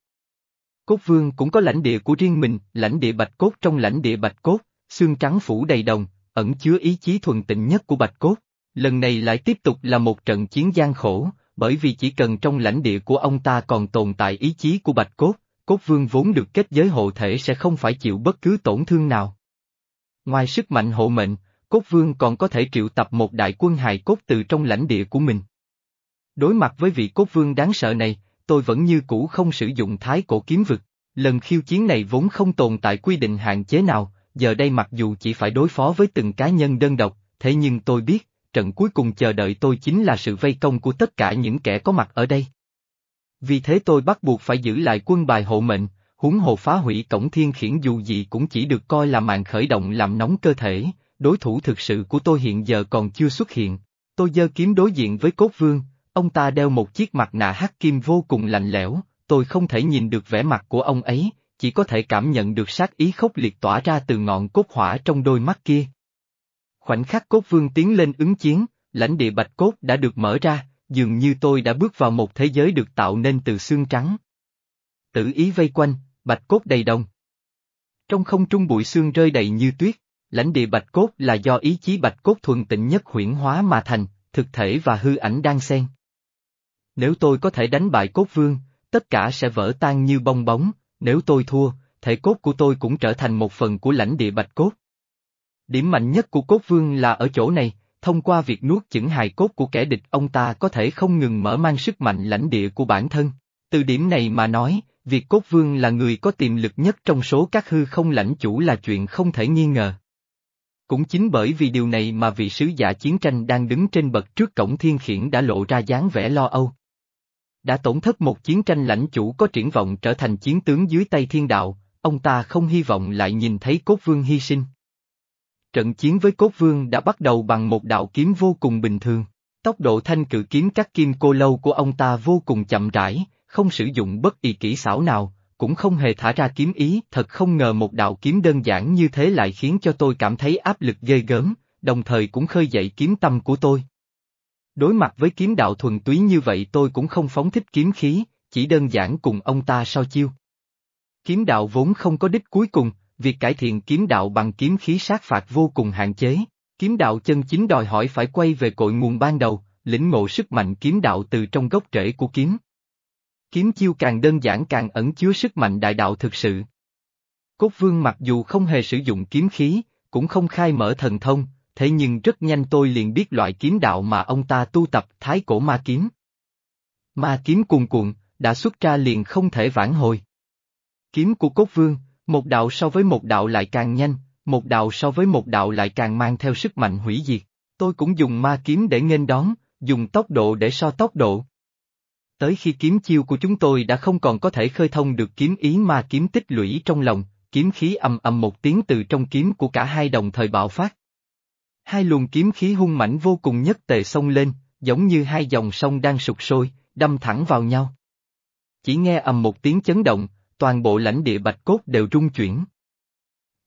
Cốt vương cũng có lãnh địa của riêng mình, lãnh địa bạch cốt trong lãnh địa bạch cốt, xương trắng phủ đầy đồng, ẩn chứa ý chí thuần tịnh nhất của bạch cốt. Lần này lại tiếp tục là một trận chiến gian khổ, bởi vì chỉ cần trong lãnh địa của ông ta còn tồn tại ý chí của bạch cốt, cốt vương vốn được kết giới hộ thể sẽ không phải chịu bất cứ tổn thương nào. Ngoài sức mạnh hộ mệnh, cốt vương còn có thể triệu tập một đại quân hài cốt từ trong lãnh địa của mình. Đối mặt với vị cốt vương đáng sợ này, tôi vẫn như cũ không sử dụng thái cổ kiếm vực. Lần khiêu chiến này vốn không tồn tại quy định hạn chế nào, giờ đây mặc dù chỉ phải đối phó với từng cá nhân đơn độc, thế nhưng tôi biết, trận cuối cùng chờ đợi tôi chính là sự vây công của tất cả những kẻ có mặt ở đây. Vì thế tôi bắt buộc phải giữ lại quân bài hộ mệnh, huống hồ phá hủy cổng thiên khiển dù gì cũng chỉ được coi là màn khởi động làm nóng cơ thể, đối thủ thực sự của tôi hiện giờ còn chưa xuất hiện. Tôi giơ kiếm đối diện với cốt vương, Ông ta đeo một chiếc mặt nạ hắc kim vô cùng lạnh lẽo, tôi không thể nhìn được vẻ mặt của ông ấy, chỉ có thể cảm nhận được sát ý khốc liệt tỏa ra từ ngọn cốt hỏa trong đôi mắt kia. Khoảnh khắc cốt vương tiến lên ứng chiến, lãnh địa bạch cốt đã được mở ra, dường như tôi đã bước vào một thế giới được tạo nên từ xương trắng. Tử ý vây quanh, bạch cốt đầy đồng. Trong không trung bụi xương rơi đầy như tuyết, lãnh địa bạch cốt là do ý chí bạch cốt thuần tịnh nhất huyển hóa mà thành, thực thể và hư ảnh đang xen nếu tôi có thể đánh bại cốt vương, tất cả sẽ vỡ tan như bong bóng, nếu tôi thua, thể cốt của tôi cũng trở thành một phần của lãnh địa bạch cốt. Điểm mạnh nhất của cốt vương là ở chỗ này, thông qua việc nuốt chửng hài cốt của kẻ địch ông ta có thể không ngừng mở mang sức mạnh lãnh địa của bản thân. Từ điểm này mà nói, việc cốt vương là người có tiềm lực nhất trong số các hư không lãnh chủ là chuyện không thể nghi ngờ. Cũng chính bởi vì điều này mà vị sứ giả chiến tranh đang đứng trên bậc trước cổng thiên khiển đã lộ ra dáng vẻ lo âu đã tổn thất một chiến tranh lãnh chủ có triển vọng trở thành chiến tướng dưới tay thiên đạo, ông ta không hy vọng lại nhìn thấy cốt vương hy sinh. Trận chiến với cốt vương đã bắt đầu bằng một đạo kiếm vô cùng bình thường. Tốc độ thanh cự kiếm cắt kim cô lâu của ông ta vô cùng chậm rãi, không sử dụng bất kỳ kỹ xảo nào, cũng không hề thả ra kiếm ý. Thật không ngờ một đạo kiếm đơn giản như thế lại khiến cho tôi cảm thấy áp lực ghê gớm, đồng thời cũng khơi dậy kiếm tâm của tôi. Đối mặt với kiếm đạo thuần túy như vậy tôi cũng không phóng thích kiếm khí, chỉ đơn giản cùng ông ta so chiêu. Kiếm đạo vốn không có đích cuối cùng, việc cải thiện kiếm đạo bằng kiếm khí sát phạt vô cùng hạn chế. Kiếm đạo chân chính đòi hỏi phải quay về cội nguồn ban đầu, lĩnh ngộ sức mạnh kiếm đạo từ trong gốc rễ của kiếm. Kiếm chiêu càng đơn giản càng ẩn chứa sức mạnh đại đạo thực sự. Cốt vương mặc dù không hề sử dụng kiếm khí, cũng không khai mở thần thông, thế nhưng rất nhanh tôi liền biết loại kiếm đạo mà ông ta tu tập thái cổ ma kiếm. Ma kiếm cuồn cuộn, đã xuất ra liền không thể vãn hồi. Kiếm của cốt vương, một đạo so với một đạo lại càng nhanh, một đạo so với một đạo lại càng mang theo sức mạnh hủy diệt. Tôi cũng dùng ma kiếm để nghênh đón, dùng tốc độ để so tốc độ. Tới khi kiếm chiêu của chúng tôi đã không còn có thể khơi thông được kiếm ý ma kiếm tích lũy trong lòng, kiếm khí ầm ầm một tiếng từ trong kiếm của cả hai đồng thời bạo phát. Hai luồng kiếm khí hung mãnh vô cùng nhất tề xông lên, giống như hai dòng sông đang sụt sôi, đâm thẳng vào nhau. Chỉ nghe ầm một tiếng chấn động, toàn bộ lãnh địa bạch cốt đều rung chuyển.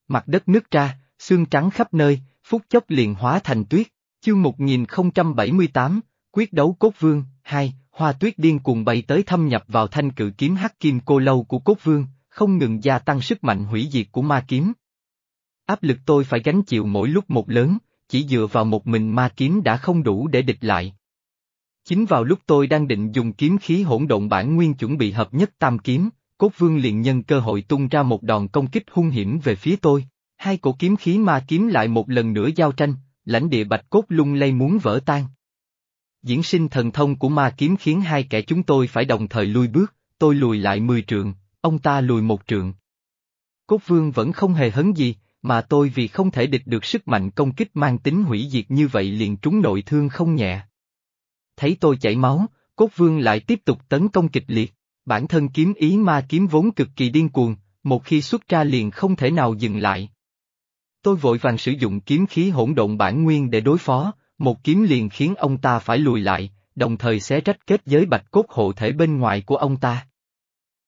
Mặt đất nứt ra, xương trắng khắp nơi, phút chốc liền hóa thành tuyết, chương 1078, quyết đấu cốt vương, hai, hoa tuyết điên cuồng bay tới thâm nhập vào thanh cự kiếm hắc kim cô lâu của cốt vương, không ngừng gia tăng sức mạnh hủy diệt của ma kiếm. Áp lực tôi phải gánh chịu mỗi lúc một lớn, chỉ dựa vào một mình ma kiếm đã không đủ để địch lại. Chính vào lúc tôi đang định dùng kiếm khí hỗn độn bản nguyên chuẩn bị hợp nhất tam kiếm, cốt vương liền nhân cơ hội tung ra một đòn công kích hung hiểm về phía tôi. Hai cổ kiếm khí ma kiếm lại một lần nữa giao tranh, lãnh địa bạch cốt lung lay muốn vỡ tan. Diễn sinh thần thông của ma kiếm khiến hai kẻ chúng tôi phải đồng thời lui bước, tôi lùi lại mười trượng, ông ta lùi một trượng. Cốt vương vẫn không hề hấn gì, mà tôi vì không thể địch được sức mạnh công kích mang tính hủy diệt như vậy liền trúng nội thương không nhẹ. Thấy tôi chảy máu, cốt vương lại tiếp tục tấn công kịch liệt, bản thân kiếm ý ma kiếm vốn cực kỳ điên cuồng, một khi xuất ra liền không thể nào dừng lại. Tôi vội vàng sử dụng kiếm khí hỗn độn bản nguyên để đối phó, một kiếm liền khiến ông ta phải lùi lại, đồng thời xé rách kết giới bạch cốt hộ thể bên ngoài của ông ta.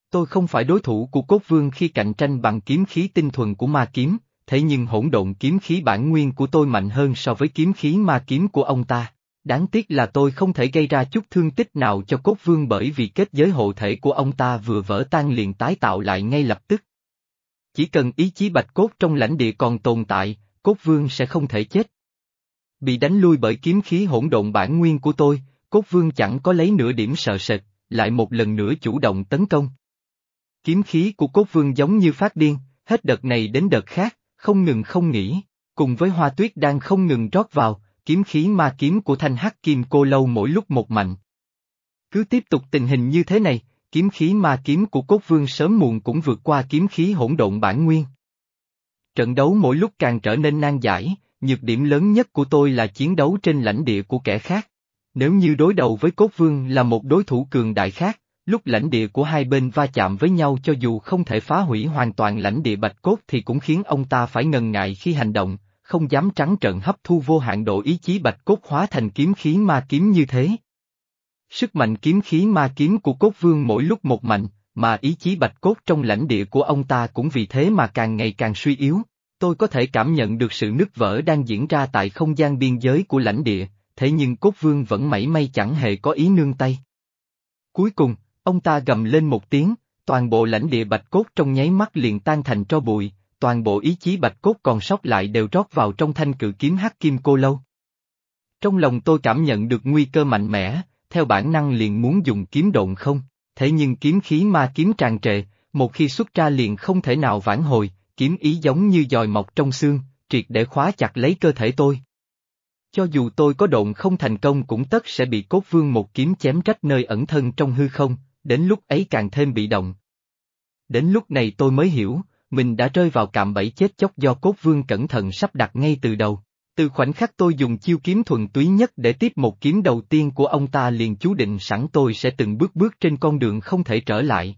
Tôi không phải đối thủ của cốt vương khi cạnh tranh bằng kiếm khí tinh thuần của ma kiếm, thế nhưng hỗn độn kiếm khí bản nguyên của tôi mạnh hơn so với kiếm khí ma kiếm của ông ta. Đáng tiếc là tôi không thể gây ra chút thương tích nào cho cốt vương bởi vì kết giới hộ thể của ông ta vừa vỡ tan liền tái tạo lại ngay lập tức. Chỉ cần ý chí bạch cốt trong lãnh địa còn tồn tại, cốt vương sẽ không thể chết. Bị đánh lui bởi kiếm khí hỗn độn bản nguyên của tôi, cốt vương chẳng có lấy nửa điểm sợ sệt, lại một lần nữa chủ động tấn công. Kiếm khí của cốt vương giống như phát điên, hết đợt này đến đợt khác, không ngừng không nghỉ, cùng với hoa tuyết đang không ngừng rót vào, kiếm khí ma kiếm của thanh hắc kim cô lâu mỗi lúc một mạnh. Cứ tiếp tục tình hình như thế này, kiếm khí ma kiếm của cốt vương sớm muộn cũng vượt qua kiếm khí hỗn độn bản nguyên. Trận đấu mỗi lúc càng trở nên nan giải, nhược điểm lớn nhất của tôi là chiến đấu trên lãnh địa của kẻ khác. Nếu như đối đầu với cốt vương là một đối thủ cường đại khác, lúc lãnh địa của hai bên va chạm với nhau cho dù không thể phá hủy hoàn toàn lãnh địa bạch cốt thì cũng khiến ông ta phải ngần ngại khi hành động, không dám trắng trợn hấp thu vô hạn độ ý chí bạch cốt hóa thành kiếm khí ma kiếm như thế. Sức mạnh kiếm khí ma kiếm của cốt vương mỗi lúc một mạnh, mà ý chí bạch cốt trong lãnh địa của ông ta cũng vì thế mà càng ngày càng suy yếu. Tôi có thể cảm nhận được sự nứt vỡ đang diễn ra tại không gian biên giới của lãnh địa, thế nhưng cốt vương vẫn mảy may chẳng hề có ý nương tay. Cuối cùng, ông ta gầm lên một tiếng, toàn bộ lãnh địa bạch cốt trong nháy mắt liền tan thành tro bụi, toàn bộ ý chí bạch cốt còn sót lại đều rót vào trong thanh cự kiếm hắc kim cô lâu. Trong lòng tôi cảm nhận được nguy cơ mạnh mẽ, theo bản năng liền muốn dùng kiếm độn không, thế nhưng kiếm khí ma kiếm tràn trề, một khi xuất ra liền không thể nào vãn hồi, kiếm ý giống như dòi mọc trong xương, triệt để khóa chặt lấy cơ thể tôi. Cho dù tôi có độn không thành công cũng tất sẽ bị cốt vương một kiếm chém rách nơi ẩn thân trong hư không, đến lúc ấy càng thêm bị động. Đến lúc này tôi mới hiểu, mình đã rơi vào cạm bẫy chết chóc do cốt vương cẩn thận sắp đặt ngay từ đầu. Từ khoảnh khắc tôi dùng chiêu kiếm thuần túy nhất để tiếp một kiếm đầu tiên của ông ta liền chú định sẵn tôi sẽ từng bước bước trên con đường không thể trở lại.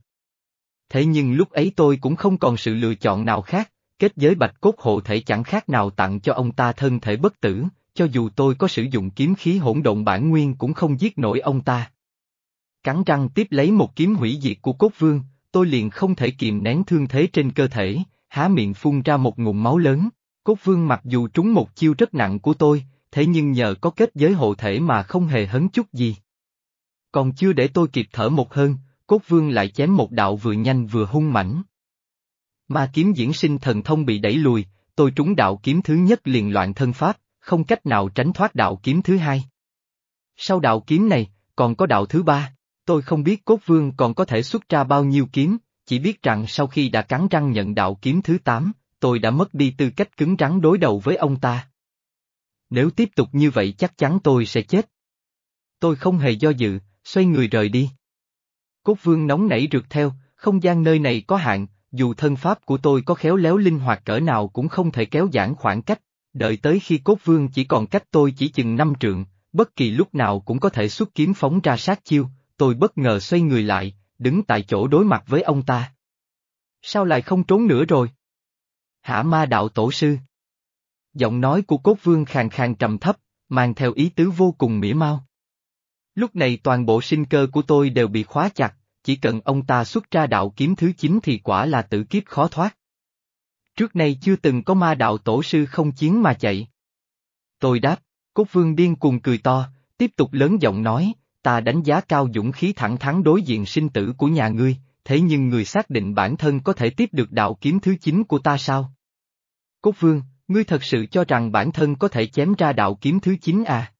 Thế nhưng lúc ấy tôi cũng không còn sự lựa chọn nào khác, kết giới bạch cốt hộ thể chẳng khác nào tặng cho ông ta thân thể bất tử, cho dù tôi có sử dụng kiếm khí hỗn độn bản nguyên cũng không giết nổi ông ta. Cắn răng tiếp lấy một kiếm hủy diệt của cốt vương, tôi liền không thể kìm nén thương thế trên cơ thể, há miệng phun ra một ngụm máu lớn. Cốt vương mặc dù trúng một chiêu rất nặng của tôi, thế nhưng nhờ có kết giới hộ thể mà không hề hấn chút gì. Còn chưa để tôi kịp thở một hơn, cốt vương lại chém một đạo vừa nhanh vừa hung mãnh. Ma kiếm diễn sinh thần thông bị đẩy lùi, tôi trúng đạo kiếm thứ nhất liền loạn thân pháp, không cách nào tránh thoát đạo kiếm thứ hai. Sau đạo kiếm này, còn có đạo thứ ba, tôi không biết cốt vương còn có thể xuất ra bao nhiêu kiếm, chỉ biết rằng sau khi đã cắn răng nhận đạo kiếm thứ tám, tôi đã mất đi tư cách cứng rắn đối đầu với ông ta. Nếu tiếp tục như vậy chắc chắn tôi sẽ chết. Tôi không hề do dự, xoay người rời đi. Cốt vương nóng nảy rượt theo, không gian nơi này có hạn, dù thân pháp của tôi có khéo léo linh hoạt cỡ nào cũng không thể kéo giãn khoảng cách, đợi tới khi cốt vương chỉ còn cách tôi chỉ chừng năm trượng, bất kỳ lúc nào cũng có thể xuất kiếm phóng ra sát chiêu, tôi bất ngờ xoay người lại, đứng tại chỗ đối mặt với ông ta. Sao lại không trốn nữa rồi? Hả ma đạo tổ sư? Giọng nói của cốt vương khàn khàn trầm thấp, mang theo ý tứ vô cùng mỉa mau. Lúc này toàn bộ sinh cơ của tôi đều bị khóa chặt, chỉ cần ông ta xuất ra đạo kiếm thứ 9 thì quả là tử kiếp khó thoát. Trước nay chưa từng có ma đạo tổ sư không chiến mà chạy. Tôi đáp, cốt vương điên cuồng cười to, tiếp tục lớn giọng nói, ta đánh giá cao dũng khí thẳng thắn đối diện sinh tử của nhà ngươi, thế nhưng người xác định bản thân có thể tiếp được đạo kiếm thứ 9 của ta sao? Cốt vương, ngươi thật sự cho rằng bản thân có thể chém ra đạo kiếm thứ 9 à?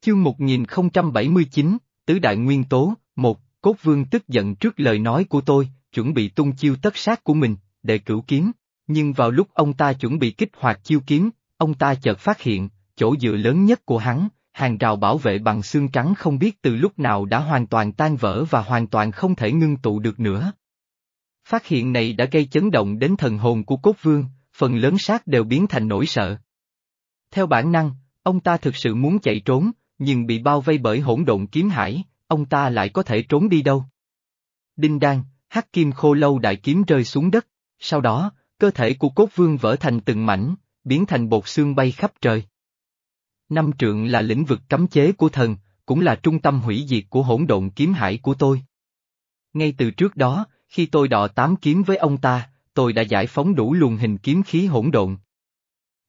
Chương 1079, Tứ Đại Nguyên Tố, một Cốt Vương tức giận trước lời nói của tôi, chuẩn bị tung chiêu tất sát của mình, để cửu kiếm, nhưng vào lúc ông ta chuẩn bị kích hoạt chiêu kiếm, ông ta chợt phát hiện, chỗ dựa lớn nhất của hắn, hàng rào bảo vệ bằng xương trắng không biết từ lúc nào đã hoàn toàn tan vỡ và hoàn toàn không thể ngưng tụ được nữa. Phát hiện này đã gây chấn động đến thần hồn của cốt vương, phần lớn xác đều biến thành nỗi sợ. Theo bản năng, ông ta thực sự muốn chạy trốn, nhưng bị bao vây bởi hỗn độn kiếm hải, ông ta lại có thể trốn đi đâu. Đinh đan, hắc kim khô lâu đại kiếm rơi xuống đất, sau đó, cơ thể của cốt vương vỡ thành từng mảnh, biến thành bột xương bay khắp trời. Năm trượng là lĩnh vực cấm chế của thần, cũng là trung tâm hủy diệt của hỗn độn kiếm hải của tôi. Ngay từ trước đó, khi tôi đọ tám kiếm với ông ta, tôi đã giải phóng đủ luồng hình kiếm khí hỗn độn.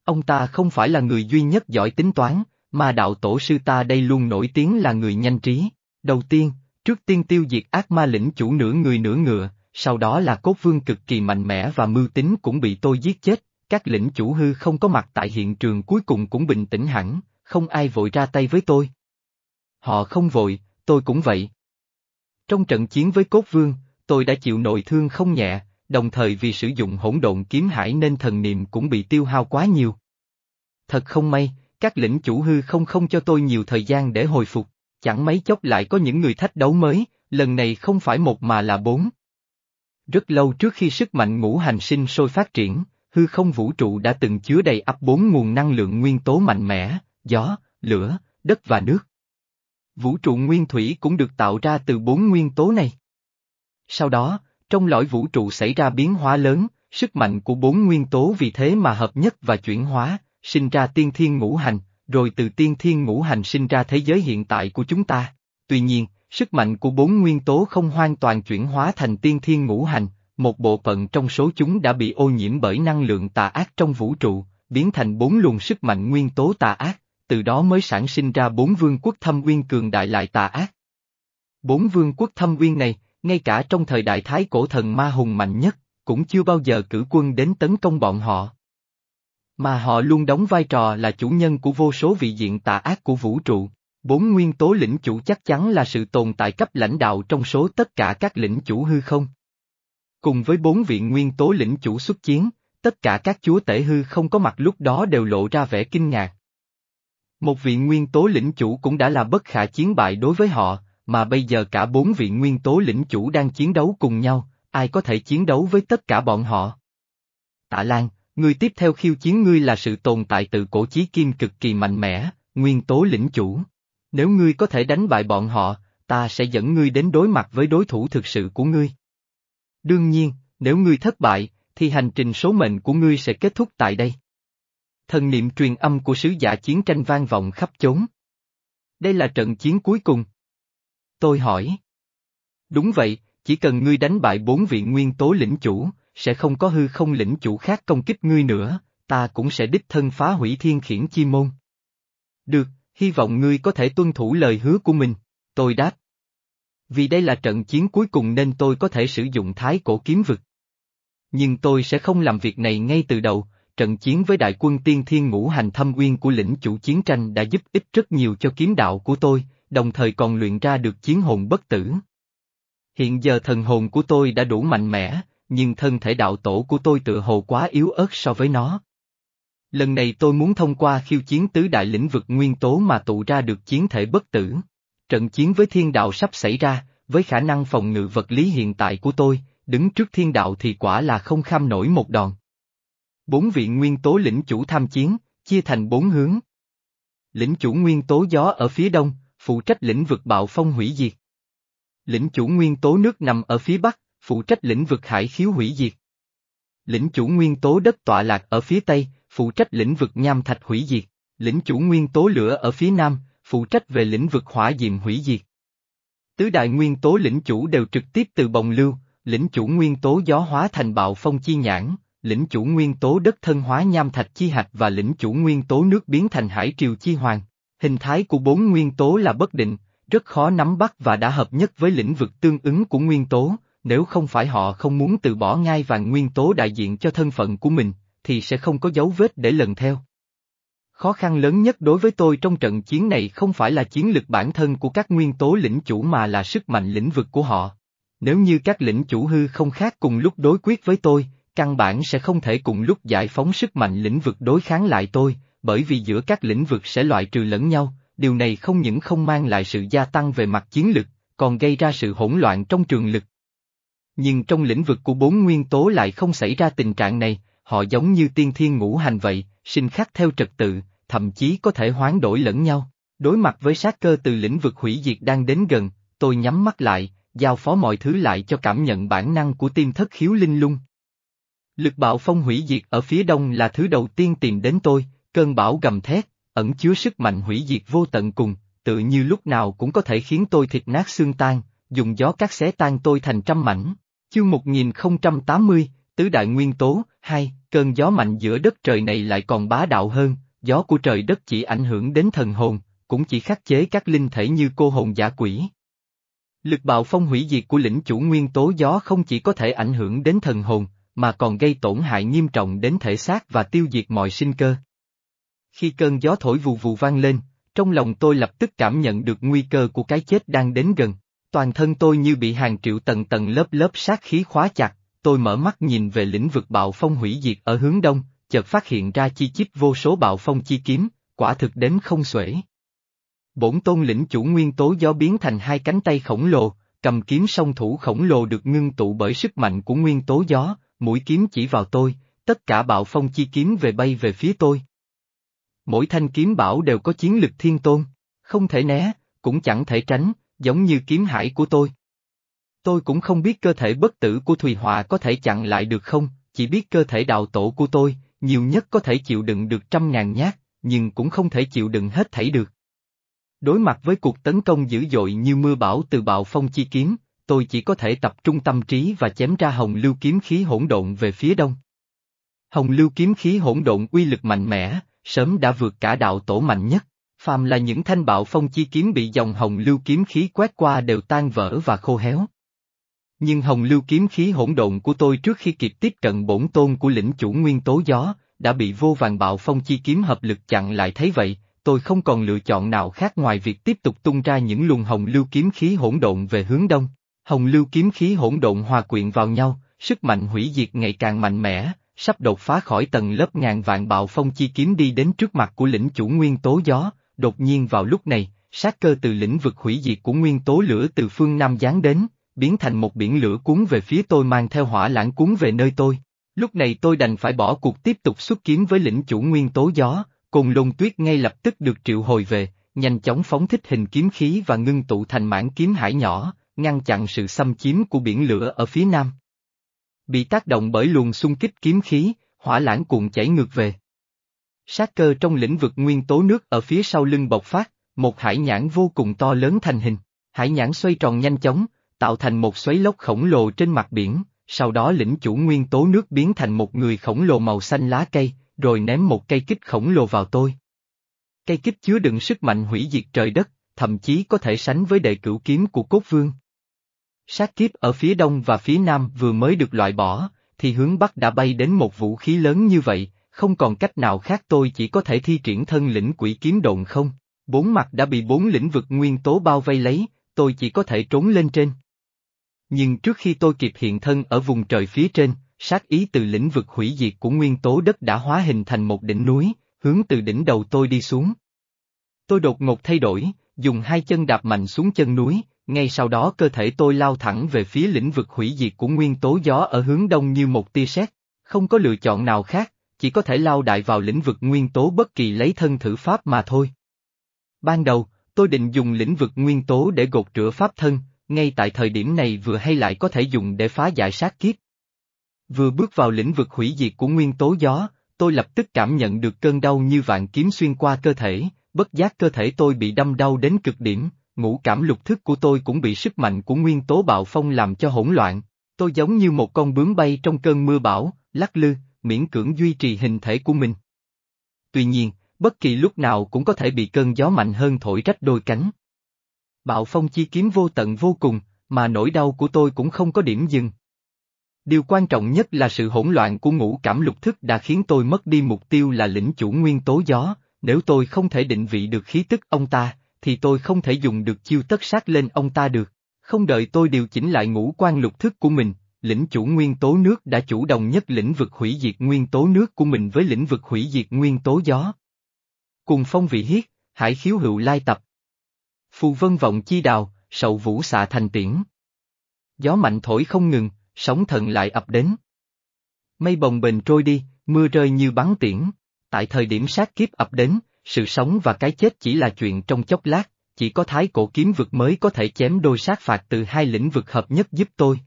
Ông ta không phải là người duy nhất giỏi tính toán, mà đạo tổ sư ta đây luôn nổi tiếng là người nhanh trí. Đầu tiên, trước tiên tiêu diệt ác ma lĩnh chủ nửa người nửa ngựa, sau đó là cốt vương cực kỳ mạnh mẽ và mưu tính cũng bị tôi giết chết, các lĩnh chủ hư không có mặt tại hiện trường cuối cùng cũng bình tĩnh hẳn, không ai vội ra tay với tôi. Họ không vội, tôi cũng vậy. Trong trận chiến với cốt vương, tôi đã chịu nội thương không nhẹ, đồng thời vì sử dụng hỗn độn kiếm hải nên thần niệm cũng bị tiêu hao quá nhiều. Thật không may, các lĩnh chủ hư không không cho tôi nhiều thời gian để hồi phục, chẳng mấy chốc lại có những người thách đấu mới, lần này không phải một mà là bốn. Rất lâu trước khi sức mạnh ngũ hành sinh sôi phát triển, hư không vũ trụ đã từng chứa đầy ắp bốn nguồn năng lượng nguyên tố mạnh mẽ, gió, lửa, đất và nước. Vũ trụ nguyên thủy cũng được tạo ra từ bốn nguyên tố này. Sau đó, trong lõi vũ trụ xảy ra biến hóa lớn, sức mạnh của bốn nguyên tố vì thế mà hợp nhất và chuyển hóa, sinh ra tiên thiên ngũ hành, rồi từ tiên thiên ngũ hành sinh ra thế giới hiện tại của chúng ta. Tuy nhiên, sức mạnh của bốn nguyên tố không hoàn toàn chuyển hóa thành tiên thiên ngũ hành, một bộ phận trong số chúng đã bị ô nhiễm bởi năng lượng tà ác trong vũ trụ, biến thành bốn luồng sức mạnh nguyên tố tà ác, từ đó mới sản sinh ra bốn vương quốc thâm uyên cường đại lại tà ác. Bốn vương quốc thâm uyên này, ngay cả trong thời đại thái cổ thần ma hùng mạnh nhất, cũng chưa bao giờ cử quân đến tấn công bọn họ. Mà họ luôn đóng vai trò là chủ nhân của vô số vị diện tà ác của vũ trụ. Bốn nguyên tố lĩnh chủ chắc chắn là sự tồn tại cấp lãnh đạo trong số tất cả các lĩnh chủ hư không. Cùng với bốn vị nguyên tố lĩnh chủ xuất chiến, tất cả các chúa tể hư không có mặt lúc đó đều lộ ra vẻ kinh ngạc. Một vị nguyên tố lĩnh chủ cũng đã là bất khả chiến bại đối với họ, mà bây giờ cả bốn vị nguyên tố lĩnh chủ đang chiến đấu cùng nhau, ai có thể chiến đấu với tất cả bọn họ? Tạ Lan, người tiếp theo khiêu chiến ngươi là sự tồn tại từ cổ chí kim cực kỳ mạnh mẽ, nguyên tố lĩnh chủ. Nếu ngươi có thể đánh bại bọn họ, ta sẽ dẫn ngươi đến đối mặt với đối thủ thực sự của ngươi. Đương nhiên, nếu ngươi thất bại, thì hành trình số mệnh của ngươi sẽ kết thúc tại đây. Thần niệm truyền âm của sứ giả chiến tranh vang vọng khắp chốn. Đây là trận chiến cuối cùng. Tôi hỏi. Đúng vậy, chỉ cần ngươi đánh bại bốn vị nguyên tố lĩnh chủ, sẽ không có hư không lĩnh chủ khác công kích ngươi nữa, ta cũng sẽ đích thân phá hủy thiên khiển chi môn. Được, hy vọng ngươi có thể tuân thủ lời hứa của mình, tôi đáp. Vì đây là trận chiến cuối cùng nên tôi có thể sử dụng thái cổ kiếm vực. Nhưng tôi sẽ không làm việc này ngay từ đầu, trận chiến với đại quân tiên thiên ngũ hành thâm uyên của lĩnh chủ chiến tranh đã giúp ích rất nhiều cho kiếm đạo của tôi, đồng thời còn luyện ra được chiến hồn bất tử. Hiện giờ thần hồn của tôi đã đủ mạnh mẽ, nhưng thân thể đạo tổ của tôi tựa hồ quá yếu ớt so với nó. Lần này tôi muốn thông qua khiêu chiến tứ đại lĩnh vực nguyên tố mà tụ ra được chiến thể bất tử. Trận chiến với thiên đạo sắp xảy ra, với khả năng phòng ngự vật lý hiện tại của tôi, đứng trước thiên đạo thì quả là không kham nổi một đòn. Bốn vị nguyên tố lĩnh chủ tham chiến, chia thành bốn hướng. Lĩnh chủ nguyên tố gió ở phía đông, phụ trách lĩnh vực bạo phong hủy diệt. Lĩnh chủ nguyên tố nước nằm ở phía bắc, phụ trách lĩnh vực hải khiếu hủy diệt. Lĩnh chủ nguyên tố đất tọa lạc ở phía tây, phụ trách lĩnh vực nham thạch hủy diệt. Lĩnh chủ nguyên tố lửa ở phía nam, phụ trách về lĩnh vực hỏa diệm hủy diệt. Tứ đại nguyên tố lĩnh chủ đều trực tiếp từ bồng lưu, lĩnh chủ nguyên tố gió hóa thành bạo phong chi nhãn, lĩnh chủ nguyên tố đất thân hóa nham thạch chi hạch và lĩnh chủ nguyên tố nước biến thành hải triều chi hoàng. Hình thái của bốn nguyên tố là bất định, rất khó nắm bắt và đã hợp nhất với lĩnh vực tương ứng của nguyên tố, nếu không phải họ không muốn từ bỏ ngai vàng nguyên tố đại diện cho thân phận của mình, thì sẽ không có dấu vết để lần theo. Khó khăn lớn nhất đối với tôi trong trận chiến này không phải là chiến lực bản thân của các nguyên tố lĩnh chủ mà là sức mạnh lĩnh vực của họ. Nếu như các lĩnh chủ hư không khác cùng lúc đối quyết với tôi, căn bản sẽ không thể cùng lúc giải phóng sức mạnh lĩnh vực đối kháng lại tôi, bởi vì giữa các lĩnh vực sẽ loại trừ lẫn nhau, điều này không những không mang lại sự gia tăng về mặt chiến lực, còn gây ra sự hỗn loạn trong trường lực. Nhưng trong lĩnh vực của bốn nguyên tố lại không xảy ra tình trạng này, họ giống như tiên thiên ngũ hành vậy, sinh khắc theo trật tự, thậm chí có thể hoán đổi lẫn nhau. Đối mặt với sát cơ từ lĩnh vực hủy diệt đang đến gần, tôi nhắm mắt lại, giao phó mọi thứ lại cho cảm nhận bản năng của tim thất khiếu linh lung. Lực bạo phong hủy diệt ở phía đông là thứ đầu tiên tìm đến tôi, cơn bão gầm thét, ẩn chứa sức mạnh hủy diệt vô tận cùng, tự như lúc nào cũng có thể khiến tôi thịt nát xương tan, dùng gió cắt xé tan tôi thành trăm mảnh. Chương 1080, Tứ Đại Nguyên Tố, hai, cơn gió mạnh giữa đất trời này lại còn bá đạo hơn, gió của trời đất chỉ ảnh hưởng đến thần hồn, cũng chỉ khắc chế các linh thể như cô hồn giả quỷ. Lực bạo phong hủy diệt của lĩnh chủ nguyên tố gió không chỉ có thể ảnh hưởng đến thần hồn, mà còn gây tổn hại nghiêm trọng đến thể xác và tiêu diệt mọi sinh cơ. Khi cơn gió thổi vù vù vang lên, trong lòng tôi lập tức cảm nhận được nguy cơ của cái chết đang đến gần. Toàn thân tôi như bị hàng triệu tầng tầng lớp lớp sát khí khóa chặt, tôi mở mắt nhìn về lĩnh vực bạo phong hủy diệt ở hướng đông, chợt phát hiện ra chi chít vô số bạo phong chi kiếm, quả thực đến không xuể. Bổn tôn lĩnh chủ nguyên tố gió biến thành hai cánh tay khổng lồ, cầm kiếm song thủ khổng lồ được ngưng tụ bởi sức mạnh của nguyên tố gió, mũi kiếm chỉ vào tôi, tất cả bạo phong chi kiếm về bay về phía tôi. Mỗi thanh kiếm bảo đều có chiến lực thiên tôn, không thể né, cũng chẳng thể tránh, giống như kiếm hải của tôi. Tôi cũng không biết cơ thể bất tử của Thùy Họa có thể chặn lại được không, chỉ biết cơ thể đạo tổ của tôi, nhiều nhất có thể chịu đựng được trăm ngàn nhát, nhưng cũng không thể chịu đựng hết thảy được. Đối mặt với cuộc tấn công dữ dội như mưa bão từ bạo phong chi kiếm, tôi chỉ có thể tập trung tâm trí và chém ra hồng lưu kiếm khí hỗn độn về phía đông. Hồng lưu kiếm khí hỗn độn uy lực mạnh mẽ, sớm đã vượt cả đạo tổ mạnh nhất. Phàm là những thanh bạo phong chi kiếm bị dòng hồng lưu kiếm khí quét qua đều tan vỡ và khô héo. Nhưng hồng lưu kiếm khí hỗn độn của tôi trước khi kịp tiếp cận bổn tôn của lĩnh chủ nguyên tố gió, đã bị vô vàng bạo phong chi kiếm hợp lực chặn lại thấy vậy, tôi không còn lựa chọn nào khác ngoài việc tiếp tục tung ra những luồng hồng lưu kiếm khí hỗn độn về hướng đông. Hồng lưu kiếm khí hỗn độn hòa quyện vào nhau, sức mạnh hủy diệt ngày càng mạnh mẽ, sắp đột phá khỏi tầng lớp ngàn vạn bạo phong chi kiếm đi đến trước mặt của lĩnh chủ nguyên tố gió, đột nhiên vào lúc này, sát cơ từ lĩnh vực hủy diệt của nguyên tố lửa từ phương Nam giáng đến, biến thành một biển lửa cuốn về phía tôi mang theo hỏa lãng cuốn về nơi tôi. Lúc này tôi đành phải bỏ cuộc tiếp tục xuất kiếm với lĩnh chủ nguyên tố gió, cùng lông tuyết ngay lập tức được triệu hồi về, nhanh chóng phóng thích hình kiếm khí và ngưng tụ thành mảng kiếm hải nhỏ, ngăn chặn sự xâm chiếm của biển lửa ở phía nam. Bị tác động bởi luồng xung kích kiếm khí, hỏa lãng cuộn chảy ngược về. Sát cơ trong lĩnh vực nguyên tố nước ở phía sau lưng bộc phát, một hải nhãn vô cùng to lớn thành hình. Hải nhãn xoay tròn nhanh chóng, tạo thành một xoáy lốc khổng lồ trên mặt biển, sau đó lĩnh chủ nguyên tố nước biến thành một người khổng lồ màu xanh lá cây, rồi ném một cây kích khổng lồ vào tôi. Cây kích chứa đựng sức mạnh hủy diệt trời đất, thậm chí có thể sánh với đệ cửu kiếm của cốt vương. Sát kiếp ở phía đông và phía nam vừa mới được loại bỏ, thì hướng bắc đã bay đến một vũ khí lớn như vậy, không còn cách nào khác tôi chỉ có thể thi triển thân lĩnh quỷ kiếm độn không. Bốn mặt đã bị bốn lĩnh vực nguyên tố bao vây lấy, tôi chỉ có thể trốn lên trên. Nhưng trước khi tôi kịp hiện thân ở vùng trời phía trên, sát ý từ lĩnh vực hủy diệt của nguyên tố đất đã hóa hình thành một đỉnh núi, hướng từ đỉnh đầu tôi đi xuống. Tôi đột ngột thay đổi, dùng hai chân đạp mạnh xuống chân núi, ngay sau đó cơ thể tôi lao thẳng về phía lĩnh vực hủy diệt của nguyên tố gió ở hướng đông như một tia sét, không có lựa chọn nào khác, chỉ có thể lao đại vào lĩnh vực nguyên tố bất kỳ lấy thân thử pháp mà thôi. Ban đầu, tôi định dùng lĩnh vực nguyên tố để gột rửa pháp thân, ngay tại thời điểm này vừa hay lại có thể dùng để phá giải sát kiếp. Vừa bước vào lĩnh vực hủy diệt của nguyên tố gió, tôi lập tức cảm nhận được cơn đau như vạn kiếm xuyên qua cơ thể, bất giác cơ thể tôi bị đâm đau đến cực điểm, ngũ cảm lục thức của tôi cũng bị sức mạnh của nguyên tố bạo phong làm cho hỗn loạn. Tôi giống như một con bướm bay trong cơn mưa bão, lắc lư, miễn cưỡng duy trì hình thể của mình. Tuy nhiên, bất kỳ lúc nào cũng có thể bị cơn gió mạnh hơn thổi rách đôi cánh. Bạo phong chi kiếm vô tận vô cùng, mà nỗi đau của tôi cũng không có điểm dừng. Điều quan trọng nhất là sự hỗn loạn của ngũ cảm lục thức đã khiến tôi mất đi mục tiêu là lĩnh chủ nguyên tố gió, nếu tôi không thể định vị được khí tức ông ta, thì tôi không thể dùng được chiêu tất sát lên ông ta được. Không đợi tôi điều chỉnh lại ngũ quan lục thức của mình, lĩnh chủ nguyên tố nước đã chủ động nhất lĩnh vực hủy diệt nguyên tố nước của mình với lĩnh vực hủy diệt nguyên tố gió. Cùng phong vị hiết, hải khiếu hữu lai tập. Phù vân vọng chi đào, sậu vũ xạ thành tiễn. Gió mạnh thổi không ngừng, sóng thần lại ập đến. Mây bồng bềnh trôi đi, mưa rơi như bắn tiễn. Tại thời điểm sát kiếp ập đến, sự sống và cái chết chỉ là chuyện trong chốc lát, chỉ có thái cổ kiếm vực mới có thể chém đôi sát phạt từ hai lĩnh vực hợp nhất giúp tôi,